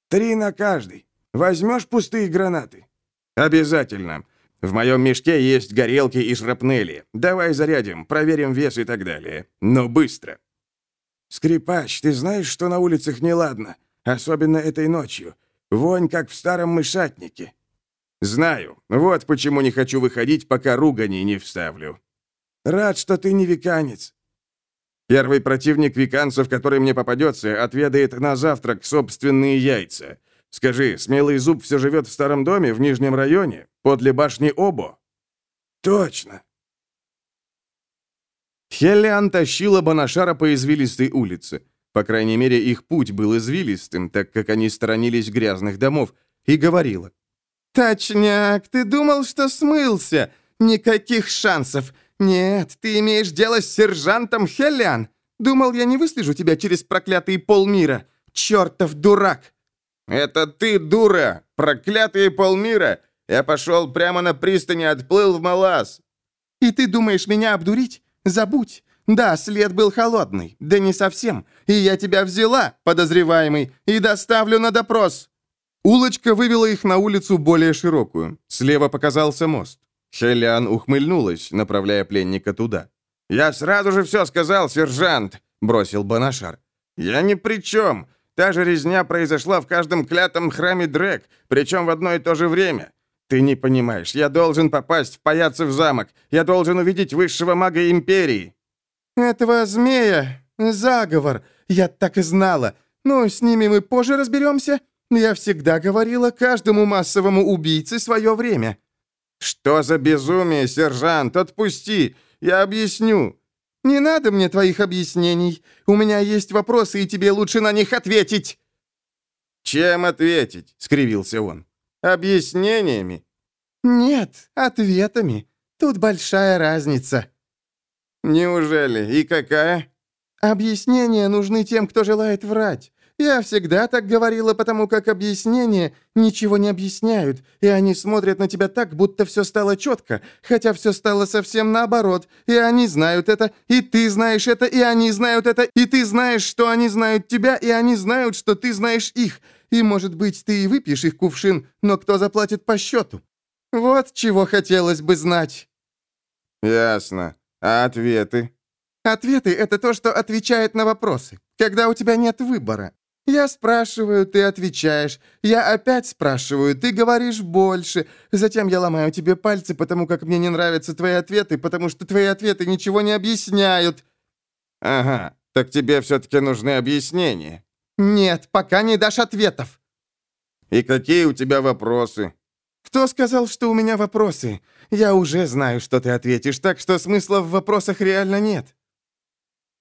Три на каждый. Возьмешь пустые гранаты? Обязательно. В моем мешке есть горелки и шрапнели. Давай зарядим, проверим вес и так далее. Но быстро. Скрипач, ты знаешь, что на улицах неладно? Особенно этой ночью. Вонь, как в старом мышатнике». «Знаю. Вот почему не хочу выходить, пока ругани не вставлю». «Рад, что ты не веканец». Первый противник веканцев, который мне попадется, отведает на завтрак собственные яйца. Скажи, смелый зуб все живет в старом доме в Нижнем районе, подле башни Обо?» «Точно. Хелиан тащила Банашара по извилистой улице. По крайней мере, их путь был извилистым, так как они сторонились грязных домов, и говорила. «Точняк, ты думал, что смылся? Никаких шансов. Нет, ты имеешь дело с сержантом Хелиан. Думал, я не выслежу тебя через проклятый полмира. Чертов дурак!» «Это ты, дура! Проклятые полмира! Я пошел прямо на пристани, отплыл в Малаз!» «И ты думаешь меня обдурить? Забудь! Да, след был холодный, да не совсем. И я тебя взяла, подозреваемый, и доставлю на допрос!» Улочка вывела их на улицу более широкую. Слева показался мост. Хелиан ухмыльнулась, направляя пленника туда. «Я сразу же все сказал, сержант!» — бросил Банашар. «Я ни при чем. Та же резня произошла в каждом клятом храме Дрек, причем в одно и то же время. Ты не понимаешь, я должен попасть в Паяцев замок. Я должен увидеть высшего мага Империи». «Этого змея? Заговор. Я так и знала. Ну, с ними мы позже разберемся. Я всегда говорила каждому массовому убийце свое время». «Что за безумие, сержант? Отпусти! Я объясню!» «Не надо мне твоих объяснений. У меня есть вопросы, и тебе лучше на них ответить». «Чем ответить?» — скривился он. «Объяснениями?» «Нет, ответами. Тут большая разница». «Неужели? И какая?» «Объяснения нужны тем, кто желает врать. Я всегда так говорила, потому как объяснения ничего не объясняют, и они смотрят на тебя так, будто все стало четко, хотя все стало совсем наоборот, и они знают это, и ты знаешь это, и они знают это, и ты знаешь, что они знают тебя, и они знают, что ты знаешь их, и, может быть, ты и выпьешь их кувшин, но кто заплатит по счету? Вот чего хотелось бы знать». «Ясно. А ответы?» «Ответы — это то, что отвечает на вопросы, когда у тебя нет выбора. Я спрашиваю, ты отвечаешь. Я опять спрашиваю, ты говоришь больше. Затем я ломаю тебе пальцы, потому как мне не нравятся твои ответы, потому что твои ответы ничего не объясняют». «Ага, так тебе все-таки нужны объяснения». «Нет, пока не дашь ответов». «И какие у тебя вопросы?» «Кто сказал, что у меня вопросы? Я уже знаю, что ты ответишь, так что смысла в вопросах реально нет».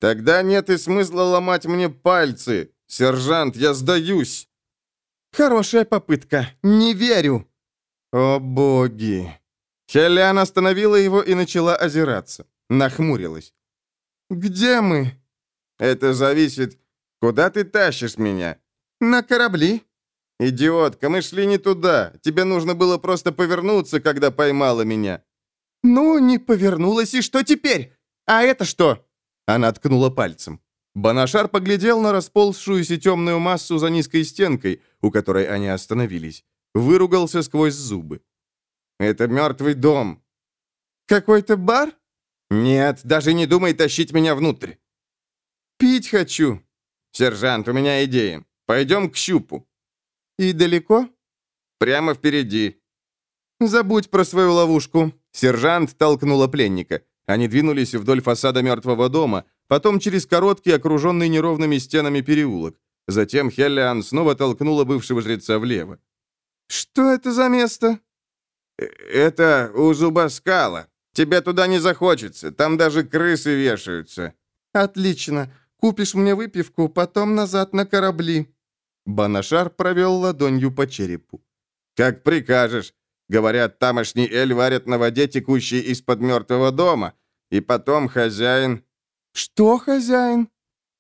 «Тогда нет и смысла ломать мне пальцы. «Сержант, я сдаюсь!» «Хорошая попытка. Не верю!» «О боги!» Хелиан остановила его и начала озираться. Нахмурилась. «Где мы?» «Это зависит... Куда ты тащишь меня?» «На корабли». «Идиотка, мы шли не туда. Тебе нужно было просто повернуться, когда поймала меня». «Ну, не повернулась, и что теперь? А это что?» Она ткнула пальцем. Банашар поглядел на расползшуюся темную массу за низкой стенкой, у которой они остановились. Выругался сквозь зубы. «Это мертвый дом». «Какой-то бар?» «Нет, даже не думай тащить меня внутрь». «Пить хочу». «Сержант, у меня идея. Пойдем к щупу». «И далеко?» «Прямо впереди». «Забудь про свою ловушку». Сержант толкнула пленника. Они двинулись вдоль фасада мертвого дома, потом через короткий, окруженный неровными стенами переулок. Затем Хеллиан снова толкнула бывшего жреца влево. «Что это за место?» «Э, «Это у зубоскала. Тебе туда не захочется, там даже крысы вешаются». «Отлично. Купишь мне выпивку, потом назад на корабли». Банашар провел ладонью по черепу. «Как прикажешь. Говорят, тамошний эль варят на воде, текущей из-под мертвого дома. И потом хозяин «Что, хозяин?»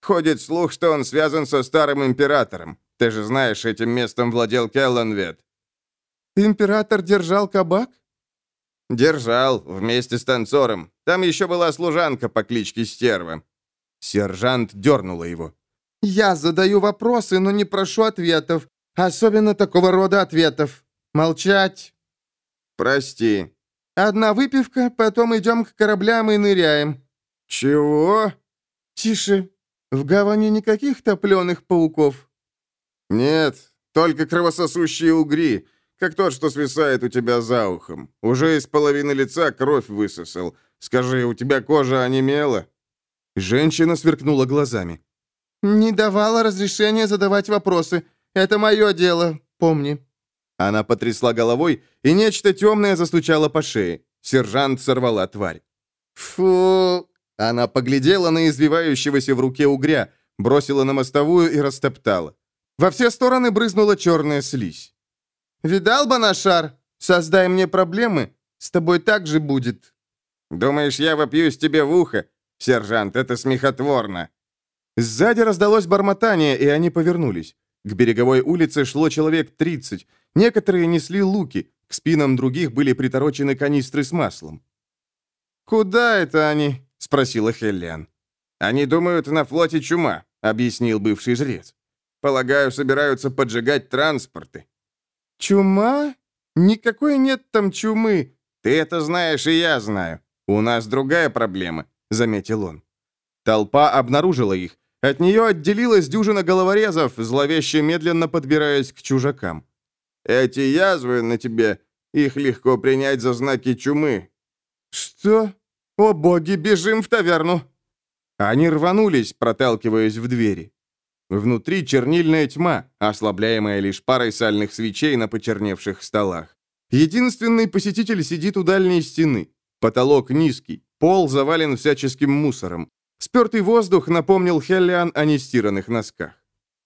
«Ходит слух, что он связан со старым императором. Ты же знаешь, этим местом владел Келланвет». «Император держал кабак?» «Держал, вместе с танцором. Там еще была служанка по кличке Стерва». Сержант дернула его. «Я задаю вопросы, но не прошу ответов. Особенно такого рода ответов. Молчать!» «Прости». «Одна выпивка, потом идем к кораблям и ныряем. «Чего?» «Тише. В гавани никаких топленых пауков». «Нет, только кровососущие угри, как тот, что свисает у тебя за ухом. Уже из половины лица кровь высосал. Скажи, у тебя кожа онемела?» Женщина сверкнула глазами. «Не давала разрешения задавать вопросы. Это мое дело, помни». Она потрясла головой, и нечто темное застучало по шее. Сержант сорвала тварь. «Фу, Она поглядела на извивающегося в руке угря, бросила на мостовую и растоптала. Во все стороны брызнула черная слизь. «Видал, Банашар? Создай мне проблемы. С тобой так же будет». «Думаешь, я вопьюсь тебе в ухо? Сержант, это смехотворно». Сзади раздалось бормотание, и они повернулись. К береговой улице шло человек 30. Некоторые несли луки, к спинам других были приторочены канистры с маслом. «Куда это они?» — спросила Хеллиан. «Они думают, на флоте чума», — объяснил бывший жрец. «Полагаю, собираются поджигать транспорты». «Чума? Никакой нет там чумы». «Ты это знаешь, и я знаю. У нас другая проблема», — заметил он. Толпа обнаружила их. От нее отделилась дюжина головорезов, зловеще медленно подбираясь к чужакам. «Эти язвы на тебе, их легко принять за знаки чумы». «Что? О боги, бежим в таверну!» Они рванулись, проталкиваясь в двери. Внутри чернильная тьма, ослабляемая лишь парой сальных свечей на почерневших столах. Единственный посетитель сидит у дальней стены. Потолок низкий, пол завален всяческим мусором. Спертый воздух напомнил Хеллиан о нестиранных носках.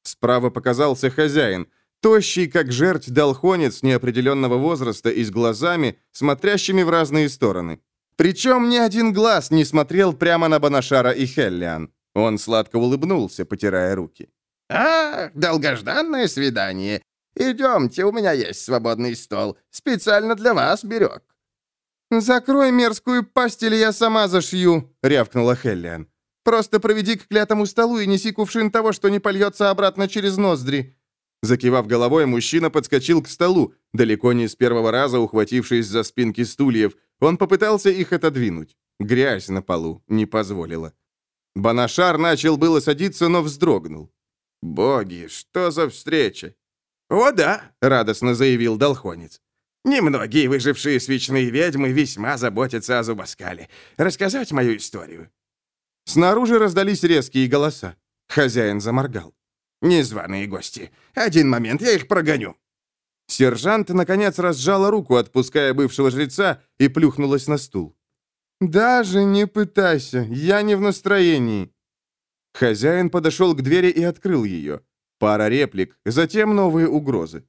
Справа показался хозяин, тощий, как жерть долхонец неопределенного возраста и с глазами, смотрящими в разные стороны. Причем ни один глаз не смотрел прямо на Банашара и Хеллиан. Он сладко улыбнулся, потирая руки. «А, долгожданное свидание. Идемте, у меня есть свободный стол. Специально для вас берег». «Закрой мерзкую пасть, или я сама зашью», — рявкнула Хеллиан. «Просто проведи к клятому столу и неси кувшин того, что не польется обратно через ноздри». Закивав головой, мужчина подскочил к столу, далеко не с первого раза ухватившись за спинки стульев. Он попытался их отодвинуть. Грязь на полу не позволила. Банашар начал было садиться, но вздрогнул. «Боги, что за встреча?» «О да», — радостно заявил Долхонец. «Немногие выжившие свечные ведьмы весьма заботятся о Зубаскале. Рассказать мою историю?» Снаружи раздались резкие голоса. Хозяин заморгал. «Незваные гости. Один момент, я их прогоню». Сержант, наконец, разжала руку, отпуская бывшего жреца, и плюхнулась на стул. «Даже не пытайся, я не в настроении». Хозяин подошел к двери и открыл ее. Пара реплик, затем новые угрозы.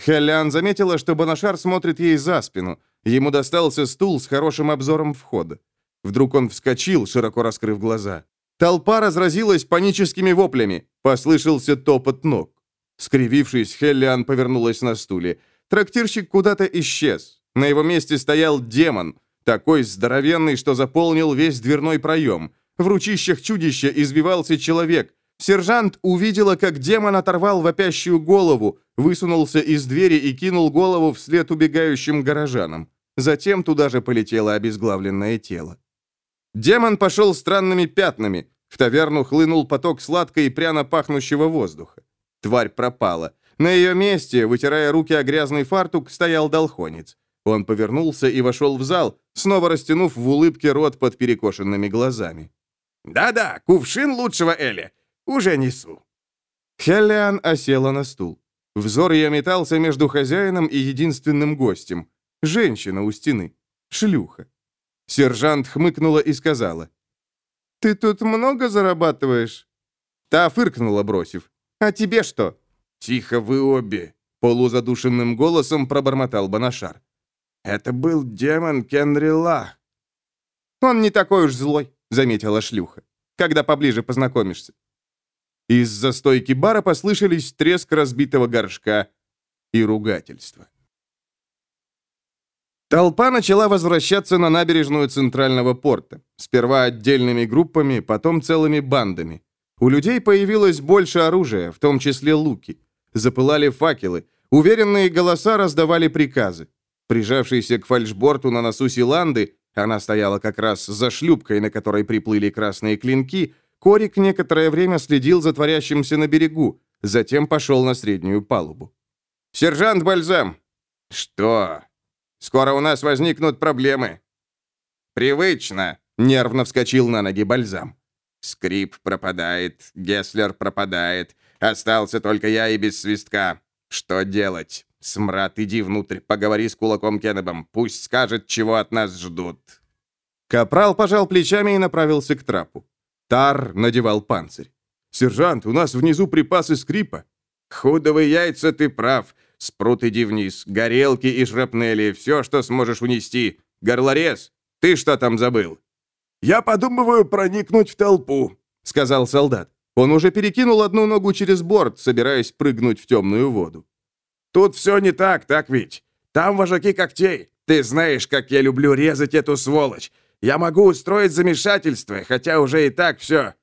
Хелян заметила, что Банашар смотрит ей за спину. Ему достался стул с хорошим обзором входа. Вдруг он вскочил, широко раскрыв глаза. Толпа разразилась паническими воплями. Послышался топот ног. Скривившись, Хеллиан повернулась на стуле. Трактирщик куда-то исчез. На его месте стоял демон, такой здоровенный, что заполнил весь дверной проем. В ручищах чудища извивался человек. Сержант увидела, как демон оторвал вопящую голову, высунулся из двери и кинул голову вслед убегающим горожанам. Затем туда же полетело обезглавленное тело. Демон пошел странными пятнами. В таверну хлынул поток сладко и пряно пахнущего воздуха. Тварь пропала. На ее месте, вытирая руки о грязный фартук, стоял долхонец. Он повернулся и вошел в зал, снова растянув в улыбке рот под перекошенными глазами. «Да-да, кувшин лучшего Эля. Уже несу». Хеллиан осела на стул. Взор ее метался между хозяином и единственным гостем. Женщина у стены. Шлюха. Сержант хмыкнула и сказала. «Ты тут много зарабатываешь?» Та фыркнула, бросив. «А тебе что?» «Тихо вы обе!» Полузадушенным голосом пробормотал Банашар. «Это был демон Кенрила». «Он не такой уж злой», — заметила шлюха. «Когда поближе познакомишься». Из-за стойки бара послышались треск разбитого горшка и ругательства. Толпа начала возвращаться на набережную Центрального порта. Сперва отдельными группами, потом целыми бандами. У людей появилось больше оружия, в том числе луки. Запылали факелы. Уверенные голоса раздавали приказы. Прижавшийся к фальшборту на носу Силанды, она стояла как раз за шлюпкой, на которой приплыли красные клинки, Корик некоторое время следил за творящимся на берегу, затем пошел на среднюю палубу. «Сержант Бальзам!» «Что? Скоро у нас возникнут проблемы». «Привычно», — нервно вскочил на ноги Бальзам. «Скрип пропадает, Гесслер пропадает, остался только я и без свистка. Что делать?» «Смрад, иди внутрь, поговори с кулаком Кеннебом, пусть скажет, чего от нас ждут». Капрал пожал плечами и направился к трапу. Тар надевал панцирь. «Сержант, у нас внизу припасы скрипа». «Худовые яйца, ты прав. Спрут иди вниз. Горелки и шрапнели. Все, что сможешь унести. Горлорез, ты что там забыл?» «Я подумываю проникнуть в толпу», — сказал солдат. Он уже перекинул одну ногу через борт, собираясь прыгнуть в темную воду. «Тут все не так, так ведь? Там вожаки когтей. Ты знаешь, как я люблю резать эту сволочь. Я могу устроить замешательство, хотя уже и так все.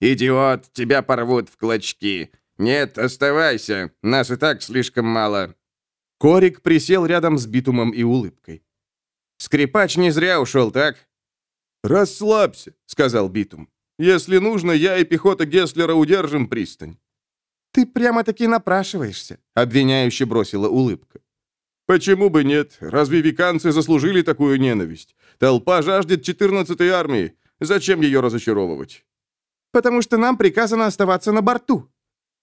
Идиот, тебя порвут в клочки. Нет, оставайся, нас и так слишком мало. Корик присел рядом с битумом и улыбкой. Скрипач не зря ушел, так? «Расслабься», — сказал Битум. «Если нужно, я и пехота Гесслера удержим пристань». «Ты прямо-таки напрашиваешься», — обвиняюще бросила улыбка. Почему бы нет? Разве виканцы заслужили такую ненависть? Толпа жаждет 14-й армии. Зачем ее разочаровывать? Потому что нам приказано оставаться на борту.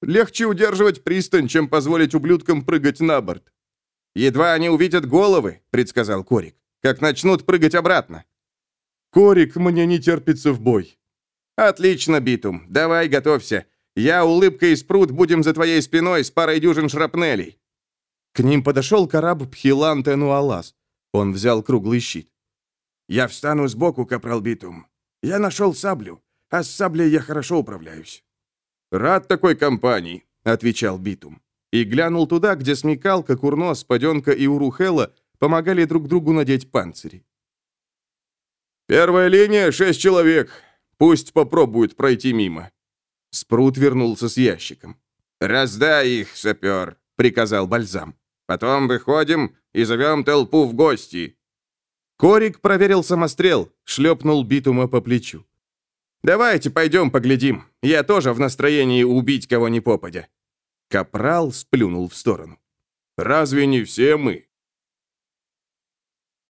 Легче удерживать пристань, чем позволить ублюдкам прыгать на борт. Едва они увидят головы, предсказал Корик, как начнут прыгать обратно. Корик, мне не терпится в бой. Отлично, Битум. Давай, готовься. Я, улыбка и спрут будем за твоей спиной с парой дюжин шрапнелей. К ним подошел корабль Пхилан Тенуалас. Он взял круглый щит. «Я встану сбоку, капрал Битум. Я нашел саблю, а с саблей я хорошо управляюсь». «Рад такой компании», — отвечал Битум. И глянул туда, где смекалка, Курнос, Паденка и Урухела помогали друг другу надеть панцири. «Первая линия — шесть человек. Пусть попробуют пройти мимо». Спрут вернулся с ящиком. «Раздай их, сапер», — приказал Бальзам. Потом выходим и зовем толпу в гости». Корик проверил самострел, шлепнул битума по плечу. «Давайте пойдем поглядим. Я тоже в настроении убить кого ни попадя». Капрал сплюнул в сторону. «Разве не все мы?»